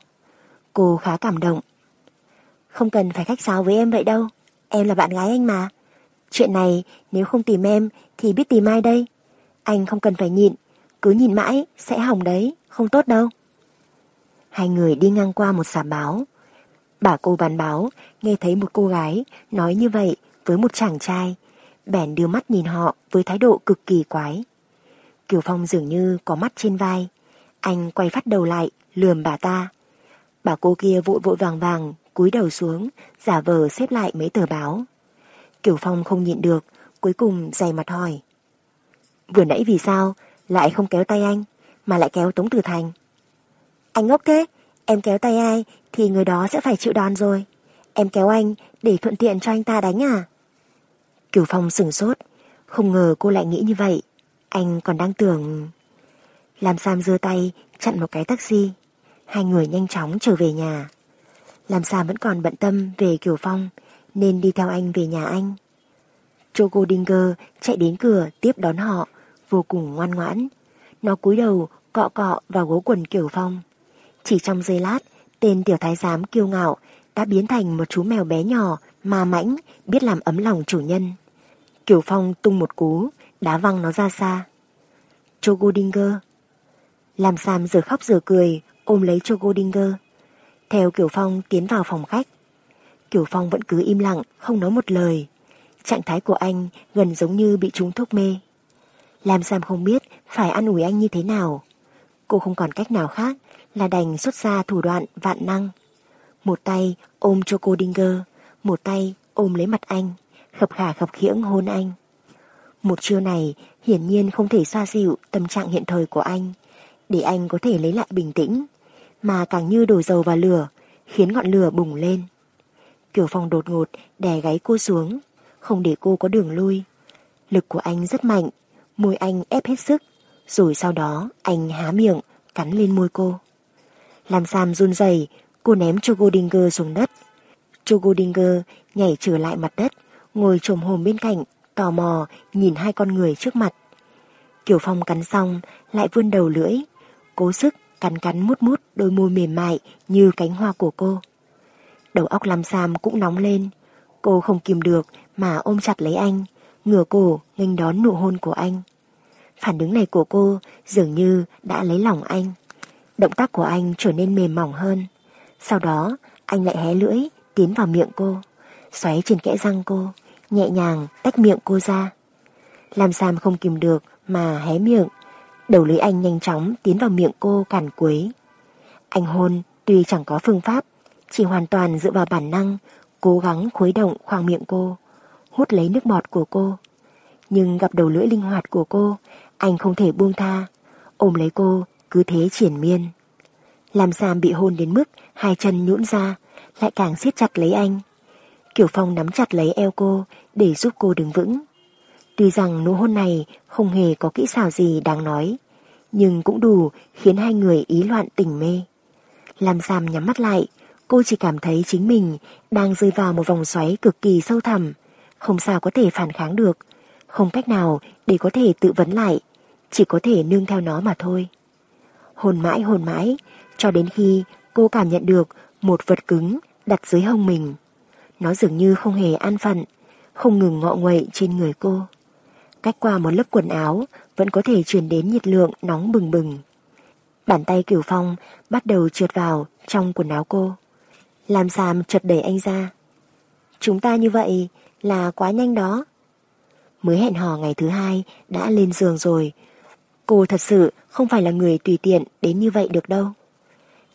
Cô khá cảm động. Không cần phải khách sáo với em vậy đâu, em là bạn gái anh mà. Chuyện này nếu không tìm em thì biết tìm ai đây? Anh không cần phải nhịn, cứ nhìn mãi sẽ hỏng đấy, không tốt đâu. Hai người đi ngang qua một xà báo. Bà cô bán báo nghe thấy một cô gái nói như vậy với một chàng trai, bèn đưa mắt nhìn họ với thái độ cực kỳ quái. Kiều Phong dường như có mắt trên vai, anh quay phát đầu lại, lườm bà ta. Bà cô kia vội vội vàng vàng, cúi đầu xuống, giả vờ xếp lại mấy tờ báo. Kiều Phong không nhịn được, cuối cùng dày mặt hỏi. Vừa nãy vì sao lại không kéo tay anh, mà lại kéo Tống Tử Thành? Anh ngốc thế, em kéo tay ai thì người đó sẽ phải chịu đòn rồi. Em kéo anh để thuận tiện cho anh ta đánh à? Kiều Phong sửng sốt, không ngờ cô lại nghĩ như vậy. Anh còn đang tưởng... Làm Sam giơ tay chặn một cái taxi. Hai người nhanh chóng trở về nhà. Làm sao vẫn còn bận tâm về Kiều Phong nên đi theo anh về nhà anh. Choco Dinger chạy đến cửa tiếp đón họ, vô cùng ngoan ngoãn. Nó cúi đầu cọ cọ vào gố quần Kiều Phong. Chỉ trong giây lát, tên tiểu thái giám kiêu ngạo đã biến thành một chú mèo bé nhỏ, mà mãnh, biết làm ấm lòng chủ nhân. Kiều Phong tung một cú, đá văng nó ra xa. Choco Dinger. Làm Sam giờ khóc giờ cười, ôm lấy cho Dinger. Theo Kiều Phong tiến vào phòng khách. Kiều Phong vẫn cứ im lặng, không nói một lời. Trạng thái của anh gần giống như bị trúng thuốc mê. Làm Sam không biết phải ăn ủi anh như thế nào. Cô không còn cách nào khác là đành xuất ra thủ đoạn vạn năng. Một tay ôm cho cô Dinger, một tay ôm lấy mặt anh, khập khả khập khiễng hôn anh. Một chiêu này hiển nhiên không thể xoa dịu tâm trạng hiện thời của anh, để anh có thể lấy lại bình tĩnh, mà càng như đổ dầu vào lửa, khiến ngọn lửa bùng lên. Kiều Phong đột ngột đè gáy cô xuống, không để cô có đường lui. Lực của anh rất mạnh, môi anh ép hết sức, rồi sau đó anh há miệng, cắn lên môi cô. Làm Sam run rẩy, cô ném cho Goldinger xuống đất. Cho Goldinger nhảy trở lại mặt đất, ngồi trồm hồn bên cạnh, tò mò nhìn hai con người trước mặt. Kiều Phong cắn xong, lại vươn đầu lưỡi, cố sức cắn cắn mút mút đôi môi mềm mại như cánh hoa của cô. Đầu óc Lam Sam cũng nóng lên, cô không kìm được mà ôm chặt lấy anh, ngửa cổ nghênh đón nụ hôn của anh. Phản ứng này của cô dường như đã lấy lòng anh. Động tác của anh trở nên mềm mỏng hơn. Sau đó, anh lại hé lưỡi, tiến vào miệng cô, xoáy trên kẽ răng cô, nhẹ nhàng tách miệng cô ra. Làm Sam không kìm được mà hé miệng, đầu lưỡi anh nhanh chóng tiến vào miệng cô càn quấy. Anh hôn tuy chẳng có phương pháp, chỉ hoàn toàn dựa vào bản năng, cố gắng khuấy động khoang miệng cô, hút lấy nước bọt của cô. Nhưng gặp đầu lưỡi linh hoạt của cô, anh không thể buông tha, ôm lấy cô, cứ thế triển miên. Làm Sam bị hôn đến mức hai chân nhũn ra, lại càng siết chặt lấy anh. Kiểu Phong nắm chặt lấy eo cô để giúp cô đứng vững. Tuy rằng nụ hôn này không hề có kỹ xảo gì đáng nói, nhưng cũng đủ khiến hai người ý loạn tình mê. Làm Sam nhắm mắt lại, cô chỉ cảm thấy chính mình đang rơi vào một vòng xoáy cực kỳ sâu thẳm, không sao có thể phản kháng được, không cách nào để có thể tự vấn lại, chỉ có thể nương theo nó mà thôi. Hồn mãi hồn mãi, cho đến khi cô cảm nhận được một vật cứng đặt dưới hông mình. Nó dường như không hề an phận, không ngừng ngọ nguậy trên người cô. Cách qua một lớp quần áo vẫn có thể truyền đến nhiệt lượng nóng bừng bừng. Bàn tay Kiều Phong bắt đầu trượt vào trong quần áo cô. Làm Sam chợt đẩy anh ra. Chúng ta như vậy là quá nhanh đó. Mới hẹn hò ngày thứ hai đã lên giường rồi. Cô thật sự không phải là người tùy tiện đến như vậy được đâu.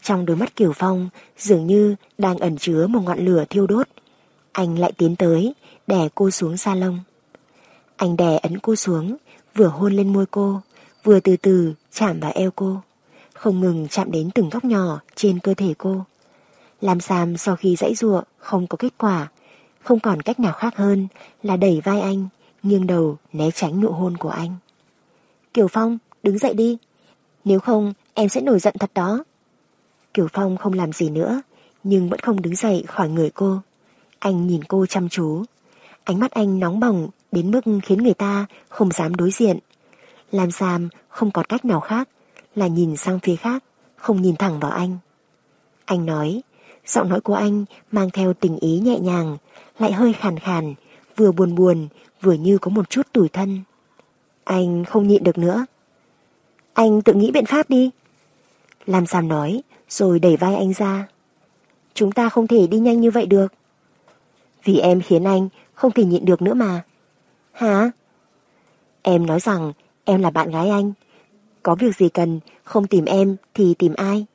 Trong đôi mắt Kiều Phong dường như đang ẩn chứa một ngọn lửa thiêu đốt. Anh lại tiến tới, đè cô xuống salon. Anh đè ấn cô xuống, vừa hôn lên môi cô, vừa từ từ chạm vào eo cô, không ngừng chạm đến từng góc nhỏ trên cơ thể cô. Lam Sam sau khi dãy ruộng không có kết quả, không còn cách nào khác hơn là đẩy vai anh, nghiêng đầu né tránh nụ hôn của anh. Kiều Phong, đứng dậy đi. Nếu không, em sẽ nổi giận thật đó. Kiều Phong không làm gì nữa, nhưng vẫn không đứng dậy khỏi người cô. Anh nhìn cô chăm chú. Ánh mắt anh nóng bỏng đến mức khiến người ta không dám đối diện. Lam Sam không còn cách nào khác là nhìn sang phía khác, không nhìn thẳng vào anh. Anh nói, giọng nói của anh mang theo tình ý nhẹ nhàng, lại hơi khàn khàn, vừa buồn buồn, vừa như có một chút tủi thân. Anh không nhịn được nữa. Anh tự nghĩ biện pháp đi. Lam Sam nói, rồi đẩy vai anh ra. Chúng ta không thể đi nhanh như vậy được. Vì em khiến anh không thể nhịn được nữa mà. Hả? Em nói rằng em là bạn gái anh. Có việc gì cần, không tìm em thì tìm ai.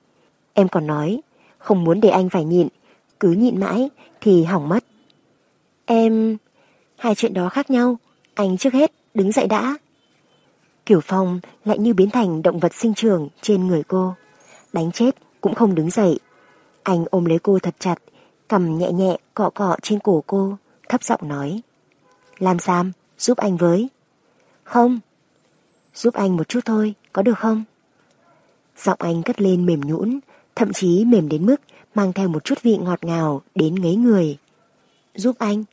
Em còn nói, không muốn để anh phải nhịn, cứ nhịn mãi thì hỏng mất. Em... Hai chuyện đó khác nhau, anh trước hết đứng dậy đã. Kiểu Phong lại như biến thành động vật sinh trường trên người cô. Đánh chết cũng không đứng dậy. Anh ôm lấy cô thật chặt, cầm nhẹ nhẹ cọ cọ trên cổ cô, thấp giọng nói. Làm Sam, giúp anh với. Không. Giúp anh một chút thôi, có được không? Giọng anh cất lên mềm nhũn, thậm chí mềm đến mức mang theo một chút vị ngọt ngào đến ngấy người. Giúp anh.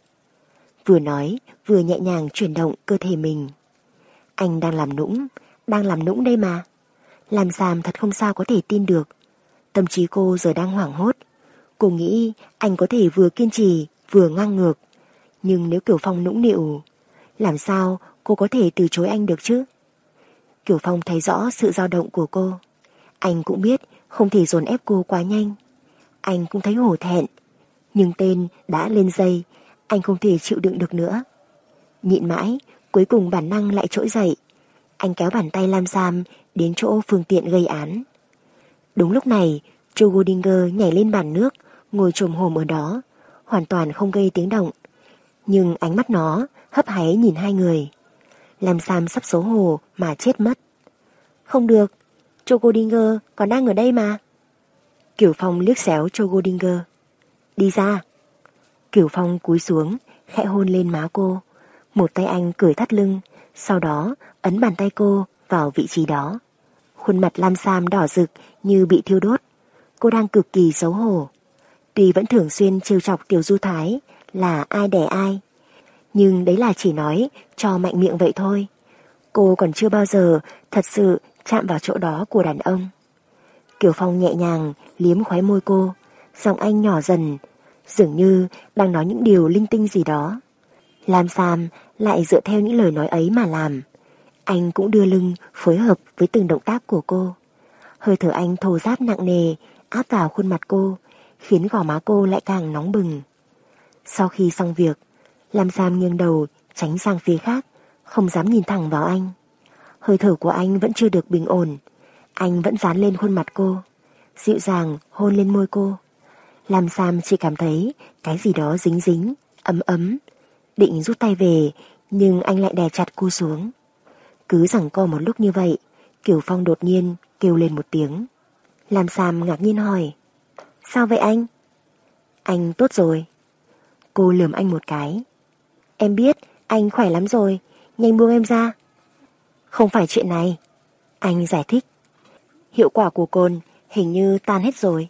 Vừa nói, vừa nhẹ nhàng chuyển động cơ thể mình. Anh đang làm nũng, đang làm nũng đây mà. Làm Sam thật không sao có thể tin được. Tâm trí cô giờ đang hoảng hốt. Cô nghĩ anh có thể vừa kiên trì, vừa ngang ngược. Nhưng nếu kiểu Phong nũng nịu, làm sao cô có thể từ chối anh được chứ? Kiều Phong thấy rõ sự dao động của cô. Anh cũng biết không thể dồn ép cô quá nhanh. Anh cũng thấy hổ thẹn. Nhưng tên đã lên dây, anh không thể chịu đựng được nữa. Nhịn mãi, cuối cùng bản năng lại trỗi dậy. Anh kéo bàn tay Lam Sam đến chỗ phương tiện gây án. Đúng lúc này, Joe Godinger nhảy lên bàn nước, ngồi trồm hồm ở đó, hoàn toàn không gây tiếng động. Nhưng ánh mắt nó hấp háy nhìn hai người. Lam Sam sắp xấu hổ mà chết mất. Không được, Chogodinger còn đang ở đây mà. Kiểu Phong liếc xéo Chogodinger, Đi ra. Kiểu Phong cúi xuống, khẽ hôn lên má cô. Một tay anh cười thắt lưng, sau đó ấn bàn tay cô vào vị trí đó. Khuôn mặt Lam Sam đỏ rực như bị thiêu đốt. Cô đang cực kỳ xấu hổ. Tuy vẫn thường xuyên trêu chọc Tiểu Du Thái là ai đẻ ai. Nhưng đấy là chỉ nói cho mạnh miệng vậy thôi. Cô còn chưa bao giờ thật sự chạm vào chỗ đó của đàn ông. Kiều Phong nhẹ nhàng liếm khóe môi cô, giọng anh nhỏ dần, dường như đang nói những điều linh tinh gì đó. Lam Sam lại dựa theo những lời nói ấy mà làm. Anh cũng đưa lưng phối hợp với từng động tác của cô. Hơi thở anh thô ráp nặng nề áp vào khuôn mặt cô, khiến gò má cô lại càng nóng bừng. Sau khi xong việc, Lam Sam nghiêng đầu tránh sang phía khác, không dám nhìn thẳng vào anh. Hơi thở của anh vẫn chưa được bình ổn. Anh vẫn dán lên khuôn mặt cô, dịu dàng hôn lên môi cô. Lam Sam chỉ cảm thấy cái gì đó dính dính, ấm ấm, định rút tay về, nhưng anh lại đè chặt cô xuống. Cứ rằng co một lúc như vậy, Kiều Phong đột nhiên kêu lên một tiếng. Lam Sam ngạc nhiên hỏi. Sao vậy anh? Anh tốt rồi. Cô lườm anh một cái. Em biết anh khỏe lắm rồi, nhanh buông em ra. Không phải chuyện này. Anh giải thích. Hiệu quả của cồn hình như tan hết rồi.